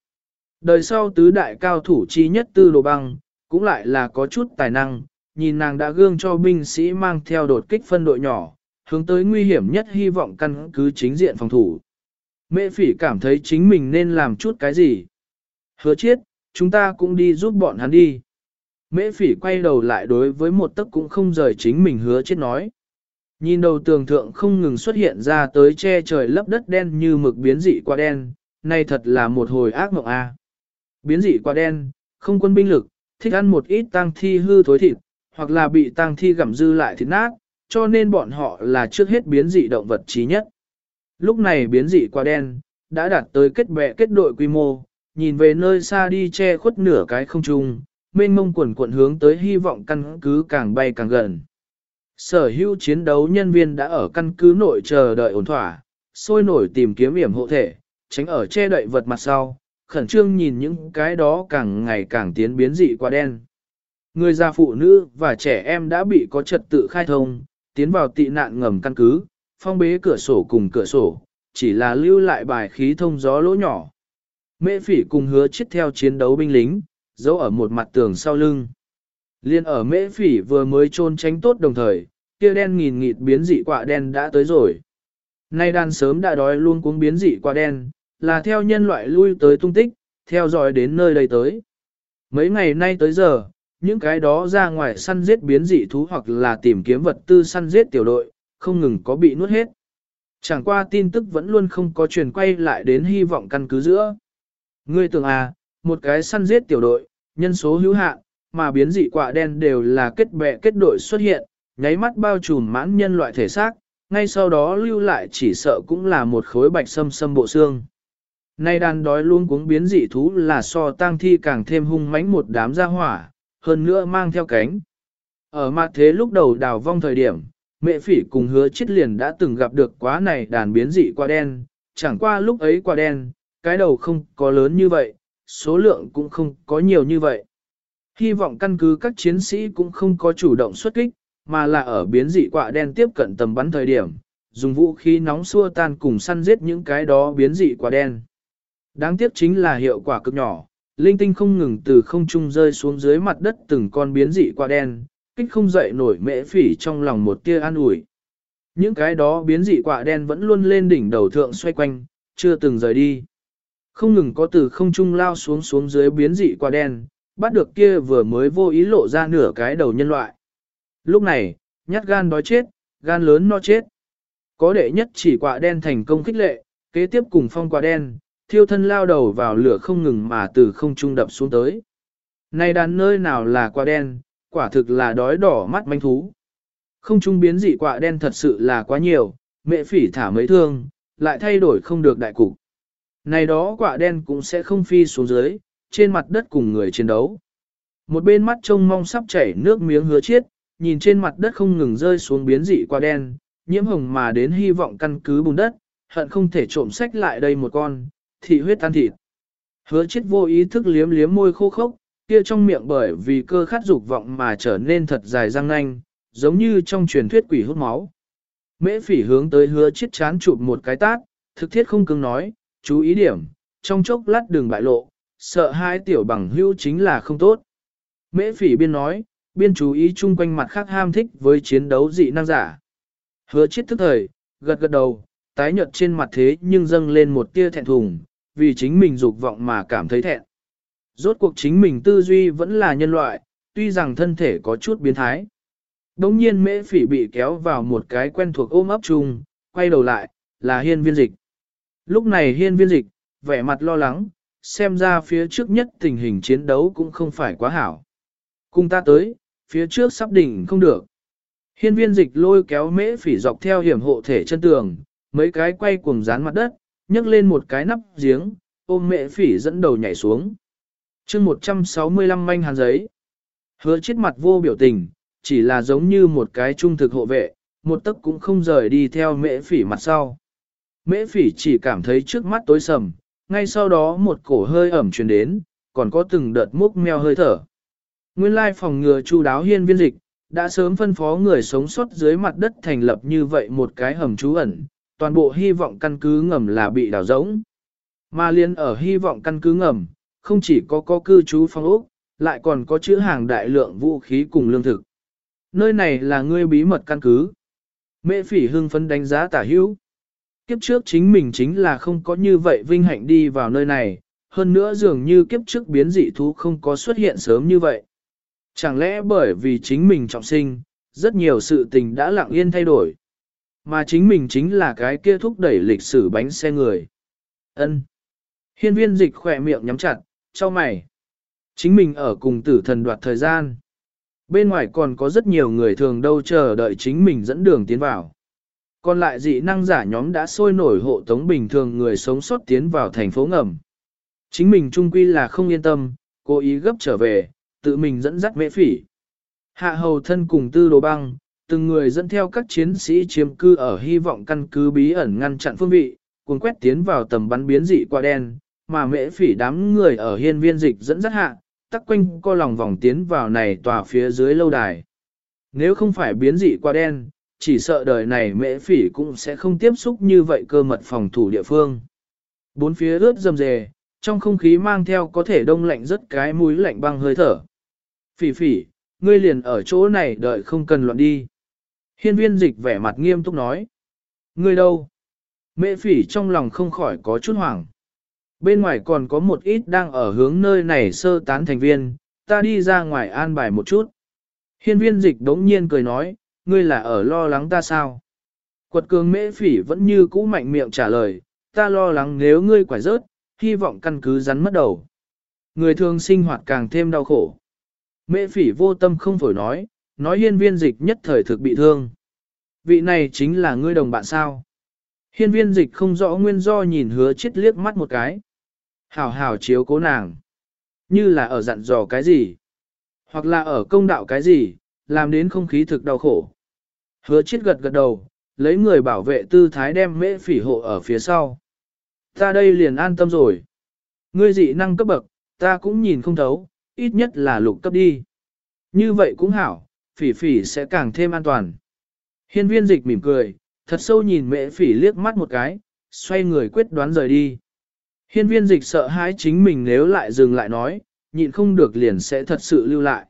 Đời sau tứ đại cao thủ chi nhất tư đồ băng, cũng lại là có chút tài năng, nhìn nàng đã gương cho binh sĩ mang theo đột kích phân đội nhỏ, hướng tới nguy hiểm nhất hy vọng căn cứ chính diện phòng thủ. Mễ phỉ cảm thấy chính mình nên làm chút cái gì. Hứa chiết, chúng ta cũng đi giúp bọn hắn đi. Mễ phỉ quay đầu lại đối với một tấc cũng không rời chính mình hứa chiết nói. Nhìn đầu tường thượng không ngừng xuất hiện ra tới che trời lấp đất đen như mực biến dị qua đen, này thật là một hồi ác mộng a. Biến dị qua đen, không quân binh lực, thích ăn một ít tang thi hư thối thịt, hoặc là bị tang thi gặm dư lại thịt nát, cho nên bọn họ là trước hết biến dị động vật trí nhất. Lúc này biến dị qua đen, đã đạt tới kết bè kết đội quy mô, nhìn về nơi xa đi che khuất nửa cái không trung, mênh mông quần cuộn hướng tới hy vọng căn cứ càng bay càng gần. Sở hữu chiến đấu nhân viên đã ở căn cứ nội chờ đợi ổn thỏa, sôi nổi tìm kiếm yểm hộ thể, tránh ở che đậy vật mặt sau, khẩn trương nhìn những cái đó càng ngày càng tiến biến dị qua đen. Người già phụ nữ và trẻ em đã bị có trật tự khai thông, tiến vào tị nạn ngầm căn cứ, phong bế cửa sổ cùng cửa sổ, chỉ là lưu lại bài khí thông gió lỗ nhỏ. Mễ phỉ cùng hứa chết theo chiến đấu binh lính, giấu ở một mặt tường sau lưng. Liên ở mễ phỉ vừa mới trôn tránh tốt đồng thời, kia đen nghìn nghịt biến dị quả đen đã tới rồi. Nay đàn sớm đã đói luôn cuống biến dị quả đen, là theo nhân loại lui tới tung tích, theo dõi đến nơi đây tới. Mấy ngày nay tới giờ, những cái đó ra ngoài săn giết biến dị thú hoặc là tìm kiếm vật tư săn giết tiểu đội, không ngừng có bị nuốt hết. Chẳng qua tin tức vẫn luôn không có truyền quay lại đến hy vọng căn cứ giữa. Ngươi tưởng à, một cái săn giết tiểu đội, nhân số hữu hạn, mà biến dị quả đen đều là kết bè kết đội xuất hiện, nháy mắt bao trùm mãn nhân loại thể xác, ngay sau đó lưu lại chỉ sợ cũng là một khối bạch sâm sâm bộ xương. Nay đàn đói luôn cuống biến dị thú là so tang thi càng thêm hung mãnh một đám gia hỏa, hơn nữa mang theo cánh. Ở mặt thế lúc đầu đào vong thời điểm, mẹ phỉ cùng hứa chết liền đã từng gặp được quá này đàn biến dị qua đen, chẳng qua lúc ấy qua đen, cái đầu không có lớn như vậy, số lượng cũng không có nhiều như vậy. Hy vọng căn cứ các chiến sĩ cũng không có chủ động xuất kích, mà là ở biến dị quả đen tiếp cận tầm bắn thời điểm, dùng vũ khí nóng xua tan cùng săn giết những cái đó biến dị quả đen. Đáng tiếc chính là hiệu quả cực nhỏ, linh tinh không ngừng từ không trung rơi xuống dưới mặt đất từng con biến dị quả đen, kích không dậy nổi mễ phỉ trong lòng một tia an ủi. Những cái đó biến dị quạ đen vẫn luôn lên đỉnh đầu thượng xoay quanh, chưa từng rời đi. Không ngừng có từ không trung lao xuống xuống dưới biến dị quạ đen, bắt được kia vừa mới vô ý lộ ra nửa cái đầu nhân loại. Lúc này, nhát gan đói chết, gan lớn no chết. Có đệ nhất chỉ quạ đen thành công khích lệ, kế tiếp cùng phong quạ đen, thiêu thân lao đầu vào lửa không ngừng mà từ không trung đập xuống tới. Này đàn nơi nào là quạ đen, quả thực là đói đỏ mắt manh thú. Không trung biến dị quạ đen thật sự là quá nhiều, mẹ phỉ thả mấy thương, lại thay đổi không được đại cục. Này đó quạ đen cũng sẽ không phi xuống dưới, trên mặt đất cùng người chiến đấu. Một bên mắt trông mong sắp chảy nước miếng hứa chiết, nhìn trên mặt đất không ngừng rơi xuống biến dị quạ đen, nhiễm hồng mà đến hy vọng căn cứ bùn đất, hận không thể trộm sách lại đây một con, thị huyết tan thịt. Hứa chết vô ý thức liếm liếm môi khô khốc, kia trong miệng bởi vì cơ khát dục vọng mà trở nên thật dài răng nanh, giống như trong truyền thuyết quỷ hút máu. Mễ phỉ hướng tới hứa chiết chán chụp một cái tát, thực thiết không cứng nói, chú ý điểm, trong chốc lát đường bại lộ, sợ hai tiểu bằng hưu chính là không tốt. Mễ phỉ biên nói, biên chú ý chung quanh mặt khác ham thích với chiến đấu dị năng giả. Hứa chiết thức thời, gật gật đầu, tái nhợt trên mặt thế nhưng dâng lên một tia thẹn thùng, vì chính mình dục vọng mà cảm thấy thẹn. Rốt cuộc chính mình tư duy vẫn là nhân loại, tuy rằng thân thể có chút biến thái. Đống nhiên mễ phỉ bị kéo vào một cái quen thuộc ôm ấp chung, quay đầu lại, là hiên viên dịch. Lúc này hiên viên dịch, vẻ mặt lo lắng, xem ra phía trước nhất tình hình chiến đấu cũng không phải quá hảo. Cùng ta tới, phía trước sắp đỉnh không được. Hiên viên dịch lôi kéo mễ phỉ dọc theo hiểm hộ thể chân tường, mấy cái quay cuồng dán mặt đất, nhấc lên một cái nắp giếng, ôm mễ phỉ dẫn đầu nhảy xuống chương 165 manh hàn giấy. Hứa chết mặt vô biểu tình, chỉ là giống như một cái trung thực hộ vệ, một tấc cũng không rời đi theo mễ phỉ mặt sau. Mễ phỉ chỉ cảm thấy trước mắt tối sầm, ngay sau đó một cổ hơi ẩm truyền đến, còn có từng đợt múc meo hơi thở. Nguyên lai phòng ngừa chu đáo hiên viên dịch, đã sớm phân phó người sống sót dưới mặt đất thành lập như vậy một cái hầm trú ẩn, toàn bộ hy vọng căn cứ ngầm là bị đào rỗng. Mà liên ở hy vọng căn cứ ngầm, không chỉ có có cư trú phong ốc, lại còn có chữ hàng đại lượng vũ khí cùng lương thực. nơi này là ngươi bí mật căn cứ. Mễ phỉ hưng phấn đánh giá tả hữu. Kiếp trước chính mình chính là không có như vậy vinh hạnh đi vào nơi này, hơn nữa dường như kiếp trước biến dị thú không có xuất hiện sớm như vậy. Chẳng lẽ bởi vì chính mình trọng sinh, rất nhiều sự tình đã lặng yên thay đổi. Mà chính mình chính là cái kia thúc đẩy lịch sử bánh xe người. ân Hiên viên dịch khỏe miệng nhắm chặt, cho mày. Chính mình ở cùng tử thần đoạt thời gian. Bên ngoài còn có rất nhiều người thường đâu chờ đợi chính mình dẫn đường tiến vào. Còn lại dị năng giả nhóm đã sôi nổi hộ tống bình thường người sống sót tiến vào thành phố ngầm. Chính mình trung quy là không yên tâm, cố ý gấp trở về, tự mình dẫn dắt mễ phỉ. Hạ hầu thân cùng tư đồ băng, từng người dẫn theo các chiến sĩ chiếm cư ở hy vọng căn cứ bí ẩn ngăn chặn phương vị, cuốn quét tiến vào tầm bắn biến dị qua đen, mà mễ phỉ đám người ở hiên viên dịch dẫn dắt hạ, tắc quanh co lòng vòng tiến vào này tòa phía dưới lâu đài. Nếu không phải biến dị qua đen, chỉ sợ đời này mễ phỉ cũng sẽ không tiếp xúc như vậy cơ mật phòng thủ địa phương. Bốn phía ướt rầm rề, trong không khí mang theo có thể đông lạnh rất cái mũi lạnh băng hơi thở. Phỉ phỉ, ngươi liền ở chỗ này đợi không cần loạn đi. Hiên viên dịch vẻ mặt nghiêm túc nói. Ngươi đâu? Mễ phỉ trong lòng không khỏi có chút hoảng. Bên ngoài còn có một ít đang ở hướng nơi này sơ tán thành viên, ta đi ra ngoài an bài một chút. Hiên viên dịch đống nhiên cười nói, ngươi là ở lo lắng ta sao? Quật cường mễ phỉ vẫn như cũ mạnh miệng trả lời, ta lo lắng nếu ngươi quải rớt, hy vọng căn cứ rắn mất đầu. Người thường sinh hoạt càng thêm đau khổ. Mễ phỉ vô tâm không phổi nói, nói hiên viên dịch nhất thời thực bị thương. Vị này chính là ngươi đồng bạn sao? Hiên viên dịch không rõ nguyên do nhìn hứa chết liếc mắt một cái. Hảo hảo chiếu cố nàng. Như là ở dặn dò cái gì? Hoặc là ở công đạo cái gì, làm đến không khí thực đau khổ. Hứa chết gật gật đầu, lấy người bảo vệ tư thái đem mễ phỉ hộ ở phía sau. Ta đây liền an tâm rồi. Ngươi dị năng cấp bậc, ta cũng nhìn không thấu, ít nhất là lục cấp đi. Như vậy cũng hảo, phỉ phỉ sẽ càng thêm an toàn. Hiên viên dịch mỉm cười, thật sâu nhìn mễ phỉ liếc mắt một cái, xoay người quyết đoán rời đi. Hiên viên dịch sợ hãi chính mình nếu lại dừng lại nói, nhịn không được liền sẽ thật sự lưu lại.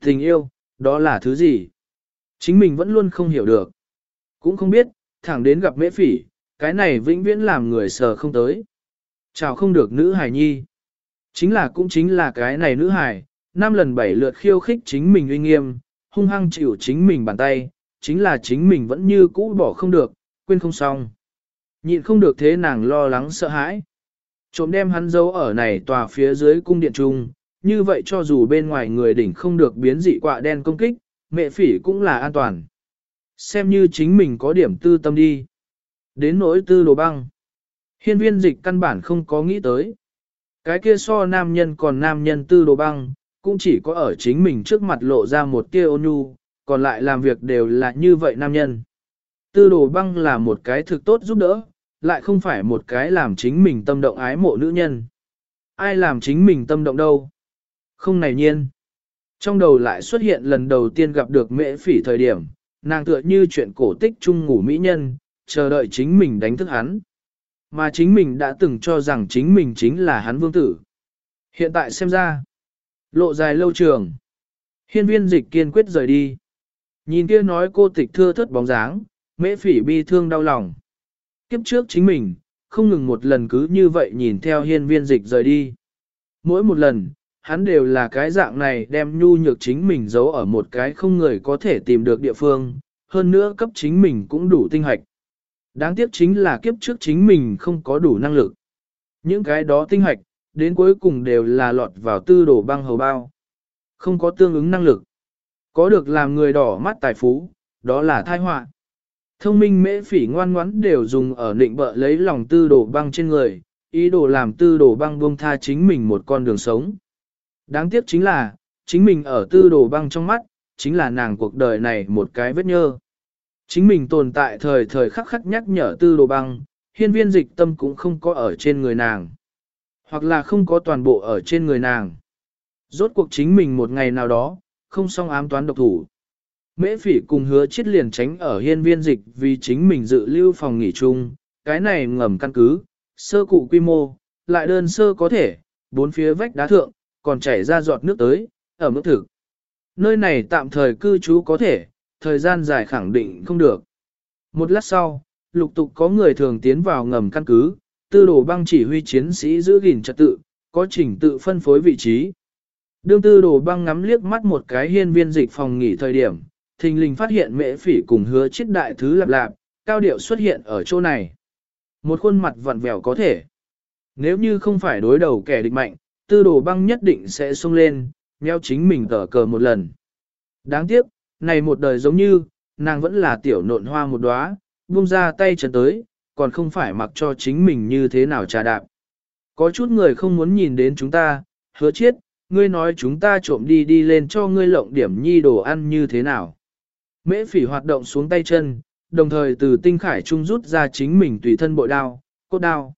Tình yêu, đó là thứ gì? Chính mình vẫn luôn không hiểu được. Cũng không biết, thẳng đến gặp mễ phỉ, cái này vĩnh viễn làm người sờ không tới. Chào không được nữ hài nhi. Chính là cũng chính là cái này nữ hài, năm lần bảy lượt khiêu khích chính mình uy nghiêm, hung hăng chịu chính mình bàn tay, chính là chính mình vẫn như cũ bỏ không được, quên không xong. Nhịn không được thế nàng lo lắng sợ hãi. Trộm đem hắn giấu ở này tòa phía dưới cung điện trung, như vậy cho dù bên ngoài người đỉnh không được biến dị quạ đen công kích, mẹ phỉ cũng là an toàn. Xem như chính mình có điểm tư tâm đi. Đến nỗi tư đồ băng. Hiên viên dịch căn bản không có nghĩ tới. Cái kia so nam nhân còn nam nhân tư đồ băng, cũng chỉ có ở chính mình trước mặt lộ ra một tia ôn nhu, còn lại làm việc đều là như vậy nam nhân. Tư đồ băng là một cái thực tốt giúp đỡ, lại không phải một cái làm chính mình tâm động ái mộ nữ nhân. Ai làm chính mình tâm động đâu? Không này nhiên. Trong đầu lại xuất hiện lần đầu tiên gặp được mễ phỉ thời điểm, nàng tựa như chuyện cổ tích chung ngủ mỹ nhân, chờ đợi chính mình đánh thức hắn. Mà chính mình đã từng cho rằng chính mình chính là hắn vương tử. Hiện tại xem ra, lộ dài lâu trường. Hiên viên dịch kiên quyết rời đi. Nhìn kia nói cô tịch thưa thất bóng dáng, mễ phỉ bi thương đau lòng. Kiếp trước chính mình, không ngừng một lần cứ như vậy nhìn theo hiên viên dịch rời đi. Mỗi một lần, hắn đều là cái dạng này đem nhu nhược chính mình giấu ở một cái không người có thể tìm được địa phương, hơn nữa cấp chính mình cũng đủ tinh hoạch. Đáng tiếc chính là kiếp trước chính mình không có đủ năng lực. Những cái đó tinh hoạch, đến cuối cùng đều là lọt vào tư đổ băng hầu bao. Không có tương ứng năng lực. Có được làm người đỏ mắt tài phú, đó là thai họa. Thông minh mễ phỉ ngoan ngoãn đều dùng ở định bợ lấy lòng tư đồ băng trên người, ý đồ làm tư đồ băng buông tha chính mình một con đường sống. Đáng tiếc chính là, chính mình ở tư đồ băng trong mắt, chính là nàng cuộc đời này một cái vết nhơ. Chính mình tồn tại thời thời khắc khắc nhắc nhở tư đồ băng, hiên viên dịch tâm cũng không có ở trên người nàng. Hoặc là không có toàn bộ ở trên người nàng. Rốt cuộc chính mình một ngày nào đó, không xong ám toán độc thủ. Mễ phỉ cùng hứa chết liền tránh ở hiên viên dịch vì chính mình dự lưu phòng nghỉ chung, cái này ngầm căn cứ, sơ cụ quy mô, lại đơn sơ có thể, bốn phía vách đá thượng, còn chảy ra giọt nước tới, ở mức thực. Nơi này tạm thời cư trú có thể, thời gian dài khẳng định không được. Một lát sau, lục tục có người thường tiến vào ngầm căn cứ, tư đồ băng chỉ huy chiến sĩ giữ gìn trật tự, có trình tự phân phối vị trí. Đương tư đồ băng ngắm liếc mắt một cái hiên viên dịch phòng nghỉ thời điểm, thình lình phát hiện mễ phỉ cùng hứa chết đại thứ lạp lạp, cao điệu xuất hiện ở chỗ này. Một khuôn mặt vặn vẹo có thể. Nếu như không phải đối đầu kẻ địch mạnh, tư đồ băng nhất định sẽ xông lên, nheo chính mình tở cờ một lần. Đáng tiếc, này một đời giống như, nàng vẫn là tiểu nộn hoa một đóa, buông ra tay chân tới, còn không phải mặc cho chính mình như thế nào trà đạp. Có chút người không muốn nhìn đến chúng ta, hứa chết, ngươi nói chúng ta trộm đi đi lên cho ngươi lộng điểm nhi đồ ăn như thế nào. Mễ phỉ hoạt động xuống tay chân, đồng thời từ tinh khải trung rút ra chính mình tùy thân bội đao, cốt đao.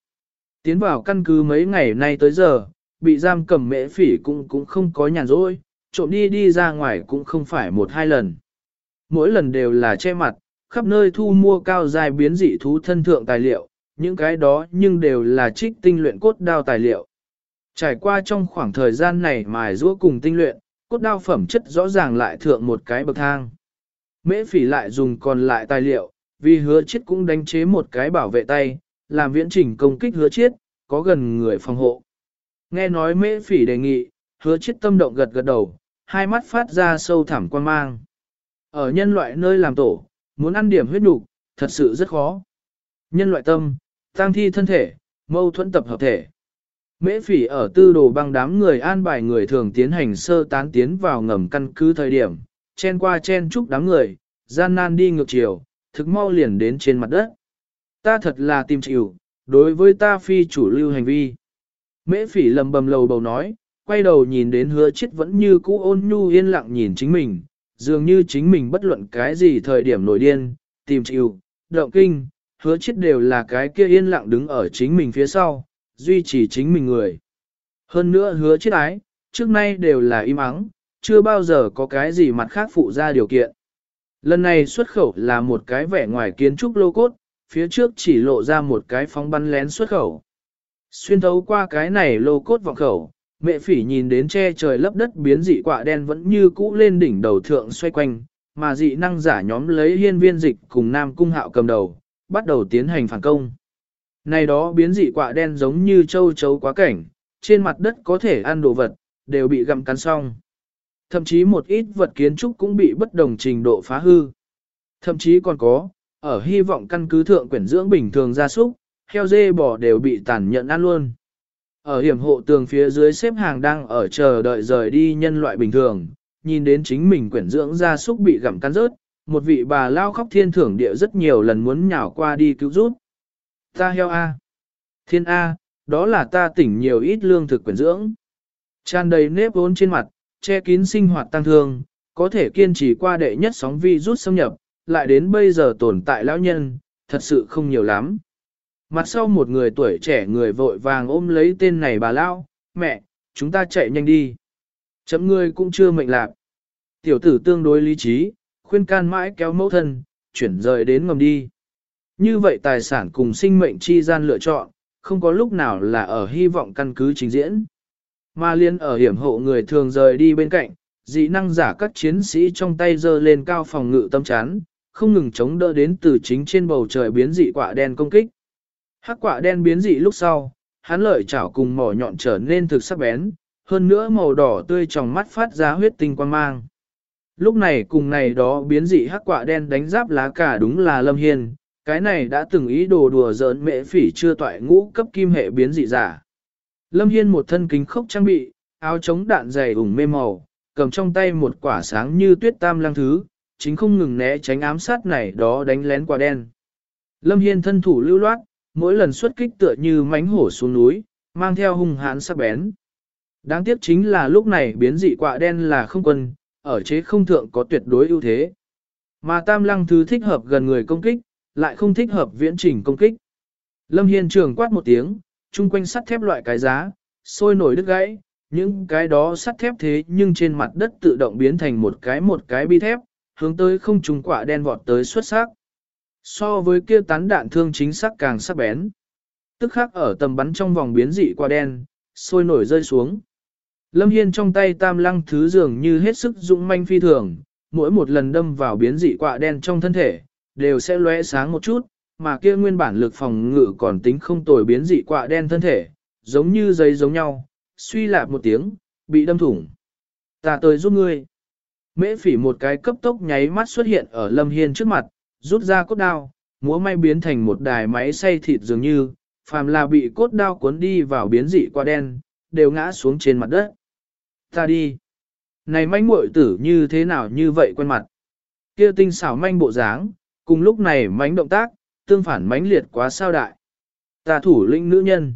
Tiến vào căn cứ mấy ngày nay tới giờ, bị giam cầm mễ phỉ cũng cũng không có nhàn rỗi, trộm đi đi ra ngoài cũng không phải một hai lần. Mỗi lần đều là che mặt, khắp nơi thu mua cao dài biến dị thú thân thượng tài liệu, những cái đó nhưng đều là trích tinh luyện cốt đao tài liệu. Trải qua trong khoảng thời gian này mài rũa cùng tinh luyện, cốt đao phẩm chất rõ ràng lại thượng một cái bậc thang. Mễ phỉ lại dùng còn lại tài liệu, vì hứa chết cũng đánh chế một cái bảo vệ tay, làm viễn trình công kích hứa chết, có gần người phòng hộ. Nghe nói mễ phỉ đề nghị, hứa chết tâm động gật gật đầu, hai mắt phát ra sâu thẳm quan mang. Ở nhân loại nơi làm tổ, muốn ăn điểm huyết nục, thật sự rất khó. Nhân loại tâm, tăng thi thân thể, mâu thuẫn tập hợp thể. Mễ phỉ ở tư đồ băng đám người an bài người thường tiến hành sơ tán tiến vào ngầm căn cứ thời điểm, chen qua chen chúc đám người, gian nan đi ngược chiều, thực mau liền đến trên mặt đất. Ta thật là tìm chịu, đối với ta phi chủ lưu hành vi. Mễ phỉ lầm bầm lầu bầu nói, quay đầu nhìn đến hứa chết vẫn như cũ ôn nhu yên lặng nhìn chính mình, dường như chính mình bất luận cái gì thời điểm nổi điên, tìm chịu, động kinh, hứa chết đều là cái kia yên lặng đứng ở chính mình phía sau, duy trì chính mình người. Hơn nữa hứa chết ái, trước nay đều là im ắng, chưa bao giờ có cái gì mặt khác phụ ra điều kiện. Lần này xuất khẩu là một cái vẻ ngoài kiến trúc lô cốt, phía trước chỉ lộ ra một cái phóng bắn lén xuất khẩu. Xuyên thấu qua cái này lô cốt vọng khẩu, mẹ phỉ nhìn đến che trời lấp đất biến dị quả đen vẫn như cũ lên đỉnh đầu thượng xoay quanh, mà dị năng giả nhóm lấy hiên viên dịch cùng nam cung hạo cầm đầu, bắt đầu tiến hành phản công. Này đó biến dị quả đen giống như châu chấu quá cảnh, trên mặt đất có thể ăn đồ vật, đều bị gặm cắn xong. Thậm chí một ít vật kiến trúc cũng bị bất đồng trình độ phá hư. Thậm chí còn có, ở hy vọng căn cứ thượng quyển dưỡng bình thường gia súc, heo dê bò đều bị tàn nhận ăn luôn. Ở hiểm hộ tường phía dưới xếp hàng đang ở chờ đợi rời đi nhân loại bình thường, nhìn đến chính mình quyển dưỡng gia súc bị gặm cắn rớt, một vị bà lao khóc thiên thưởng địa rất nhiều lần muốn nhào qua đi cứu giúp. Ta heo A. Thiên A, đó là ta tỉnh nhiều ít lương thực quyển dưỡng. Tràn đầy nếp vốn trên mặt, che kín sinh hoạt tăng thương, có thể kiên trì qua đệ nhất sóng vi rút xâm nhập, lại đến bây giờ tồn tại lão nhân, thật sự không nhiều lắm. Mặt sau một người tuổi trẻ người vội vàng ôm lấy tên này bà lão, mẹ, chúng ta chạy nhanh đi. Chấm ngươi cũng chưa mệnh lạc. Tiểu tử tương đối lý trí, khuyên can mãi kéo mẫu thân, chuyển rời đến ngầm đi. Như vậy tài sản cùng sinh mệnh chi gian lựa chọn, không có lúc nào là ở hy vọng căn cứ trình diễn. Mà liên ở hiểm hộ người thường rời đi bên cạnh, dị năng giả các chiến sĩ trong tay giơ lên cao phòng ngự tâm chán, không ngừng chống đỡ đến từ chính trên bầu trời biến dị quả đen công kích. Hắc quả đen biến dị lúc sau, hắn lợi chảo cùng mỏ nhọn trở nên thực sắc bén, hơn nữa màu đỏ tươi trong mắt phát ra huyết tinh quang mang. Lúc này cùng này đó biến dị hắc quả đen đánh giáp lá cả đúng là Lâm Hiên, cái này đã từng ý đồ đùa giỡn mễ phỉ chưa toại ngũ cấp kim hệ biến dị giả. Lâm Hiên một thân kính khốc trang bị, áo chống đạn dày ủng mê màu, cầm trong tay một quả sáng như tuyết tam lăng thứ, chính không ngừng né tránh ám sát này đó đánh lén quả đen. Lâm Hiên thân thủ lưu loát, mỗi lần xuất kích tựa như mánh hổ xuống núi, mang theo hung hãn sắc bén. Đáng tiếc chính là lúc này biến dị quạ đen là không quân, ở chế không thượng có tuyệt đối ưu thế. Mà tam lăng thứ thích hợp gần người công kích, lại không thích hợp viễn trình công kích. Lâm Hiên trường quát một tiếng, chung quanh sắt thép loại cái giá, sôi nổi đứt gãy, những cái đó sắt thép thế nhưng trên mặt đất tự động biến thành một cái một cái bi thép, hướng tới không trùng quả đen vọt tới xuất sắc. So với kia tán đạn thương chính xác càng sắc bén. Tức khắc ở tầm bắn trong vòng biến dị qua đen, sôi nổi rơi xuống. Lâm Hiên trong tay tam lăng thứ dường như hết sức dũng manh phi thường, mỗi một lần đâm vào biến dị quạ đen trong thân thể, đều sẽ lóe sáng một chút, mà kia nguyên bản lực phòng ngự còn tính không tồi biến dị quạ đen thân thể, giống như giấy giống nhau, suy lạp một tiếng, bị đâm thủng. Ta tới giúp ngươi. Mễ phỉ một cái cấp tốc nháy mắt xuất hiện ở Lâm Hiên trước mặt, rút ra cốt đao, múa may biến thành một đài máy xay thịt dường như, phàm là bị cốt đao cuốn đi vào biến dị qua đen, đều ngã xuống trên mặt đất. Ta đi. Này manh muội tử như thế nào như vậy quen mặt. Kia tinh xảo manh bộ dáng, cùng lúc này mánh động tác, tương phản mãnh liệt quá sao đại. Ta thủ lĩnh nữ nhân.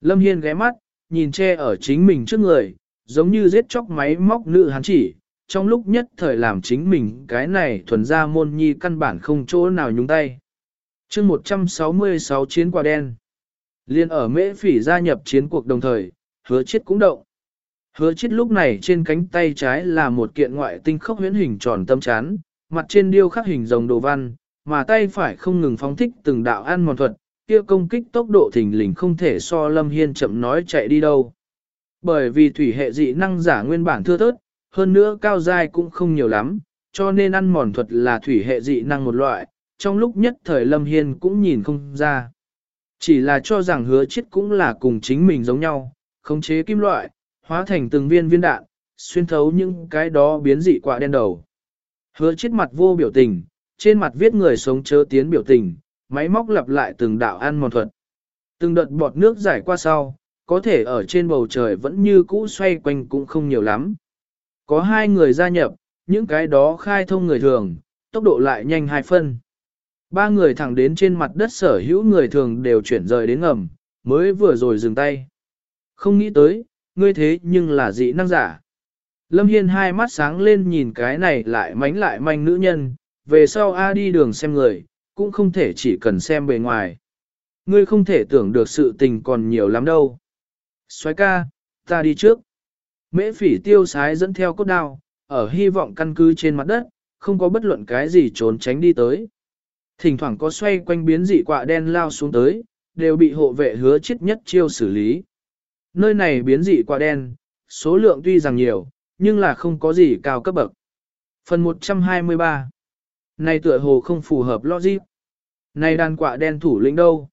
Lâm Hiên ghé mắt, nhìn che ở chính mình trước người, giống như giết chóc máy móc nữ hắn chỉ, trong lúc nhất thời làm chính mình cái này thuần ra môn nhi căn bản không chỗ nào nhúng tay. chương 166 chiến quả đen. Liên ở mễ phỉ gia nhập chiến cuộc đồng thời, hứa chết cũng động. Hứa chết lúc này trên cánh tay trái là một kiện ngoại tinh khốc huyễn hình tròn tâm chán, mặt trên điêu khắc hình rồng đồ văn, mà tay phải không ngừng phóng thích từng đạo ăn mòn thuật, kia công kích tốc độ thình lình không thể so Lâm Hiên chậm nói chạy đi đâu. Bởi vì thủy hệ dị năng giả nguyên bản thưa thớt, hơn nữa cao dai cũng không nhiều lắm, cho nên ăn mòn thuật là thủy hệ dị năng một loại, trong lúc nhất thời Lâm Hiên cũng nhìn không ra. Chỉ là cho rằng hứa chết cũng là cùng chính mình giống nhau, khống chế kim loại, hóa thành từng viên viên đạn, xuyên thấu những cái đó biến dị quả đen đầu. Hứa chết mặt vô biểu tình, trên mặt viết người sống chớ tiến biểu tình, máy móc lặp lại từng đạo ăn mòn thuật. Từng đợt bọt nước giải qua sau, có thể ở trên bầu trời vẫn như cũ xoay quanh cũng không nhiều lắm. Có hai người gia nhập, những cái đó khai thông người thường, tốc độ lại nhanh hai phân. Ba người thẳng đến trên mặt đất sở hữu người thường đều chuyển rời đến ngầm, mới vừa rồi dừng tay. Không nghĩ tới, ngươi thế nhưng là dị năng giả. Lâm Hiên hai mắt sáng lên nhìn cái này lại mánh lại manh nữ nhân, về sau A đi đường xem người, cũng không thể chỉ cần xem bề ngoài. Ngươi không thể tưởng được sự tình còn nhiều lắm đâu. Xoái ca, ta đi trước. Mễ phỉ tiêu sái dẫn theo cốt đao, ở hy vọng căn cứ trên mặt đất, không có bất luận cái gì trốn tránh đi tới. Thỉnh thoảng có xoay quanh biến dị quạ đen lao xuống tới, đều bị hộ vệ hứa chết nhất chiêu xử lý. Nơi này biến dị quạ đen, số lượng tuy rằng nhiều, nhưng là không có gì cao cấp bậc. Phần 123 này tựa hồ không phù hợp logic. Này đàn quạ đen thủ lĩnh đâu?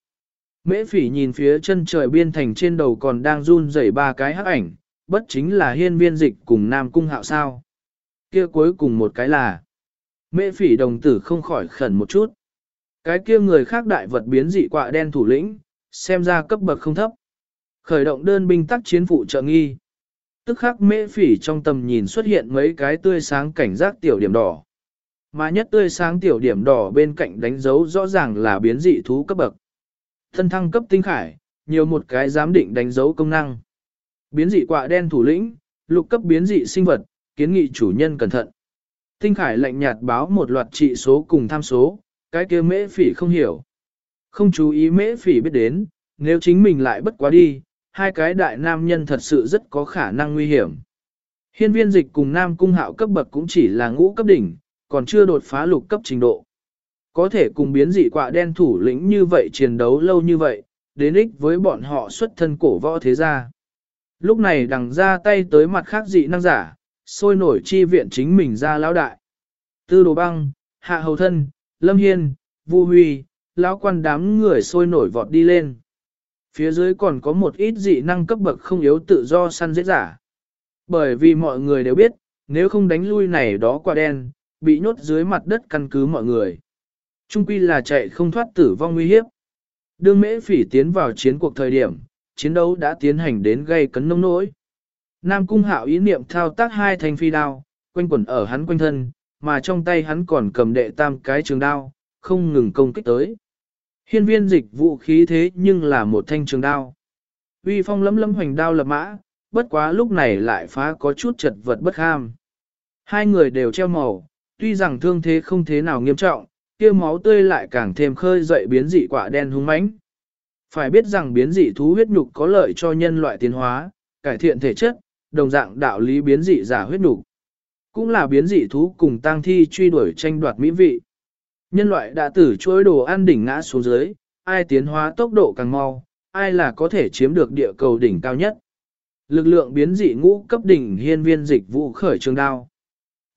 Mễ phỉ nhìn phía chân trời biên thành trên đầu còn đang run rẩy ba cái hắc ảnh, bất chính là hiên viên dịch cùng nam cung hạo sao. Kia cuối cùng một cái là, mễ phỉ đồng tử không khỏi khẩn một chút. Cái kia người khác đại vật biến dị quạ đen thủ lĩnh, xem ra cấp bậc không thấp. Khởi động đơn binh tác chiến phụ trợ nghi. Tức khắc mễ phỉ trong tầm nhìn xuất hiện mấy cái tươi sáng cảnh giác tiểu điểm đỏ. Mà nhất tươi sáng tiểu điểm đỏ bên cạnh đánh dấu rõ ràng là biến dị thú cấp bậc. Thân thăng cấp tinh khải, nhiều một cái giám định đánh dấu công năng. Biến dị quạ đen thủ lĩnh, lục cấp biến dị sinh vật, kiến nghị chủ nhân cẩn thận. Tinh khải lạnh nhạt báo một loạt trị số cùng tham số, cái kia mễ phỉ không hiểu. Không chú ý mễ phỉ biết đến, nếu chính mình lại bất quá đi, hai cái đại nam nhân thật sự rất có khả năng nguy hiểm. Hiên viên dịch cùng nam cung hạo cấp bậc cũng chỉ là ngũ cấp đỉnh, còn chưa đột phá lục cấp trình độ. Có thể cùng biến dị quạ đen thủ lĩnh như vậy chiến đấu lâu như vậy, đến ích với bọn họ xuất thân cổ võ thế gia. Lúc này đằng ra tay tới mặt khác dị năng giả, sôi nổi chi viện chính mình ra lão đại. Tư đồ băng, hạ hầu thân, lâm hiên, vu huy, lão quan đám người sôi nổi vọt đi lên. Phía dưới còn có một ít dị năng cấp bậc không yếu tự do săn dễ giả. Bởi vì mọi người đều biết, nếu không đánh lui này đó qua đen, bị nhốt dưới mặt đất căn cứ mọi người. Trung quy là chạy không thoát tử vong nguy hiếp. Đương mễ phỉ tiến vào chiến cuộc thời điểm, chiến đấu đã tiến hành đến gây cấn nông nỗi. Nam cung hạo ý niệm thao tác hai thanh phi đao, quanh quẩn ở hắn quanh thân, mà trong tay hắn còn cầm đệ tam cái trường đao, không ngừng công kích tới. Hiên viên dịch vũ khí thế nhưng là một thanh trường đao. Uy phong lấm lấm hoành đao lập mã, bất quá lúc này lại phá có chút chật vật bất ham. Hai người đều treo màu, tuy rằng thương thế không thế nào nghiêm trọng, kia máu tươi lại càng thêm khơi dậy biến dị quả đen hung mãnh. Phải biết rằng biến dị thú huyết nhục có lợi cho nhân loại tiến hóa, cải thiện thể chất, đồng dạng đạo lý biến dị giả huyết nhục. Cũng là biến dị thú cùng tang thi truy đuổi tranh đoạt mỹ vị. Nhân loại đã tử chối đồ ăn đỉnh ngã xuống dưới, ai tiến hóa tốc độ càng mau, ai là có thể chiếm được địa cầu đỉnh cao nhất. Lực lượng biến dị ngũ cấp đỉnh hiên viên dịch vũ khởi trường đao.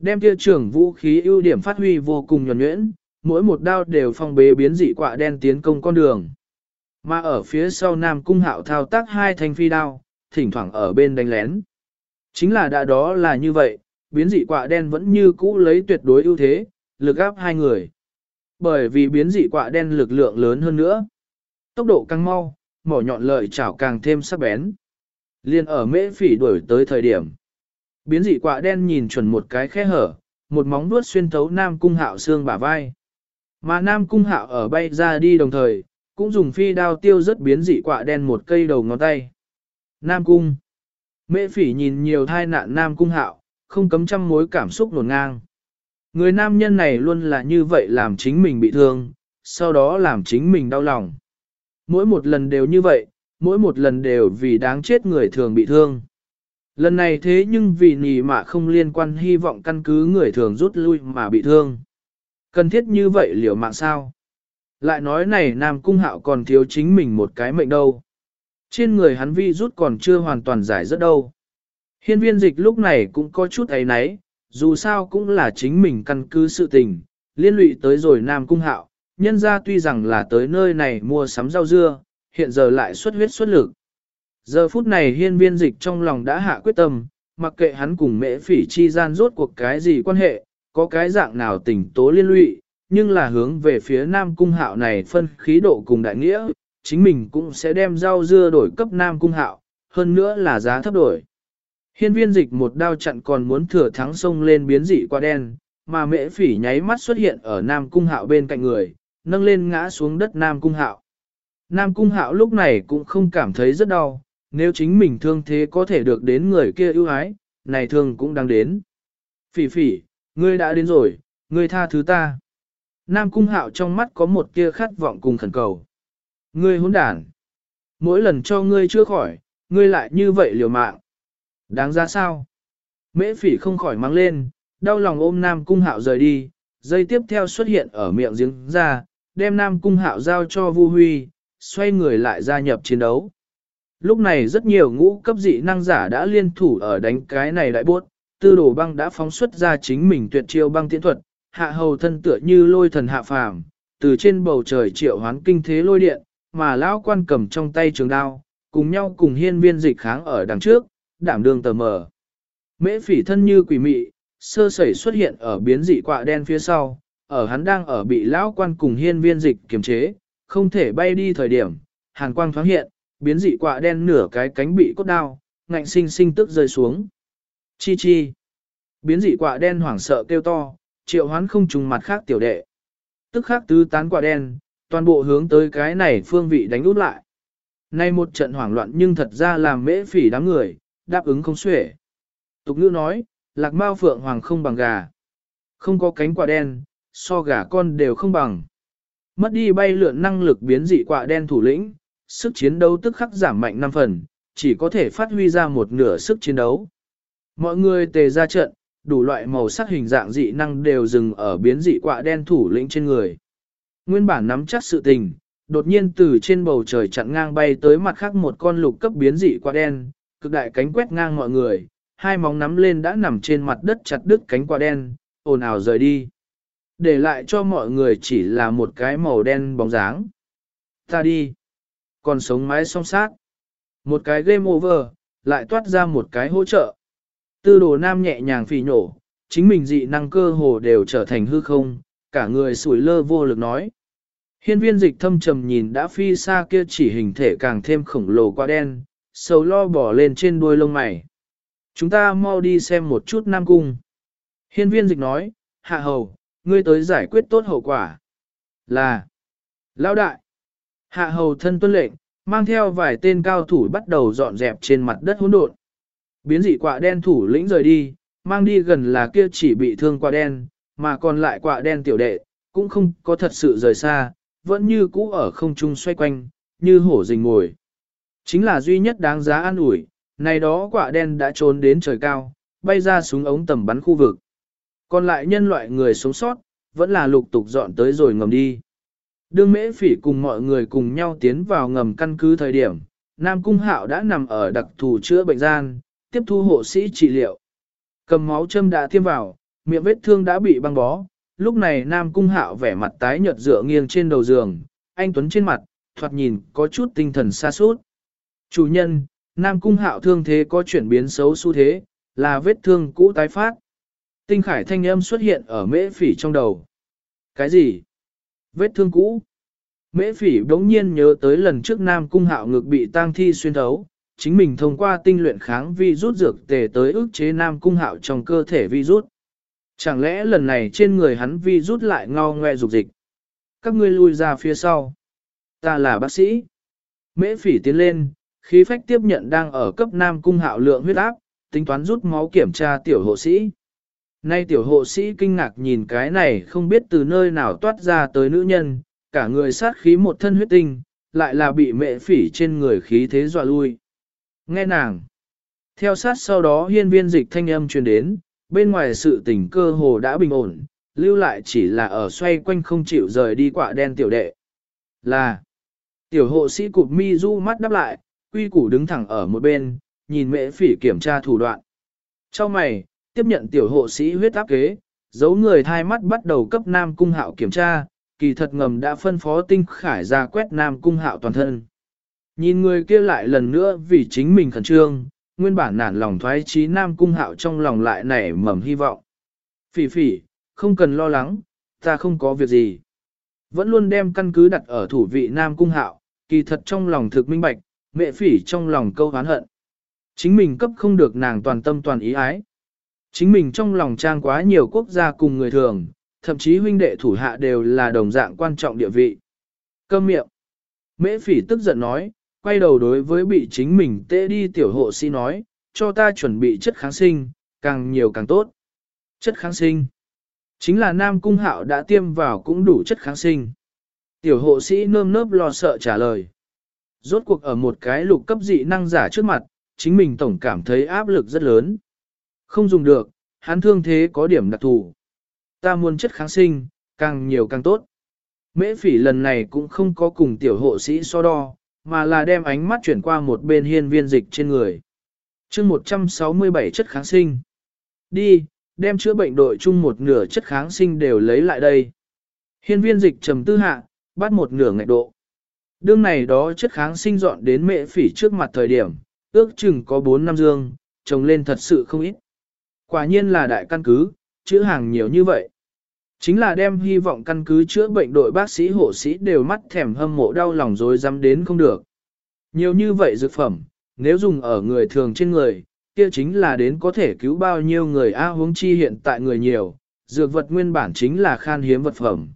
Đem kia trường vũ khí ưu điểm phát huy vô cùng nhuần nhuyễn, mỗi một đao đều phong bế biến dị quạ đen tiến công con đường. Mà ở phía sau Nam Cung Hạo thao tác hai thanh phi đao, thỉnh thoảng ở bên đánh lén. Chính là đã đó là như vậy, biến dị quạ đen vẫn như cũ lấy tuyệt đối ưu thế, lực áp hai người. Bởi vì biến dị quạ đen lực lượng lớn hơn nữa. Tốc độ càng mau, mỏ nhọn lợi chảo càng thêm sắc bén. Liên ở mễ phỉ đuổi tới thời điểm. Biến dị quạ đen nhìn chuẩn một cái khe hở, một móng vuốt xuyên thấu Nam Cung Hạo xương bả vai. Mà Nam Cung Hạo ở bay ra đi đồng thời, cũng dùng phi đao tiêu rất biến dị quạ đen một cây đầu ngón tay. Nam Cung Mễ phỉ nhìn nhiều thai nạn Nam Cung Hạo, không cấm trăm mối cảm xúc nổn ngang. Người nam nhân này luôn là như vậy làm chính mình bị thương, sau đó làm chính mình đau lòng. Mỗi một lần đều như vậy, mỗi một lần đều vì đáng chết người thường bị thương. Lần này thế nhưng vì nì mạ không liên quan hy vọng căn cứ người thường rút lui mà bị thương. Cần thiết như vậy liệu mạng sao? Lại nói này Nam Cung Hạo còn thiếu chính mình một cái mệnh đâu. Trên người hắn vi rút còn chưa hoàn toàn giải rất đâu. Hiên viên dịch lúc này cũng có chút ấy náy, dù sao cũng là chính mình căn cứ sự tình, liên lụy tới rồi Nam Cung Hạo, nhân ra tuy rằng là tới nơi này mua sắm rau dưa, hiện giờ lại xuất huyết xuất lực. Giờ phút này hiên viên dịch trong lòng đã hạ quyết tâm, mặc kệ hắn cùng mễ phỉ chi gian rốt cuộc cái gì quan hệ, có cái dạng nào tình tố liên lụy, nhưng là hướng về phía Nam Cung Hạo này phân khí độ cùng đại nghĩa, chính mình cũng sẽ đem rau dưa đổi cấp Nam Cung Hạo, hơn nữa là giá thấp đổi. Hiên viên dịch một đao chặn còn muốn thừa thắng sông lên biến dị qua đen, mà mễ phỉ nháy mắt xuất hiện ở Nam Cung Hạo bên cạnh người, nâng lên ngã xuống đất Nam Cung Hạo. Nam Cung Hạo lúc này cũng không cảm thấy rất đau, nếu chính mình thương thế có thể được đến người kia ưu ái, này thương cũng đang đến. Phỉ phỉ, ngươi đã đến rồi, ngươi tha thứ ta. Nam Cung Hạo trong mắt có một tia khát vọng cùng khẩn cầu. Ngươi hỗn đản. Mỗi lần cho ngươi chưa khỏi, ngươi lại như vậy liều mạng. Đáng ra sao? Mễ phỉ không khỏi mang lên, đau lòng ôm Nam Cung Hạo rời đi, dây tiếp theo xuất hiện ở miệng giếng ra, đem Nam Cung Hạo giao cho Vu Huy, xoay người lại gia nhập chiến đấu. Lúc này rất nhiều ngũ cấp dị năng giả đã liên thủ ở đánh cái này đại buốt, tư đồ băng đã phóng xuất ra chính mình tuyệt chiêu băng tiễn thuật, hạ hầu thân tựa như lôi thần hạ phàm, từ trên bầu trời triệu hoán kinh thế lôi điện, mà lão quan cầm trong tay trường đao, cùng nhau cùng hiên viên dịch kháng ở đằng trước, đảm đương tờ mờ. Mễ phỉ thân như quỷ mị, sơ sẩy xuất hiện ở biến dị quạ đen phía sau, ở hắn đang ở bị lão quan cùng hiên viên dịch kiềm chế, không thể bay đi thời điểm, hàn quang thoáng hiện, biến dị quạ đen nửa cái cánh bị cốt đao, ngạnh sinh sinh tức rơi xuống. Chi chi. Biến dị quạ đen hoảng sợ kêu to, triệu hoán không trùng mặt khác tiểu đệ. Tức khác tứ tán quạ đen, toàn bộ hướng tới cái này phương vị đánh út lại. Nay một trận hoảng loạn nhưng thật ra làm mễ phỉ đám người, đáp ứng không xuể. Tục ngữ nói, lạc mao phượng hoàng không bằng gà. Không có cánh quả đen, so gà con đều không bằng. Mất đi bay lượn năng lực biến dị quạ đen thủ lĩnh, sức chiến đấu tức khắc giảm mạnh 5 phần, chỉ có thể phát huy ra một nửa sức chiến đấu. Mọi người tề ra trận, đủ loại màu sắc hình dạng dị năng đều dừng ở biến dị quạ đen thủ lĩnh trên người. Nguyên bản nắm chắc sự tình, đột nhiên từ trên bầu trời chặn ngang bay tới mặt khác một con lục cấp biến dị quạ đen, cực đại cánh quét ngang mọi người, hai móng nắm lên đã nằm trên mặt đất chặt đứt cánh quạ đen, ồn ào rời đi. Để lại cho mọi người chỉ là một cái màu đen bóng dáng. Ta đi. Còn sống mái song sát. Một cái game over, lại toát ra một cái hỗ trợ. Tư đồ nam nhẹ nhàng phì nhổ, chính mình dị năng cơ hồ đều trở thành hư không, cả người sủi lơ vô lực nói. Hiên viên dịch thâm trầm nhìn đã phi xa kia chỉ hình thể càng thêm khổng lồ qua đen, sầu lo bỏ lên trên đuôi lông mày. Chúng ta mau đi xem một chút Nam Cung. Hiên viên dịch nói, hạ hầu, ngươi tới giải quyết tốt hậu quả. Là, lão đại, hạ hầu thân tuân lệnh, mang theo vài tên cao thủ bắt đầu dọn dẹp trên mặt đất hỗn độn. Biến dị quạ đen thủ lĩnh rời đi, mang đi gần là kia chỉ bị thương quạ đen, mà còn lại quạ đen tiểu đệ, cũng không có thật sự rời xa, vẫn như cũ ở không trung xoay quanh, như hổ rình ngồi. Chính là duy nhất đáng giá an ủi, này đó quả đen đã trốn đến trời cao, bay ra xuống ống tầm bắn khu vực. Còn lại nhân loại người sống sót, vẫn là lục tục dọn tới rồi ngầm đi. Đương mễ phỉ cùng mọi người cùng nhau tiến vào ngầm căn cứ thời điểm, Nam Cung Hạo đã nằm ở đặc thù chữa bệnh gian, tiếp thu hộ sĩ trị liệu. Cầm máu châm đã tiêm vào, miệng vết thương đã bị băng bó. Lúc này Nam Cung Hạo vẻ mặt tái nhợt dựa nghiêng trên đầu giường, anh Tuấn trên mặt, thoạt nhìn có chút tinh thần xa sút. Chủ nhân, Nam Cung Hạo thương thế có chuyển biến xấu xu thế, là vết thương cũ tái phát. Tinh khải thanh âm xuất hiện ở mễ phỉ trong đầu. Cái gì? Vết thương cũ? Mễ phỉ đống nhiên nhớ tới lần trước Nam Cung Hạo ngực bị tang thi xuyên thấu, chính mình thông qua tinh luyện kháng vi rút dược tề tới ức chế Nam Cung Hạo trong cơ thể vi rút. Chẳng lẽ lần này trên người hắn vi rút lại ngao ngoe dục dịch? Các ngươi lui ra phía sau. Ta là bác sĩ. Mễ phỉ tiến lên, khí phách tiếp nhận đang ở cấp Nam Cung Hạo lượng huyết áp, tính toán rút máu kiểm tra tiểu hộ sĩ. Nay tiểu hộ sĩ kinh ngạc nhìn cái này không biết từ nơi nào toát ra tới nữ nhân, cả người sát khí một thân huyết tinh, lại là bị mẹ phỉ trên người khí thế dọa lui. Nghe nàng. Theo sát sau đó hiên viên dịch thanh âm truyền đến, bên ngoài sự tình cơ hồ đã bình ổn, lưu lại chỉ là ở xoay quanh không chịu rời đi quả đen tiểu đệ. Là. Tiểu hộ sĩ cụp mi du mắt đắp lại, quy củ đứng thẳng ở một bên, nhìn mẹ phỉ kiểm tra thủ đoạn. Trong mày, tiếp nhận tiểu hộ sĩ huyết áp kế, giấu người thai mắt bắt đầu cấp nam cung hạo kiểm tra, kỳ thật ngầm đã phân phó tinh khải ra quét nam cung hạo toàn thân. Nhìn người kia lại lần nữa vì chính mình khẩn trương, nguyên bản nản lòng thoái trí nam cung hạo trong lòng lại nảy mầm hy vọng. Phỉ phỉ, không cần lo lắng, ta không có việc gì. Vẫn luôn đem căn cứ đặt ở thủ vị nam cung hạo, kỳ thật trong lòng thực minh bạch, mẹ phỉ trong lòng câu hán hận. Chính mình cấp không được nàng toàn tâm toàn ý ái. Chính mình trong lòng trang quá nhiều quốc gia cùng người thường, thậm chí huynh đệ thủ hạ đều là đồng dạng quan trọng địa vị. Câm miệng. Mễ phỉ tức giận nói, quay đầu đối với bị chính mình tê đi tiểu hộ sĩ nói, cho ta chuẩn bị chất kháng sinh, càng nhiều càng tốt. Chất kháng sinh. Chính là Nam Cung Hạo đã tiêm vào cũng đủ chất kháng sinh. Tiểu hộ sĩ nơm nớp lo sợ trả lời. Rốt cuộc ở một cái lục cấp dị năng giả trước mặt, chính mình tổng cảm thấy áp lực rất lớn. Không dùng được, hắn thương thế có điểm đặc thù. Ta muốn chất kháng sinh, càng nhiều càng tốt. Mễ phỉ lần này cũng không có cùng tiểu hộ sĩ so đo, mà là đem ánh mắt chuyển qua một bên hiên viên dịch trên người. chương 167 chất kháng sinh. Đi, đem chữa bệnh đội chung một nửa chất kháng sinh đều lấy lại đây. Hiên viên dịch trầm tư hạ, bắt một nửa ngạch độ. Đương này đó chất kháng sinh dọn đến mệ phỉ trước mặt thời điểm, ước chừng có 4 năm dương, trồng lên thật sự không ít. Quả nhiên là đại căn cứ, chữa hàng nhiều như vậy. Chính là đem hy vọng căn cứ chữa bệnh đội bác sĩ hộ sĩ đều mắt thèm hâm mộ đau lòng rồi dám đến không được. Nhiều như vậy dược phẩm, nếu dùng ở người thường trên người, kia chính là đến có thể cứu bao nhiêu người A huống chi hiện tại người nhiều, dược vật nguyên bản chính là khan hiếm vật phẩm.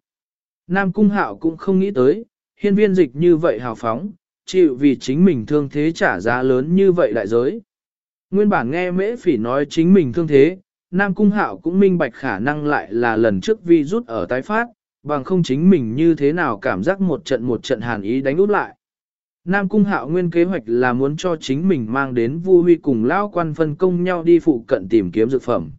Nam Cung Hạo cũng không nghĩ tới, hiên viên dịch như vậy hào phóng, chịu vì chính mình thương thế trả giá lớn như vậy đại giới. Nguyên bản nghe mễ phỉ nói chính mình thương thế, Nam Cung Hạo cũng minh bạch khả năng lại là lần trước vi rút ở tái phát, bằng không chính mình như thế nào cảm giác một trận một trận hàn ý đánh út lại. Nam Cung Hạo nguyên kế hoạch là muốn cho chính mình mang đến Vu Huy cùng lão quan phân công nhau đi phụ cận tìm kiếm dược phẩm.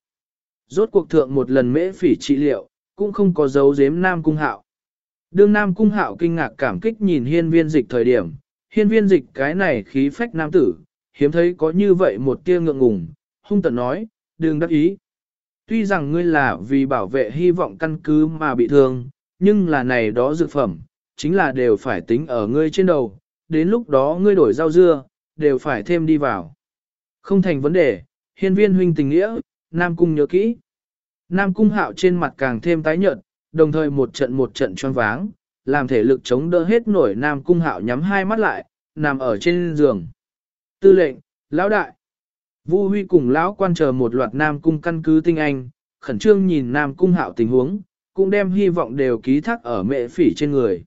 Rốt cuộc thượng một lần mễ phỉ trị liệu, cũng không có dấu giếm Nam Cung Hạo. Đương Nam Cung Hạo kinh ngạc cảm kích nhìn hiên viên dịch thời điểm, hiên viên dịch cái này khí phách nam tử, hiếm thấy có như vậy một tia ngượng ngùng, hung tận nói, đừng đắc ý. Tuy rằng ngươi là vì bảo vệ hy vọng căn cứ mà bị thương, nhưng là này đó dược phẩm, chính là đều phải tính ở ngươi trên đầu, đến lúc đó ngươi đổi rau dưa, đều phải thêm đi vào. Không thành vấn đề, hiên viên huynh tình nghĩa, Nam Cung nhớ kỹ. Nam Cung hạo trên mặt càng thêm tái nhợt, đồng thời một trận một trận choáng váng, làm thể lực chống đỡ hết nổi Nam Cung hạo nhắm hai mắt lại, nằm ở trên giường. Tư lệnh, lão đại. Vu Huy cùng lão quan chờ một loạt Nam Cung căn cứ tinh anh, khẩn trương nhìn Nam Cung hạo tình huống, cũng đem hy vọng đều ký thác ở mẹ phỉ trên người.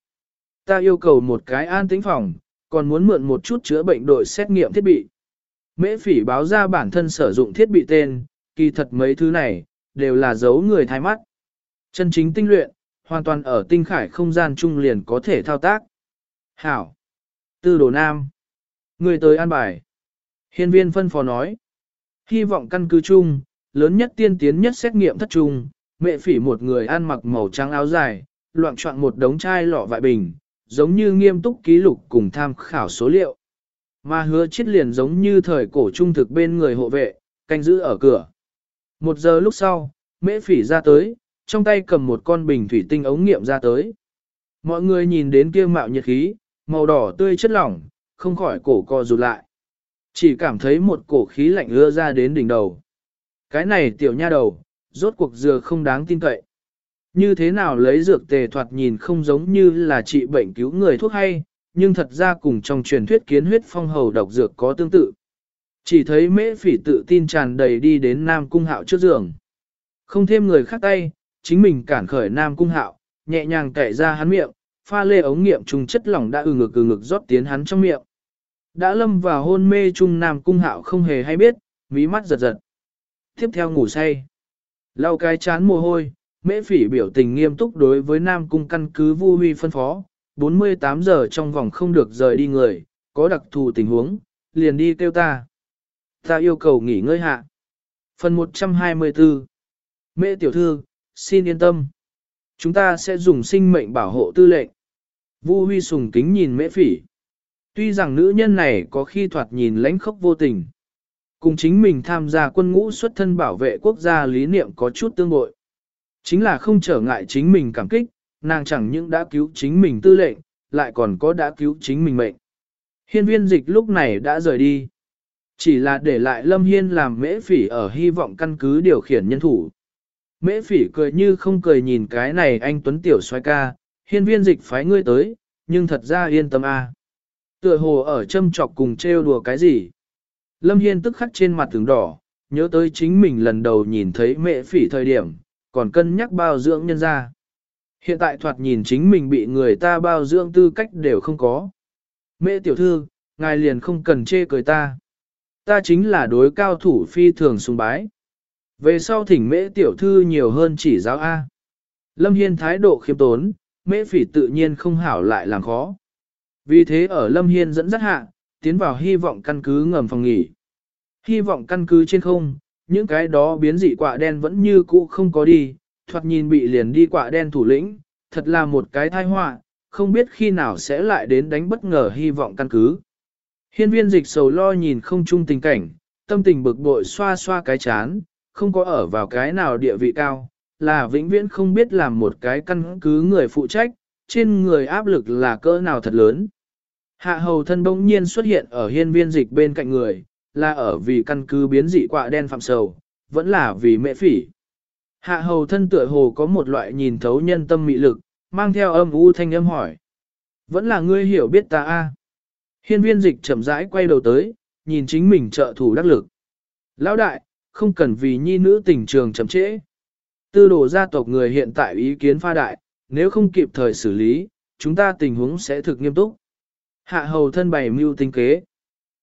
Ta yêu cầu một cái an tĩnh phòng, còn muốn mượn một chút chữa bệnh đội xét nghiệm thiết bị. Mễ phỉ báo ra bản thân sử dụng thiết bị tên, kỳ thật mấy thứ này, đều là dấu người thái mắt. Chân chính tinh luyện, hoàn toàn ở tinh khải không gian trung liền có thể thao tác. Hảo. Tư đồ nam. Người tới an bài. Hiên viên phân phó nói. Hy vọng căn cứ chung, lớn nhất tiên tiến nhất xét nghiệm thất trung, mẹ phỉ một người ăn mặc màu trắng áo dài, loạn trọng một đống chai lọ vại bình, giống như nghiêm túc ký lục cùng tham khảo số liệu. Mà hứa chết liền giống như thời cổ trung thực bên người hộ vệ, canh giữ ở cửa. Một giờ lúc sau, mễ phỉ ra tới, trong tay cầm một con bình thủy tinh ống nghiệm ra tới. Mọi người nhìn đến kia mạo nhiệt khí, màu đỏ tươi chất lỏng, không khỏi cổ co rụt lại. Chỉ cảm thấy một cổ khí lạnh ưa ra đến đỉnh đầu. Cái này tiểu nha đầu, rốt cuộc dừa không đáng tin cậy. Như thế nào lấy dược tề thoạt nhìn không giống như là trị bệnh cứu người thuốc hay, nhưng thật ra cùng trong truyền thuyết kiến huyết phong hầu độc dược có tương tự. Chỉ thấy mễ phỉ tự tin tràn đầy đi đến Nam Cung Hạo trước giường. Không thêm người khác tay, chính mình cản khởi Nam Cung Hạo, nhẹ nhàng kệ ra hắn miệng, pha lê ống nghiệm trùng chất lỏng đã ừ ngực ừ ngực rót tiến hắn trong miệng. Đã lâm vào hôn mê trung Nam Cung Hạo không hề hay biết, mí mắt giật giật. Tiếp theo ngủ say. Lau cái chán mồ hôi, mễ phỉ biểu tình nghiêm túc đối với Nam Cung căn cứ vu huy phân phó, 48 giờ trong vòng không được rời đi người, có đặc thù tình huống, liền đi kêu ta. Ta yêu cầu nghỉ ngơi hạ. Phần 124 Mễ tiểu thư, xin yên tâm. Chúng ta sẽ dùng sinh mệnh bảo hộ tư lệnh. Vu Huy sùng kính nhìn mễ phỉ. Tuy rằng nữ nhân này có khi thoạt nhìn lãnh khốc vô tình. Cùng chính mình tham gia quân ngũ xuất thân bảo vệ quốc gia lý niệm có chút tương bội. Chính là không trở ngại chính mình cảm kích, nàng chẳng những đã cứu chính mình tư lệnh, lại còn có đã cứu chính mình mệnh. Hiên viên dịch lúc này đã rời đi. Chỉ là để lại Lâm Hiên làm mễ phỉ ở hy vọng căn cứ điều khiển nhân thủ. Mễ phỉ cười như không cười nhìn cái này anh Tuấn Tiểu xoay ca, hiên viên dịch phái ngươi tới, nhưng thật ra yên tâm a. Tựa hồ ở châm chọc cùng trêu đùa cái gì. Lâm Hiên tức khắc trên mặt tường đỏ, nhớ tới chính mình lần đầu nhìn thấy mẹ phỉ thời điểm, còn cân nhắc bao dưỡng nhân ra. Hiện tại thoạt nhìn chính mình bị người ta bao dưỡng tư cách đều không có. Mẹ tiểu thư, ngài liền không cần chê cười ta. Ta chính là đối cao thủ phi thường sùng bái. Về sau thỉnh mễ tiểu thư nhiều hơn chỉ giáo A. Lâm Hiên thái độ khiêm tốn, mễ phỉ tự nhiên không hảo lại làm khó. Vì thế ở Lâm Hiên dẫn dắt hạ, tiến vào hy vọng căn cứ ngầm phòng nghỉ. Hy vọng căn cứ trên không, những cái đó biến dị quạ đen vẫn như cũ không có đi, thoạt nhìn bị liền đi quạ đen thủ lĩnh, thật là một cái tai họa, không biết khi nào sẽ lại đến đánh bất ngờ hy vọng căn cứ. Hiên viên dịch sầu lo nhìn không chung tình cảnh, tâm tình bực bội xoa xoa cái chán, không có ở vào cái nào địa vị cao, là vĩnh viễn không biết làm một cái căn cứ người phụ trách, trên người áp lực là cỡ nào thật lớn. Hạ hầu thân bỗng nhiên xuất hiện ở hiên viên dịch bên cạnh người, là ở vì căn cứ biến dị quạ đen phạm sầu, vẫn là vì mẹ phỉ. Hạ hầu thân tựa hồ có một loại nhìn thấu nhân tâm mị lực, mang theo âm u thanh âm hỏi. Vẫn là ngươi hiểu biết ta a. Hiên viên dịch chậm rãi quay đầu tới, nhìn chính mình trợ thủ đắc lực. Lão đại, không cần vì nhi nữ tình trường chậm trễ. Tư đồ gia tộc người hiện tại ý kiến pha đại, nếu không kịp thời xử lý, chúng ta tình huống sẽ thực nghiêm túc. Hạ hầu thân bày mưu tinh kế.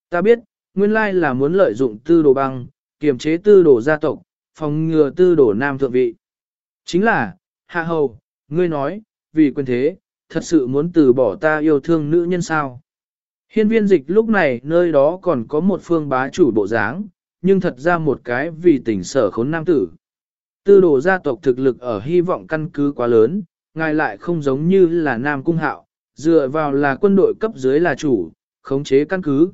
Ta biết, nguyên lai là muốn lợi dụng tư đồ băng, kiềm chế tư đồ gia tộc, phòng ngừa tư đồ nam thượng vị. Chính là, hạ hầu, ngươi nói, vì quyền thế, thật sự muốn từ bỏ ta yêu thương nữ nhân sao. Hiên viên dịch lúc này nơi đó còn có một phương bá chủ bộ dáng, nhưng thật ra một cái vì tỉnh sở khốn nam tử. Tư đồ gia tộc thực lực ở hy vọng căn cứ quá lớn, ngài lại không giống như là nam cung hạo, dựa vào là quân đội cấp dưới là chủ, khống chế căn cứ.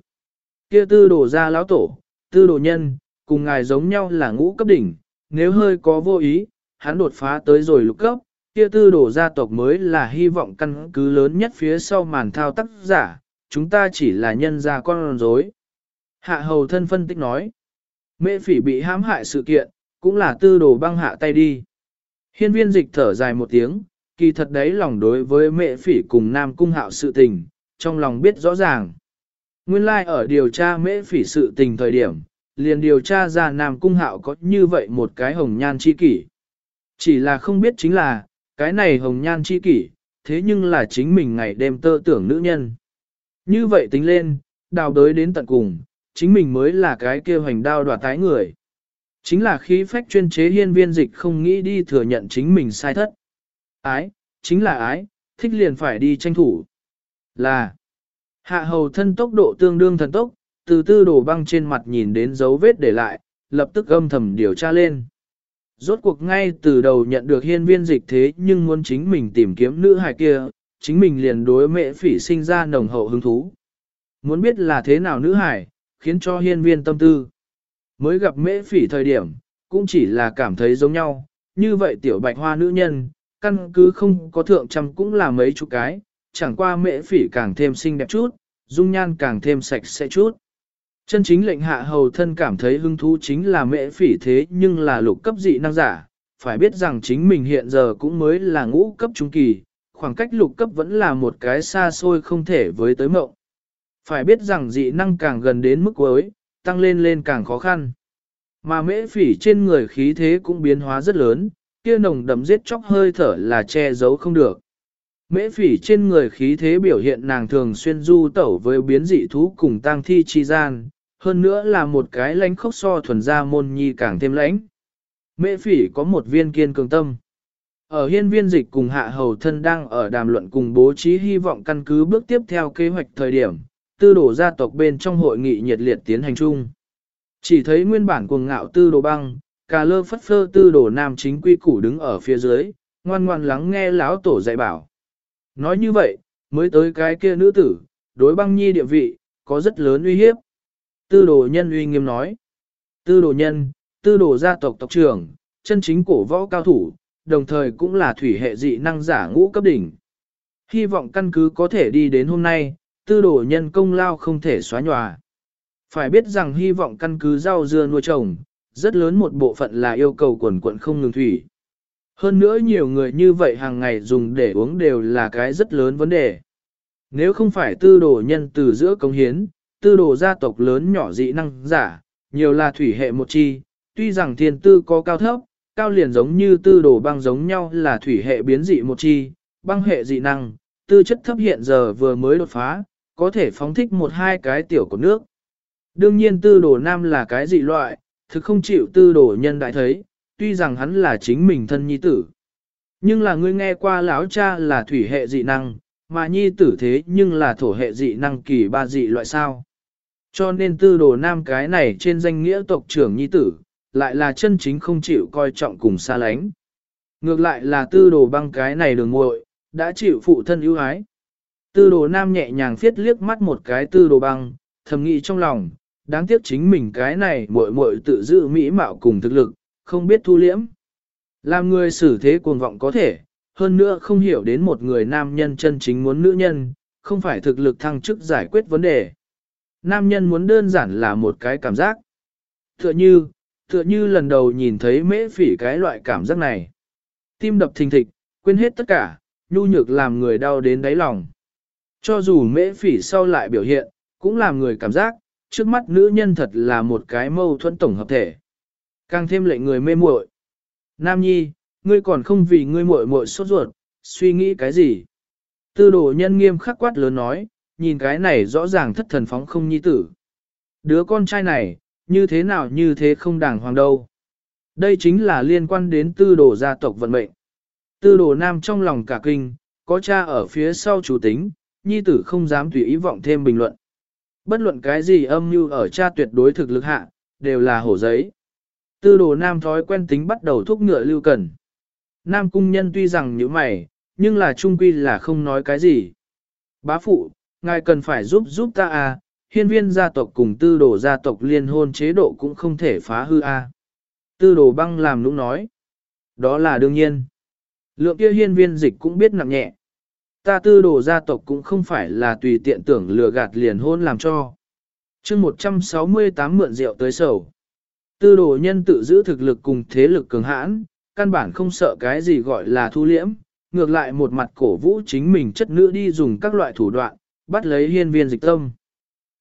Kia tư đồ ra lão tổ, tư đồ nhân, cùng ngài giống nhau là ngũ cấp đỉnh, nếu hơi có vô ý, hắn đột phá tới rồi lục cấp, kia tư đồ gia tộc mới là hy vọng căn cứ lớn nhất phía sau màn thao tác giả, chúng ta chỉ là nhân gia con rối. Hạ hầu thân phân tích nói, mẹ phỉ bị hãm hại sự kiện, cũng là tư đồ băng hạ tay đi. Hiên viên dịch thở dài một tiếng, kỳ thật đấy lòng đối với mẹ phỉ cùng nam cung hạo sự tình, trong lòng biết rõ ràng. Nguyên lai like ở điều tra mễ phỉ sự tình thời điểm, liền điều tra ra nam cung hạo có như vậy một cái hồng nhan chi kỷ. Chỉ là không biết chính là, cái này hồng nhan chi kỷ, thế nhưng là chính mình ngày đêm tơ tưởng nữ nhân. Như vậy tính lên, đào đới đến tận cùng, chính mình mới là cái kêu hành đao đoạt tái người. Chính là khí phách chuyên chế hiên viên dịch không nghĩ đi thừa nhận chính mình sai thất. Ái, chính là ái, thích liền phải đi tranh thủ. Là, hạ hầu thân tốc độ tương đương thần tốc, từ tư đổ băng trên mặt nhìn đến dấu vết để lại, lập tức âm thầm điều tra lên. Rốt cuộc ngay từ đầu nhận được hiên viên dịch thế nhưng muốn chính mình tìm kiếm nữ hài kia, chính mình liền đối mẹ phỉ sinh ra nồng hậu hứng thú. Muốn biết là thế nào nữ hải, khiến cho hiên viên tâm tư. Mới gặp mễ phỉ thời điểm, cũng chỉ là cảm thấy giống nhau, như vậy tiểu bạch hoa nữ nhân, căn cứ không có thượng trăm cũng là mấy chục cái, chẳng qua mễ phỉ càng thêm xinh đẹp chút, dung nhan càng thêm sạch sẽ chút. Chân chính lệnh hạ hầu thân cảm thấy hứng thú chính là mễ phỉ thế nhưng là lục cấp dị năng giả, phải biết rằng chính mình hiện giờ cũng mới là ngũ cấp trung kỳ, khoảng cách lục cấp vẫn là một cái xa xôi không thể với tới mộng. Phải biết rằng dị năng càng gần đến mức cuối, tăng lên lên càng khó khăn. Mà mễ phỉ trên người khí thế cũng biến hóa rất lớn, kia nồng đậm giết chóc hơi thở là che giấu không được. Mễ phỉ trên người khí thế biểu hiện nàng thường xuyên du tẩu với biến dị thú cùng tang thi chi gian, hơn nữa là một cái lãnh khốc so thuần gia môn nhi càng thêm lãnh. Mễ phỉ có một viên kiên cường tâm. Ở hiên viên dịch cùng hạ hầu thân đang ở đàm luận cùng bố trí hy vọng căn cứ bước tiếp theo kế hoạch thời điểm, tư đổ gia tộc bên trong hội nghị nhiệt liệt tiến hành chung. Chỉ thấy nguyên bản cuồng ngạo tư đồ băng, cà lơ phất phơ tư đồ nam chính quy củ đứng ở phía dưới, ngoan ngoan lắng nghe lão tổ dạy bảo. Nói như vậy, mới tới cái kia nữ tử, đối băng nhi địa vị, có rất lớn uy hiếp. Tư đồ nhân uy nghiêm nói. Tư đồ nhân, tư đồ gia tộc tộc trưởng, chân chính cổ võ cao thủ, đồng thời cũng là thủy hệ dị năng giả ngũ cấp đỉnh. Hy vọng căn cứ có thể đi đến hôm nay, tư đồ nhân công lao không thể xóa nhòa. Phải biết rằng hy vọng căn cứ rau dưa nuôi trồng, rất lớn một bộ phận là yêu cầu quần quận không ngừng thủy. Hơn nữa nhiều người như vậy hàng ngày dùng để uống đều là cái rất lớn vấn đề. Nếu không phải tư đồ nhân từ giữa công hiến, tư đồ gia tộc lớn nhỏ dị năng giả, nhiều là thủy hệ một chi, tuy rằng thiên tư có cao thấp, cao liền giống như tư đồ băng giống nhau là thủy hệ biến dị một chi, băng hệ dị năng, tư chất thấp hiện giờ vừa mới đột phá, có thể phóng thích một hai cái tiểu của nước. Đương nhiên tư đồ nam là cái dị loại, thực không chịu tư đồ nhân đại thấy, tuy rằng hắn là chính mình thân nhi tử. Nhưng là ngươi nghe qua lão cha là thủy hệ dị năng, mà nhi tử thế nhưng là thổ hệ dị năng kỳ ba dị loại sao. Cho nên tư đồ nam cái này trên danh nghĩa tộc trưởng nhi tử, lại là chân chính không chịu coi trọng cùng xa lánh. Ngược lại là tư đồ băng cái này đường muội đã chịu phụ thân ưu ái. Tư đồ nam nhẹ nhàng phiết liếc mắt một cái tư đồ băng, thầm nghĩ trong lòng, đáng tiếc chính mình cái này muội muội tự giữ mỹ mạo cùng thực lực, không biết thu liễm. Làm người xử thế cuồng vọng có thể, hơn nữa không hiểu đến một người nam nhân chân chính muốn nữ nhân, không phải thực lực thăng chức giải quyết vấn đề. Nam nhân muốn đơn giản là một cái cảm giác. Tựa như, tựa như lần đầu nhìn thấy mễ phỉ cái loại cảm giác này. Tim đập thình thịch, quên hết tất cả, nhu nhược làm người đau đến đáy lòng. Cho dù mễ phỉ sau lại biểu hiện, cũng làm người cảm giác, trước mắt nữ nhân thật là một cái mâu thuẫn tổng hợp thể. Càng thêm lệnh người mê muội. Nam nhi, ngươi còn không vì ngươi muội muội sốt ruột, suy nghĩ cái gì? Tư đồ nhân nghiêm khắc quát lớn nói, nhìn cái này rõ ràng thất thần phóng không nhi tử. Đứa con trai này, như thế nào như thế không đàng hoàng đâu. Đây chính là liên quan đến tư đồ gia tộc vận mệnh. Tư đồ nam trong lòng cả kinh, có cha ở phía sau chủ tính, nhi tử không dám tùy ý vọng thêm bình luận. Bất luận cái gì âm mưu ở cha tuyệt đối thực lực hạ, đều là hổ giấy. Tư đồ nam thói quen tính bắt đầu thúc ngựa lưu cần. Nam cung nhân tuy rằng như mày, nhưng là trung quy là không nói cái gì. Bá phụ, ngài cần phải giúp giúp ta à, hiên viên gia tộc cùng tư đồ gia tộc liên hôn chế độ cũng không thể phá hư a. À. Tư đồ băng làm lúc nói. Đó là đương nhiên. Lượng kia hiên viên dịch cũng biết nặng nhẹ. Ta tư đồ gia tộc cũng không phải là tùy tiện tưởng lừa gạt liền hôn làm cho. chương 168 mượn rượu tới sầu. Tư đồ nhân tự giữ thực lực cùng thế lực cường hãn, căn bản không sợ cái gì gọi là thu liễm, ngược lại một mặt cổ vũ chính mình chất nữ đi dùng các loại thủ đoạn, bắt lấy hiên viên dịch tâm.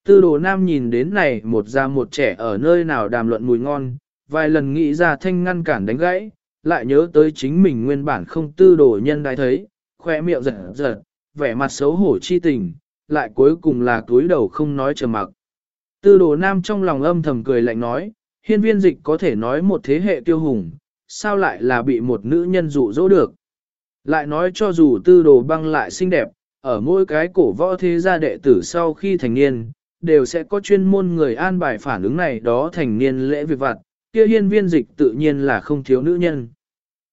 Tư đồ nam nhìn đến này một già một trẻ ở nơi nào đàm luận mùi ngon, vài lần nghĩ ra thanh ngăn cản đánh gãy, lại nhớ tới chính mình nguyên bản không tư đồ nhân đã thấy, khoe miệng giật giật, vẻ mặt xấu hổ chi tình, lại cuối cùng là túi đầu không nói chờ mặc. Tư đồ nam trong lòng âm thầm cười lạnh nói, hiên viên dịch có thể nói một thế hệ tiêu hùng, sao lại là bị một nữ nhân dụ dỗ được. Lại nói cho dù tư đồ băng lại xinh đẹp, ở mỗi cái cổ võ thế gia đệ tử sau khi thành niên, đều sẽ có chuyên môn người an bài phản ứng này đó thành niên lễ việc vặt, kia hiên viên dịch tự nhiên là không thiếu nữ nhân.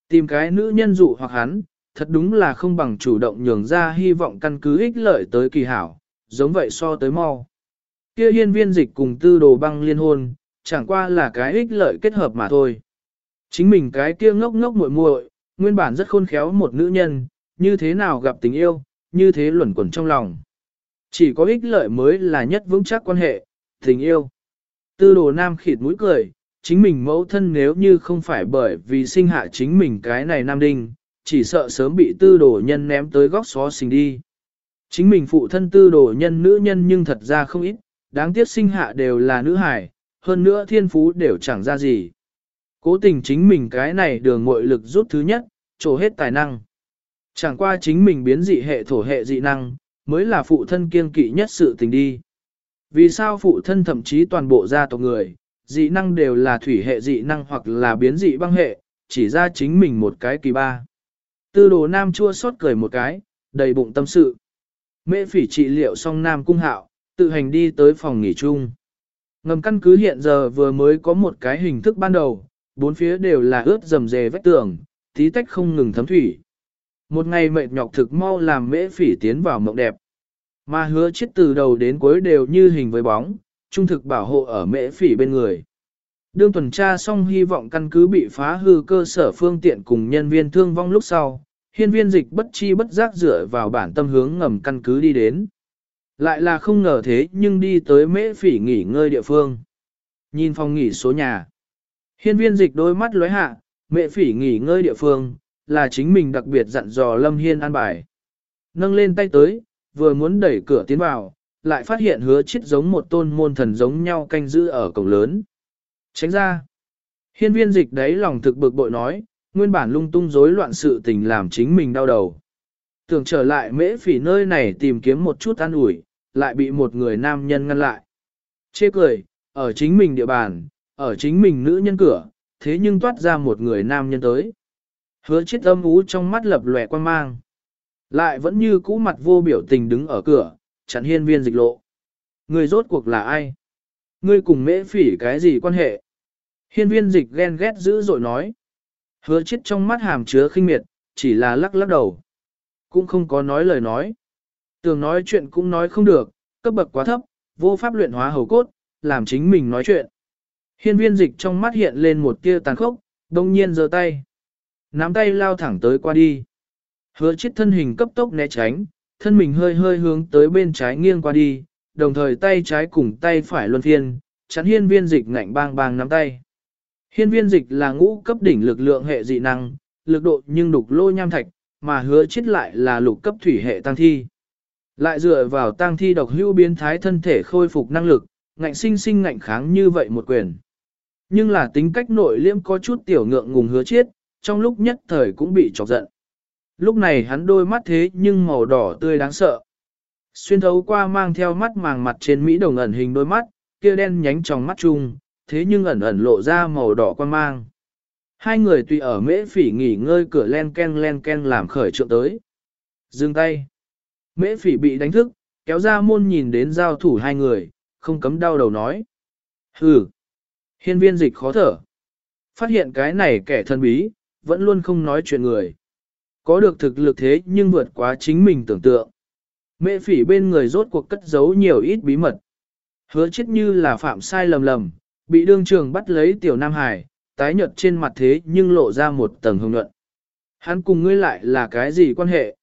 Tìm cái nữ nhân dụ hoặc hắn, thật đúng là không bằng chủ động nhường ra hy vọng căn cứ ích lợi tới kỳ hảo, giống vậy so tới mau. Kia hiên viên dịch cùng tư đồ băng liên hôn, chẳng qua là cái ích lợi kết hợp mà thôi. Chính mình cái kia ngốc ngốc muội muội, nguyên bản rất khôn khéo một nữ nhân, như thế nào gặp tình yêu, như thế luẩn quẩn trong lòng. Chỉ có ích lợi mới là nhất vững chắc quan hệ, tình yêu. Tư đồ nam khịt mũi cười, chính mình mẫu thân nếu như không phải bởi vì sinh hạ chính mình cái này nam đinh, chỉ sợ sớm bị tư đồ nhân ném tới góc xó xình đi. Chính mình phụ thân tư đồ nhân nữ nhân nhưng thật ra không ít, đáng tiếc sinh hạ đều là nữ hải, hơn nữa thiên phú đều chẳng ra gì. Cố tình chính mình cái này đường mội lực rút thứ nhất, trổ hết tài năng. Chẳng qua chính mình biến dị hệ thổ hệ dị năng, mới là phụ thân kiên kỵ nhất sự tình đi. Vì sao phụ thân thậm chí toàn bộ gia tộc người, dị năng đều là thủy hệ dị năng hoặc là biến dị băng hệ, chỉ ra chính mình một cái kỳ ba. Tư đồ nam chua xót cười một cái, đầy bụng tâm sự. Mễ phỉ trị liệu xong nam cung hạo, tự hành đi tới phòng nghỉ chung. Ngầm căn cứ hiện giờ vừa mới có một cái hình thức ban đầu, bốn phía đều là ướt dầm dề vách tường, tí tách không ngừng thấm thủy. Một ngày mệt nhọc thực mau làm mễ phỉ tiến vào mộng đẹp. Mà hứa chết từ đầu đến cuối đều như hình với bóng, trung thực bảo hộ ở mễ phỉ bên người. Đương tuần tra xong hy vọng căn cứ bị phá hư cơ sở phương tiện cùng nhân viên thương vong lúc sau, hiên viên dịch bất chi bất giác dựa vào bản tâm hướng ngầm căn cứ đi đến. Lại là không ngờ thế nhưng đi tới mễ phỉ nghỉ ngơi địa phương. Nhìn phòng nghỉ số nhà. Hiên viên dịch đôi mắt lóe hạ, mễ phỉ nghỉ ngơi địa phương, là chính mình đặc biệt dặn dò Lâm Hiên an bài. Nâng lên tay tới, vừa muốn đẩy cửa tiến vào, lại phát hiện hứa chết giống một tôn môn thần giống nhau canh giữ ở cổng lớn. Tránh ra. Hiên viên dịch đấy lòng thực bực bội nói, nguyên bản lung tung rối loạn sự tình làm chính mình đau đầu. Tưởng trở lại mễ phỉ nơi này tìm kiếm một chút an ủi, lại bị một người nam nhân ngăn lại. Chê cười, ở chính mình địa bàn, ở chính mình nữ nhân cửa, thế nhưng toát ra một người nam nhân tới. Hứa chết âm ú trong mắt lập lòe quan mang. Lại vẫn như cũ mặt vô biểu tình đứng ở cửa, chặn hiên viên dịch lộ. Người rốt cuộc là ai? Ngươi cùng mễ phỉ cái gì quan hệ? Hiên viên dịch ghen ghét dữ dội nói. Hứa chết trong mắt hàm chứa khinh miệt, chỉ là lắc lắc đầu. Cũng không có nói lời nói. Tường nói chuyện cũng nói không được, cấp bậc quá thấp, vô pháp luyện hóa hầu cốt, làm chính mình nói chuyện. Hiên viên dịch trong mắt hiện lên một tia tàn khốc, đồng nhiên giơ tay. Nắm tay lao thẳng tới qua đi. Hứa chết thân hình cấp tốc né tránh, thân mình hơi hơi hướng tới bên trái nghiêng qua đi, đồng thời tay trái cùng tay phải luân phiên, chắn hiên viên dịch ngạnh bang bang nắm tay. Hiên viên dịch là ngũ cấp đỉnh lực lượng hệ dị năng, lực độ nhưng đục lô nham thạch, mà hứa chết lại là lục cấp thủy hệ tăng thi. Lại dựa vào tăng thi độc hưu biến thái thân thể khôi phục năng lực, ngạnh sinh sinh ngạnh kháng như vậy một quyền. Nhưng là tính cách nội liêm có chút tiểu ngượng ngùng hứa chết, trong lúc nhất thời cũng bị chọc giận. Lúc này hắn đôi mắt thế nhưng màu đỏ tươi đáng sợ. Xuyên thấu qua mang theo mắt màng mặt trên Mỹ đồng ẩn hình đôi mắt, kia đen nhánh trong mắt chung, thế nhưng ẩn ẩn lộ ra màu đỏ quan mang. Hai người tùy ở mễ phỉ nghỉ ngơi cửa len ken len ken làm khởi trượng tới. Dừng tay. Mễ phỉ bị đánh thức, kéo ra môn nhìn đến giao thủ hai người, không cấm đau đầu nói. Hừ. Hiên viên dịch khó thở. Phát hiện cái này kẻ thân bí, vẫn luôn không nói chuyện người. Có được thực lực thế nhưng vượt quá chính mình tưởng tượng. Mẹ phỉ bên người rốt cuộc cất giấu nhiều ít bí mật. Hứa chết như là phạm sai lầm lầm, bị đương trường bắt lấy tiểu Nam Hải, tái nhợt trên mặt thế nhưng lộ ra một tầng hồng nhuận. Hắn cùng ngươi lại là cái gì quan hệ?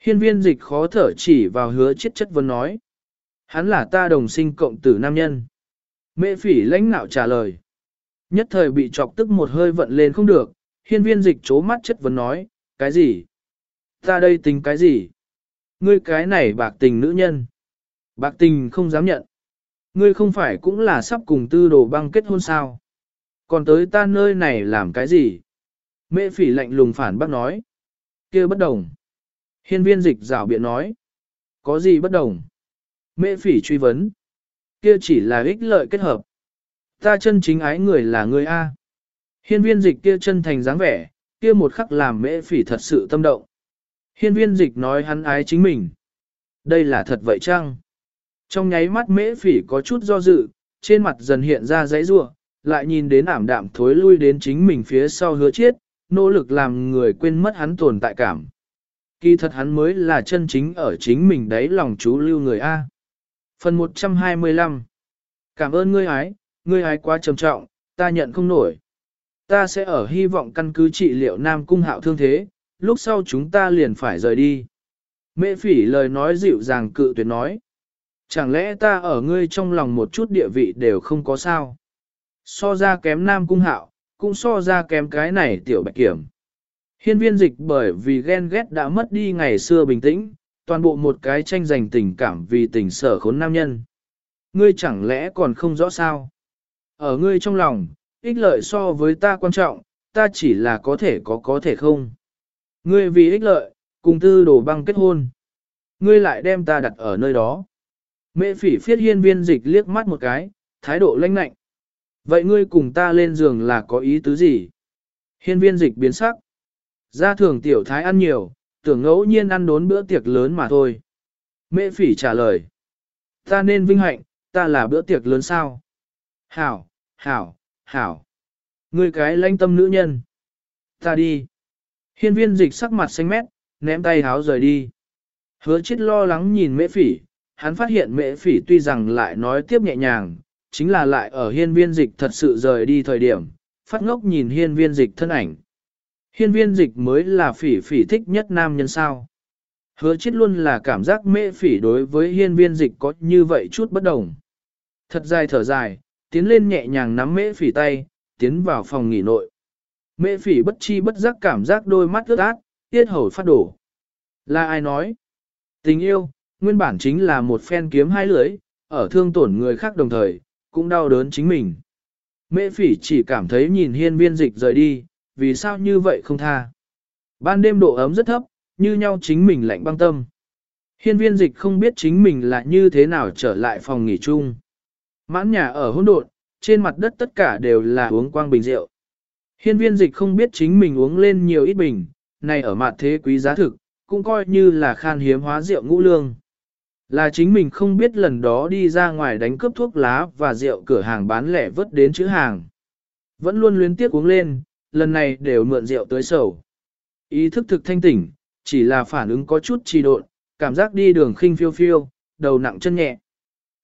Hiên viên dịch khó thở chỉ vào hứa chết chất vấn nói. Hắn là ta đồng sinh cộng tử nam nhân. Mẹ phỉ lãnh nạo trả lời. Nhất thời bị chọc tức một hơi vận lên không được, hiên viên dịch chố mắt chất vấn nói, cái gì? Ta đây tính cái gì? Ngươi cái này bạc tình nữ nhân. Bạc tình không dám nhận. Ngươi không phải cũng là sắp cùng tư đồ băng kết hôn sao? Còn tới ta nơi này làm cái gì? Mẹ phỉ lạnh lùng phản bác nói. kia bất đồng. Hiên viên dịch rảo biện nói. Có gì bất đồng? Mẹ phỉ truy vấn. Kia chỉ là ích lợi kết hợp. Ta chân chính ái người là người A. Hiên viên dịch kia chân thành dáng vẻ, kia một khắc làm mễ phỉ thật sự tâm động. Hiên viên dịch nói hắn ái chính mình. Đây là thật vậy chăng? Trong nháy mắt mễ phỉ có chút do dự, trên mặt dần hiện ra giấy rua, lại nhìn đến ảm đạm thối lui đến chính mình phía sau hứa chiết, nỗ lực làm người quên mất hắn tồn tại cảm. Kỳ thật hắn mới là chân chính ở chính mình đấy lòng chú lưu người A. Phần 125 Cảm ơn ngươi ái, ngươi ái quá trầm trọng, ta nhận không nổi. Ta sẽ ở hy vọng căn cứ trị liệu Nam Cung hạo thương thế, lúc sau chúng ta liền phải rời đi. Mễ phỉ lời nói dịu dàng cự tuyệt nói. Chẳng lẽ ta ở ngươi trong lòng một chút địa vị đều không có sao? So ra kém Nam Cung hạo, cũng so ra kém cái này tiểu bạch kiểm. Hiên viên dịch bởi vì ghen ghét đã mất đi ngày xưa bình tĩnh, toàn bộ một cái tranh giành tình cảm vì tình sở khốn nam nhân. Ngươi chẳng lẽ còn không rõ sao? Ở ngươi trong lòng, ích lợi so với ta quan trọng, ta chỉ là có thể có có thể không. Ngươi vì ích lợi, cùng tư đồ băng kết hôn. Ngươi lại đem ta đặt ở nơi đó. Mẹ phỉ phiết hiên viên dịch liếc mắt một cái, thái độ lãnh nạnh. Vậy ngươi cùng ta lên giường là có ý tứ gì? Hiên viên dịch biến sắc. Gia thường tiểu thái ăn nhiều, tưởng ngẫu nhiên ăn đốn bữa tiệc lớn mà thôi. Mẹ phỉ trả lời. Ta nên vinh hạnh, ta là bữa tiệc lớn sao? Hảo, hảo, hảo. Ngươi cái lãnh tâm nữ nhân. Ta đi. Hiên viên dịch sắc mặt xanh mét, ném tay háo rời đi. Hứa chết lo lắng nhìn mễ phỉ, hắn phát hiện mễ phỉ tuy rằng lại nói tiếp nhẹ nhàng, chính là lại ở hiên viên dịch thật sự rời đi thời điểm, phát ngốc nhìn hiên viên dịch thân ảnh. Hiên viên dịch mới là phỉ phỉ thích nhất nam nhân sao. Hứa chết luôn là cảm giác mễ phỉ đối với hiên viên dịch có như vậy chút bất đồng. Thật dài thở dài, tiến lên nhẹ nhàng nắm mễ phỉ tay, tiến vào phòng nghỉ nội. Mễ phỉ bất chi bất giác cảm giác đôi mắt ướt át, tiết hầu phát đổ. Là ai nói? Tình yêu, nguyên bản chính là một phen kiếm hai lưỡi, ở thương tổn người khác đồng thời, cũng đau đớn chính mình. Mễ phỉ chỉ cảm thấy nhìn hiên viên dịch rời đi, vì sao như vậy không tha. Ban đêm độ ấm rất thấp, như nhau chính mình lạnh băng tâm. Hiên viên dịch không biết chính mình là như thế nào trở lại phòng nghỉ chung. Mãn nhà ở hỗn độn, trên mặt đất tất cả đều là uống quang bình rượu. Hiên viên dịch không biết chính mình uống lên nhiều ít bình, này ở mặt thế quý giá thực, cũng coi như là khan hiếm hóa rượu ngũ lương. Là chính mình không biết lần đó đi ra ngoài đánh cướp thuốc lá và rượu cửa hàng bán lẻ vớt đến chữ hàng. Vẫn luôn luyến tiếc uống lên, lần này đều mượn rượu tới sầu. Ý thức thực thanh tỉnh, chỉ là phản ứng có chút trì độn, cảm giác đi đường khinh phiêu phiêu, đầu nặng chân nhẹ.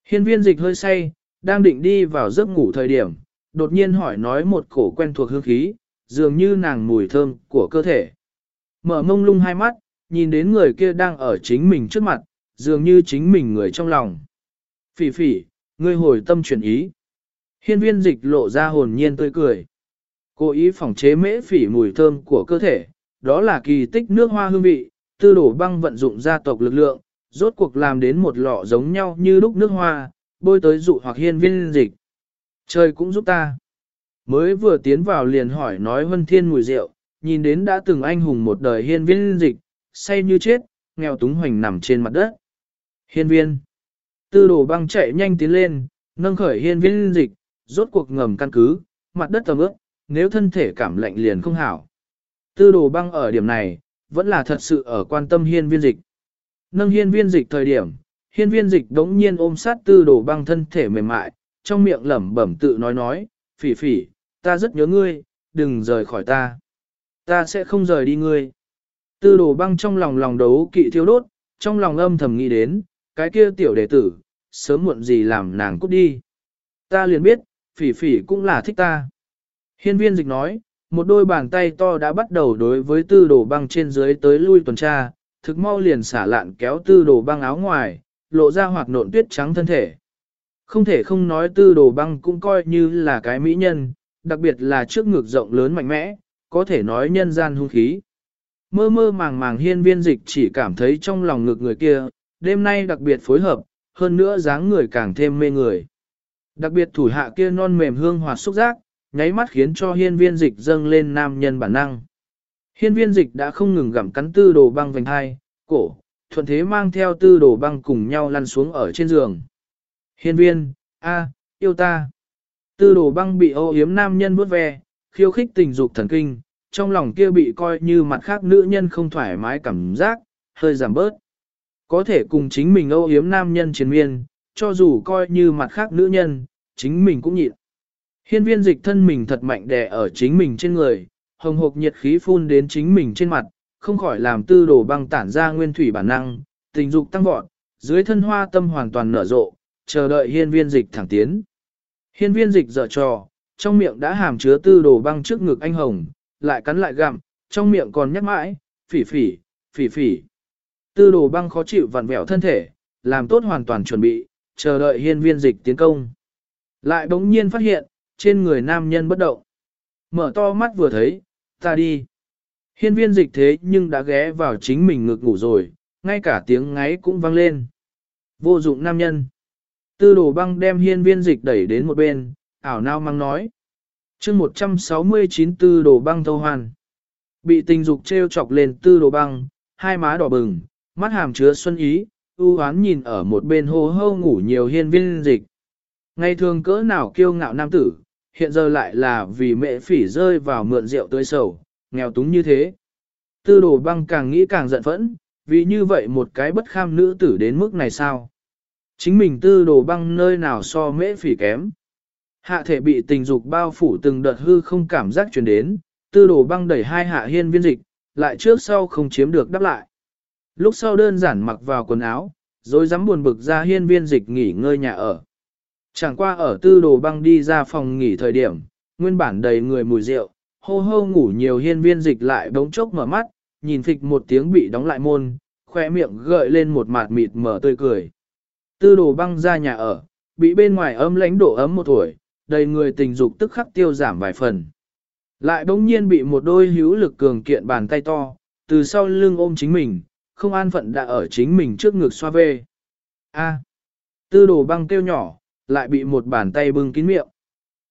Hiên viên dịch hơi say, đang định đi vào giấc ngủ thời điểm, đột nhiên hỏi nói một cổ quen thuộc hương khí, dường như nàng mùi thơm của cơ thể. Mở mông lung hai mắt, nhìn đến người kia đang ở chính mình trước mặt, dường như chính mình người trong lòng. Phỉ phỉ, ngươi hồi tâm chuyển ý. Hiên viên dịch lộ ra hồn nhiên tươi cười. Cố ý phỏng chế mễ phỉ mùi thơm của cơ thể, đó là kỳ tích nước hoa hương vị, tư đổ băng vận dụng gia tộc lực lượng, rốt cuộc làm đến một lọ giống nhau như lúc nước hoa, bôi tới dụ hoặc hiên viên dịch. Trời cũng giúp ta. Mới vừa tiến vào liền hỏi nói vân thiên mùi rượu, nhìn đến đã từng anh hùng một đời hiên viên dịch, say như chết, nghèo túng hoành nằm trên mặt đất. Hiên viên. Tư đồ băng chạy nhanh tiến lên, nâng khởi hiên viên dịch, rốt cuộc ngầm căn cứ, mặt đất tầm ướp, nếu thân thể cảm lạnh liền không hảo. Tư đồ băng ở điểm này, vẫn là thật sự ở quan tâm hiên viên dịch. Nâng hiên viên dịch thời điểm, hiên viên dịch đống nhiên ôm sát tư đồ băng thân thể mềm mại, trong miệng lẩm bẩm tự nói nói, phỉ phỉ, ta rất nhớ ngươi, đừng rời khỏi ta. Ta sẽ không rời đi ngươi. Tư đồ băng trong lòng lòng đấu kỵ thiêu đốt, trong lòng âm thầm nghĩ đến, cái kia tiểu đệ tử, sớm muộn gì làm nàng cút đi. Ta liền biết, phỉ phỉ cũng là thích ta. Hiên viên dịch nói, một đôi bàn tay to đã bắt đầu đối với tư đồ băng trên dưới tới lui tuần tra, thực mau liền xả lạn kéo tư đồ băng áo ngoài, lộ ra hoạt nộn tuyết trắng thân thể. Không thể không nói tư đồ băng cũng coi như là cái mỹ nhân, đặc biệt là trước ngực rộng lớn mạnh mẽ, có thể nói nhân gian hung khí. Mơ mơ màng màng hiên viên dịch chỉ cảm thấy trong lòng ngực người kia, đêm nay đặc biệt phối hợp, hơn nữa dáng người càng thêm mê người. Đặc biệt thủ hạ kia non mềm hương hòa xúc giác, nháy mắt khiến cho hiên viên dịch dâng lên nam nhân bản năng. Hiên viên dịch đã không ngừng gặm cắn tư đồ băng vành hai, cổ, thuận thế mang theo tư đồ băng cùng nhau lăn xuống ở trên giường. Hiên viên, a, yêu ta. Tư đồ băng bị ô yếm nam nhân vuốt ve, khiêu khích tình dục thần kinh, trong lòng kia bị coi như mặt khác nữ nhân không thoải mái cảm giác, hơi giảm bớt. Có thể cùng chính mình âu yếm nam nhân chiến miên, cho dù coi như mặt khác nữ nhân, chính mình cũng nhịn. Hiên viên dịch thân mình thật mạnh đè ở chính mình trên người, hồng hộc nhiệt khí phun đến chính mình trên mặt, không khỏi làm tư đồ băng tản ra nguyên thủy bản năng, tình dục tăng vọt, dưới thân hoa tâm hoàn toàn nở rộ, chờ đợi hiên viên dịch thẳng tiến. Hiên viên dịch dở trò, trong miệng đã hàm chứa tư đồ băng trước ngực anh hồng, lại cắn lại gặm, trong miệng còn nhắc mãi, phỉ phỉ, phỉ phỉ. Tư đồ băng khó chịu vặn vẹo thân thể, làm tốt hoàn toàn chuẩn bị, chờ đợi hiên viên dịch tiến công. Lại bỗng nhiên phát hiện, trên người nam nhân bất động. Mở to mắt vừa thấy, ta đi. Hiên viên dịch thế nhưng đã ghé vào chính mình ngực ngủ rồi, ngay cả tiếng ngáy cũng vang lên. Vô dụng nam nhân. Tư đồ băng đem hiên viên dịch đẩy đến một bên, ảo nao mang nói. chương 169 tư đồ băng thâu hoàn. Bị tình dục treo chọc lên tư đồ băng, hai má đỏ bừng, mắt hàm chứa xuân ý, ưu hoán nhìn ở một bên hô hô ngủ nhiều hiên viên dịch. Ngày thường cỡ nào kiêu ngạo nam tử, hiện giờ lại là vì mẹ phỉ rơi vào mượn rượu tươi sầu, nghèo túng như thế. Tư đồ băng càng nghĩ càng giận phẫn, vì như vậy một cái bất kham nữ tử đến mức này sao? Chính mình tư đồ băng nơi nào so mễ phỉ kém. Hạ thể bị tình dục bao phủ từng đợt hư không cảm giác truyền đến, tư đồ băng đẩy hai hạ hiên viên dịch, lại trước sau không chiếm được đáp lại. Lúc sau đơn giản mặc vào quần áo, rồi dám buồn bực ra hiên viên dịch nghỉ ngơi nhà ở. Chẳng qua ở tư đồ băng đi ra phòng nghỉ thời điểm, nguyên bản đầy người mùi rượu, hô hô ngủ nhiều hiên viên dịch lại bỗng chốc mở mắt, nhìn phịch một tiếng bị đóng lại môn, khoe miệng gợi lên một mạt mịt mở tươi cười. Tư đồ băng ra nhà ở, bị bên ngoài ấm lãnh độ ấm một tuổi, đầy người tình dục tức khắc tiêu giảm vài phần. Lại bỗng nhiên bị một đôi hữu lực cường kiện bàn tay to, từ sau lưng ôm chính mình, không an phận đã ở chính mình trước ngực xoa về. A. tư đồ băng kêu nhỏ, lại bị một bàn tay bưng kín miệng.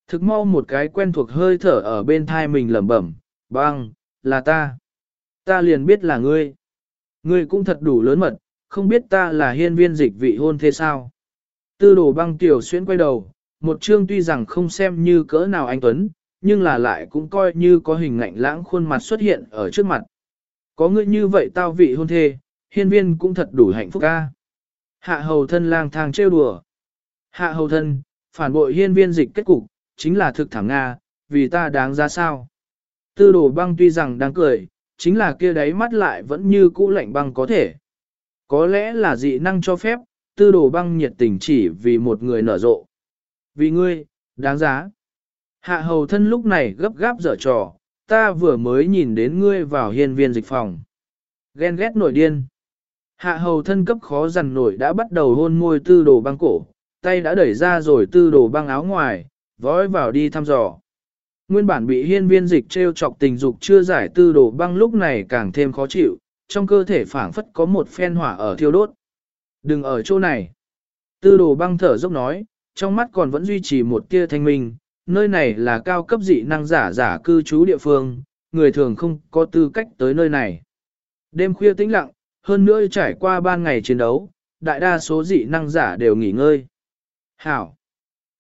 Thực mau một cái quen thuộc hơi thở ở bên thai mình lẩm bẩm, băng, là ta. Ta liền biết là ngươi. Ngươi cũng thật đủ lớn mật, không biết ta là hiên viên dịch vị hôn thế sao. Tư đồ băng tiểu xuyên quay đầu, một chương tuy rằng không xem như cỡ nào anh Tuấn, nhưng là lại cũng coi như có hình ngạnh lãng khuôn mặt xuất hiện ở trước mặt. Có ngươi như vậy tao vị hôn thê, hiên viên cũng thật đủ hạnh phúc ca. Hạ hầu thân lang thang trêu đùa. Hạ hầu thân, phản bội hiên viên dịch kết cục, chính là thực thảm Nga, vì ta đáng ra sao. Tư đồ băng tuy rằng đang cười, chính là kia đáy mắt lại vẫn như cũ lạnh băng có thể. Có lẽ là dị năng cho phép, tư đồ băng nhiệt tình chỉ vì một người nở rộ. Vì ngươi, đáng giá. Hạ hầu thân lúc này gấp gáp dở trò, ta vừa mới nhìn đến ngươi vào hiên viên dịch phòng. Ghen ghét nổi điên. Hạ hầu thân cấp khó dằn nổi đã bắt đầu hôn môi tư đồ băng cổ, tay đã đẩy ra rồi tư đồ băng áo ngoài, vói vào đi thăm dò. Nguyên bản bị hiên viên dịch treo chọc tình dục chưa giải tư đồ băng lúc này càng thêm khó chịu, trong cơ thể phảng phất có một phen hỏa ở thiêu đốt. Đừng ở chỗ này. Tư đồ băng thở dốc nói, trong mắt còn vẫn duy trì một tia thanh minh, nơi này là cao cấp dị năng giả giả cư trú địa phương, người thường không có tư cách tới nơi này. Đêm khuya tĩnh lặng, hơn nữa trải qua ban ngày chiến đấu, đại đa số dị năng giả đều nghỉ ngơi. Hảo!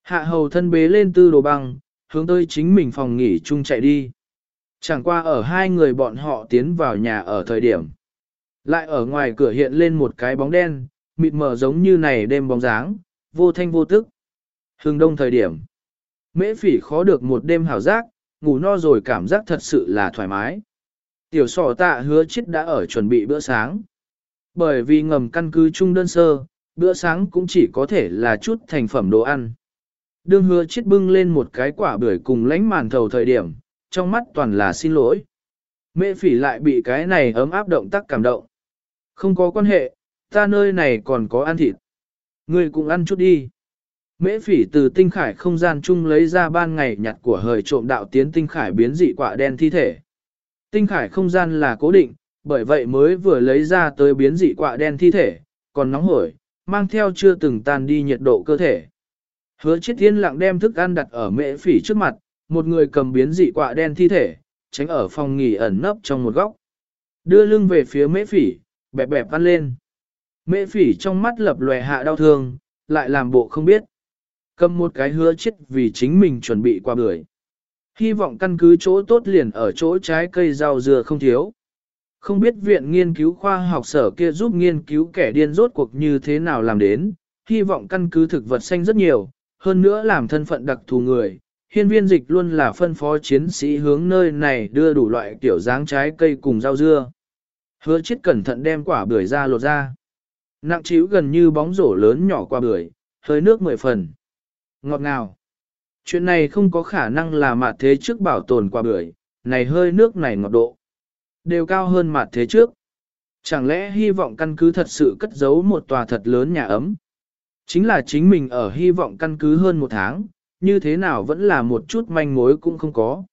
Hạ hầu thân bế lên tư đồ băng, hướng tới chính mình phòng nghỉ chung chạy đi. Chẳng qua ở hai người bọn họ tiến vào nhà ở thời điểm. Lại ở ngoài cửa hiện lên một cái bóng đen, mịt mờ giống như này đêm bóng dáng, vô thanh vô tức. Hưng đông thời điểm. Mễ phỉ khó được một đêm hảo giác, ngủ no rồi cảm giác thật sự là thoải mái. Tiểu sỏ tạ hứa chết đã ở chuẩn bị bữa sáng. Bởi vì ngầm căn cứ chung đơn sơ, bữa sáng cũng chỉ có thể là chút thành phẩm đồ ăn. Đương hứa chết bưng lên một cái quả bưởi cùng lánh màn thầu thời điểm, trong mắt toàn là xin lỗi. Mễ phỉ lại bị cái này ấm áp động tác cảm động. Không có quan hệ, ta nơi này còn có ăn thịt. Ngươi cũng ăn chút đi. Mễ phỉ từ tinh khải không gian chung lấy ra ban ngày nhặt của hời trộm đạo tiến tinh khải biến dị quả đen thi thể. Tinh khải không gian là cố định, bởi vậy mới vừa lấy ra tới biến dị quả đen thi thể, còn nóng hổi, mang theo chưa từng tan đi nhiệt độ cơ thể. Hứa chết thiên lặng đem thức ăn đặt ở mễ phỉ trước mặt, một người cầm biến dị quả đen thi thể, tránh ở phòng nghỉ ẩn nấp trong một góc. Đưa lưng về phía mễ phỉ, bẹp bẹp ăn lên. Mễ phỉ trong mắt lập lòe hạ đau thương, lại làm bộ không biết. Cầm một cái hứa chết vì chính mình chuẩn bị qua bưởi. Hy vọng căn cứ chỗ tốt liền ở chỗ trái cây rau dừa không thiếu. Không biết viện nghiên cứu khoa học sở kia giúp nghiên cứu kẻ điên rốt cuộc như thế nào làm đến, hy vọng căn cứ thực vật xanh rất nhiều, hơn nữa làm thân phận đặc thù người. Hiên viên dịch luôn là phân phó chiến sĩ hướng nơi này đưa đủ loại kiểu dáng trái cây cùng rau dưa. Hứa chết cẩn thận đem quả bưởi ra lột ra. Nặng chíu gần như bóng rổ lớn nhỏ qua bưởi, hơi nước mười phần. Ngọt ngào. Chuyện này không có khả năng là mạt thế trước bảo tồn quả bưởi, này hơi nước này ngọt độ. Đều cao hơn mạt thế trước. Chẳng lẽ hy vọng căn cứ thật sự cất giấu một tòa thật lớn nhà ấm? Chính là chính mình ở hy vọng căn cứ hơn một tháng, như thế nào vẫn là một chút manh mối cũng không có.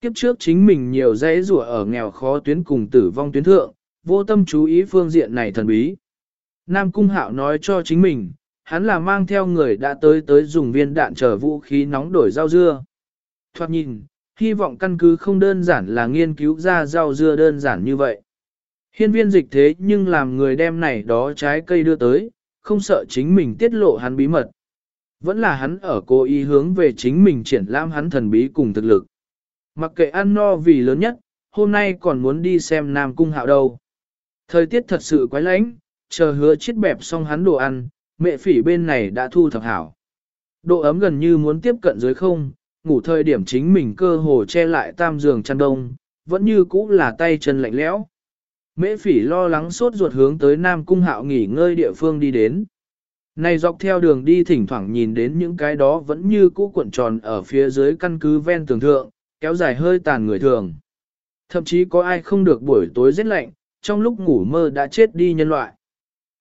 Kiếp trước chính mình nhiều dãy rủa ở nghèo khó tuyến cùng tử vong tuyến thượng, vô tâm chú ý phương diện này thần bí. Nam Cung Hạo nói cho chính mình, hắn là mang theo người đã tới tới dùng viên đạn trở vũ khí nóng đổi rau dưa. Thoạt nhìn, hy vọng căn cứ không đơn giản là nghiên cứu ra rau dưa đơn giản như vậy. Hiên viên dịch thế nhưng làm người đem này đó trái cây đưa tới, không sợ chính mình tiết lộ hắn bí mật. Vẫn là hắn ở cố ý hướng về chính mình triển lãm hắn thần bí cùng thực lực. Mặc kệ ăn no vì lớn nhất, hôm nay còn muốn đi xem Nam Cung Hạo đâu. Thời tiết thật sự quái lánh, chờ hứa chết bẹp xong hắn đồ ăn, mẹ phỉ bên này đã thu thập hảo. Độ ấm gần như muốn tiếp cận dưới không, ngủ thời điểm chính mình cơ hồ che lại tam giường chăn đông, vẫn như cũ là tay chân lạnh lẽo. Mễ phỉ lo lắng sốt ruột hướng tới Nam Cung Hạo nghỉ ngơi địa phương đi đến. Này dọc theo đường đi thỉnh thoảng nhìn đến những cái đó vẫn như cũ cuộn tròn ở phía dưới căn cứ ven tường thượng, kéo dài hơi tàn người thường. Thậm chí có ai không được buổi tối rét lạnh, trong lúc ngủ mơ đã chết đi nhân loại.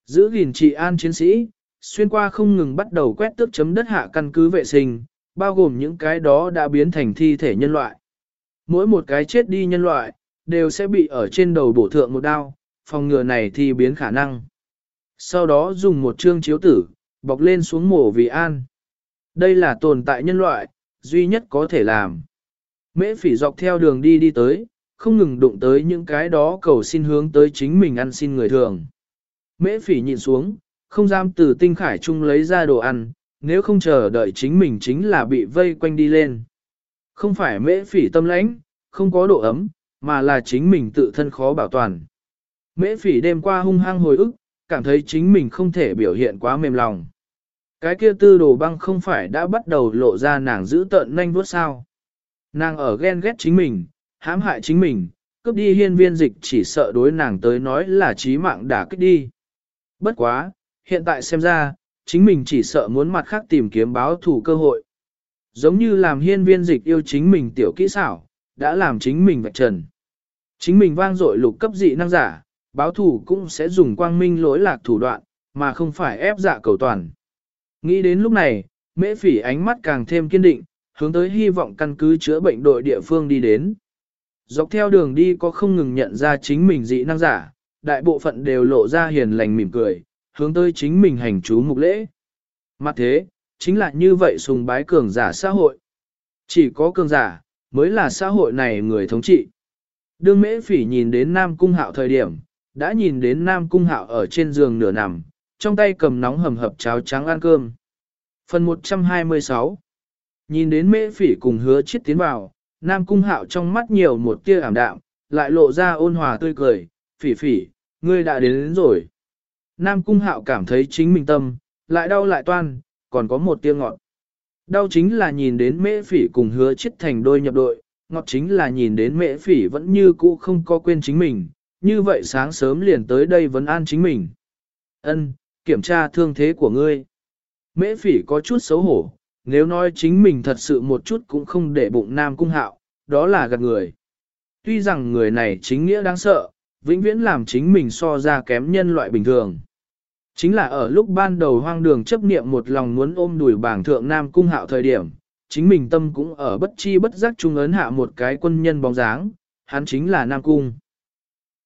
Giữ gìn trị an chiến sĩ, xuyên qua không ngừng bắt đầu quét tước chấm đất hạ căn cứ vệ sinh, bao gồm những cái đó đã biến thành thi thể nhân loại. Mỗi một cái chết đi nhân loại, đều sẽ bị ở trên đầu bổ thượng một đao, phòng ngừa này thì biến khả năng. Sau đó dùng một chương chiếu tử, bọc lên xuống mổ vì an. Đây là tồn tại nhân loại, duy nhất có thể làm. Mễ phỉ dọc theo đường đi đi tới, không ngừng đụng tới những cái đó cầu xin hướng tới chính mình ăn xin người thường. Mễ phỉ nhìn xuống, không dám từ tinh khải chung lấy ra đồ ăn, nếu không chờ đợi chính mình chính là bị vây quanh đi lên. Không phải mễ phỉ tâm lãnh, không có độ ấm, mà là chính mình tự thân khó bảo toàn. Mễ phỉ đêm qua hung hăng hồi ức, cảm thấy chính mình không thể biểu hiện quá mềm lòng. Cái kia tư đồ băng không phải đã bắt đầu lộ ra nàng giữ tợn nhanh vuốt sao. Nàng ở ghen ghét chính mình, hãm hại chính mình, cướp đi hiên viên dịch chỉ sợ đối nàng tới nói là trí mạng đã kích đi. Bất quá, hiện tại xem ra, chính mình chỉ sợ muốn mặt khác tìm kiếm báo thủ cơ hội. Giống như làm hiên viên dịch yêu chính mình tiểu kỹ xảo, đã làm chính mình vạch trần. Chính mình vang dội lục cấp dị năng giả, báo thủ cũng sẽ dùng quang minh lỗi lạc thủ đoạn, mà không phải ép dạ cầu toàn. Nghĩ đến lúc này, mễ phỉ ánh mắt càng thêm kiên định, hướng tới hy vọng căn cứ chữa bệnh đội địa phương đi đến. Dọc theo đường đi có không ngừng nhận ra chính mình dị năng giả, đại bộ phận đều lộ ra hiền lành mỉm cười, hướng tới chính mình hành chú mục lễ. Mặt thế, chính là như vậy sùng bái cường giả xã hội. Chỉ có cường giả, mới là xã hội này người thống trị. Đương mễ phỉ nhìn đến Nam Cung Hạo thời điểm, đã nhìn đến Nam Cung Hạo ở trên giường nửa nằm, trong tay cầm nóng hầm hập cháo trắng ăn cơm. Phần 126 Nhìn đến mễ phỉ cùng hứa chết tiến vào, Nam Cung Hạo trong mắt nhiều một tia ảm đạm, lại lộ ra ôn hòa tươi cười, phỉ phỉ, ngươi đã đến, đến rồi. Nam Cung Hạo cảm thấy chính mình tâm, lại đau lại toan, còn có một tia ngọt. Đau chính là nhìn đến mễ phỉ cùng hứa chết thành đôi nhập đội, ngọt chính là nhìn đến mễ phỉ vẫn như cũ không có quên chính mình, như vậy sáng sớm liền tới đây vấn an chính mình. Ân, kiểm tra thương thế của ngươi. Mễ phỉ có chút xấu hổ, nếu nói chính mình thật sự một chút cũng không để bụng nam cung hạo, đó là gạt người. Tuy rằng người này chính nghĩa đáng sợ, vĩnh viễn làm chính mình so ra kém nhân loại bình thường. Chính là ở lúc ban đầu hoang đường chấp niệm một lòng muốn ôm đùi bảng thượng nam cung hạo thời điểm, chính mình tâm cũng ở bất chi bất giác trung ấn hạ một cái quân nhân bóng dáng, hắn chính là nam cung.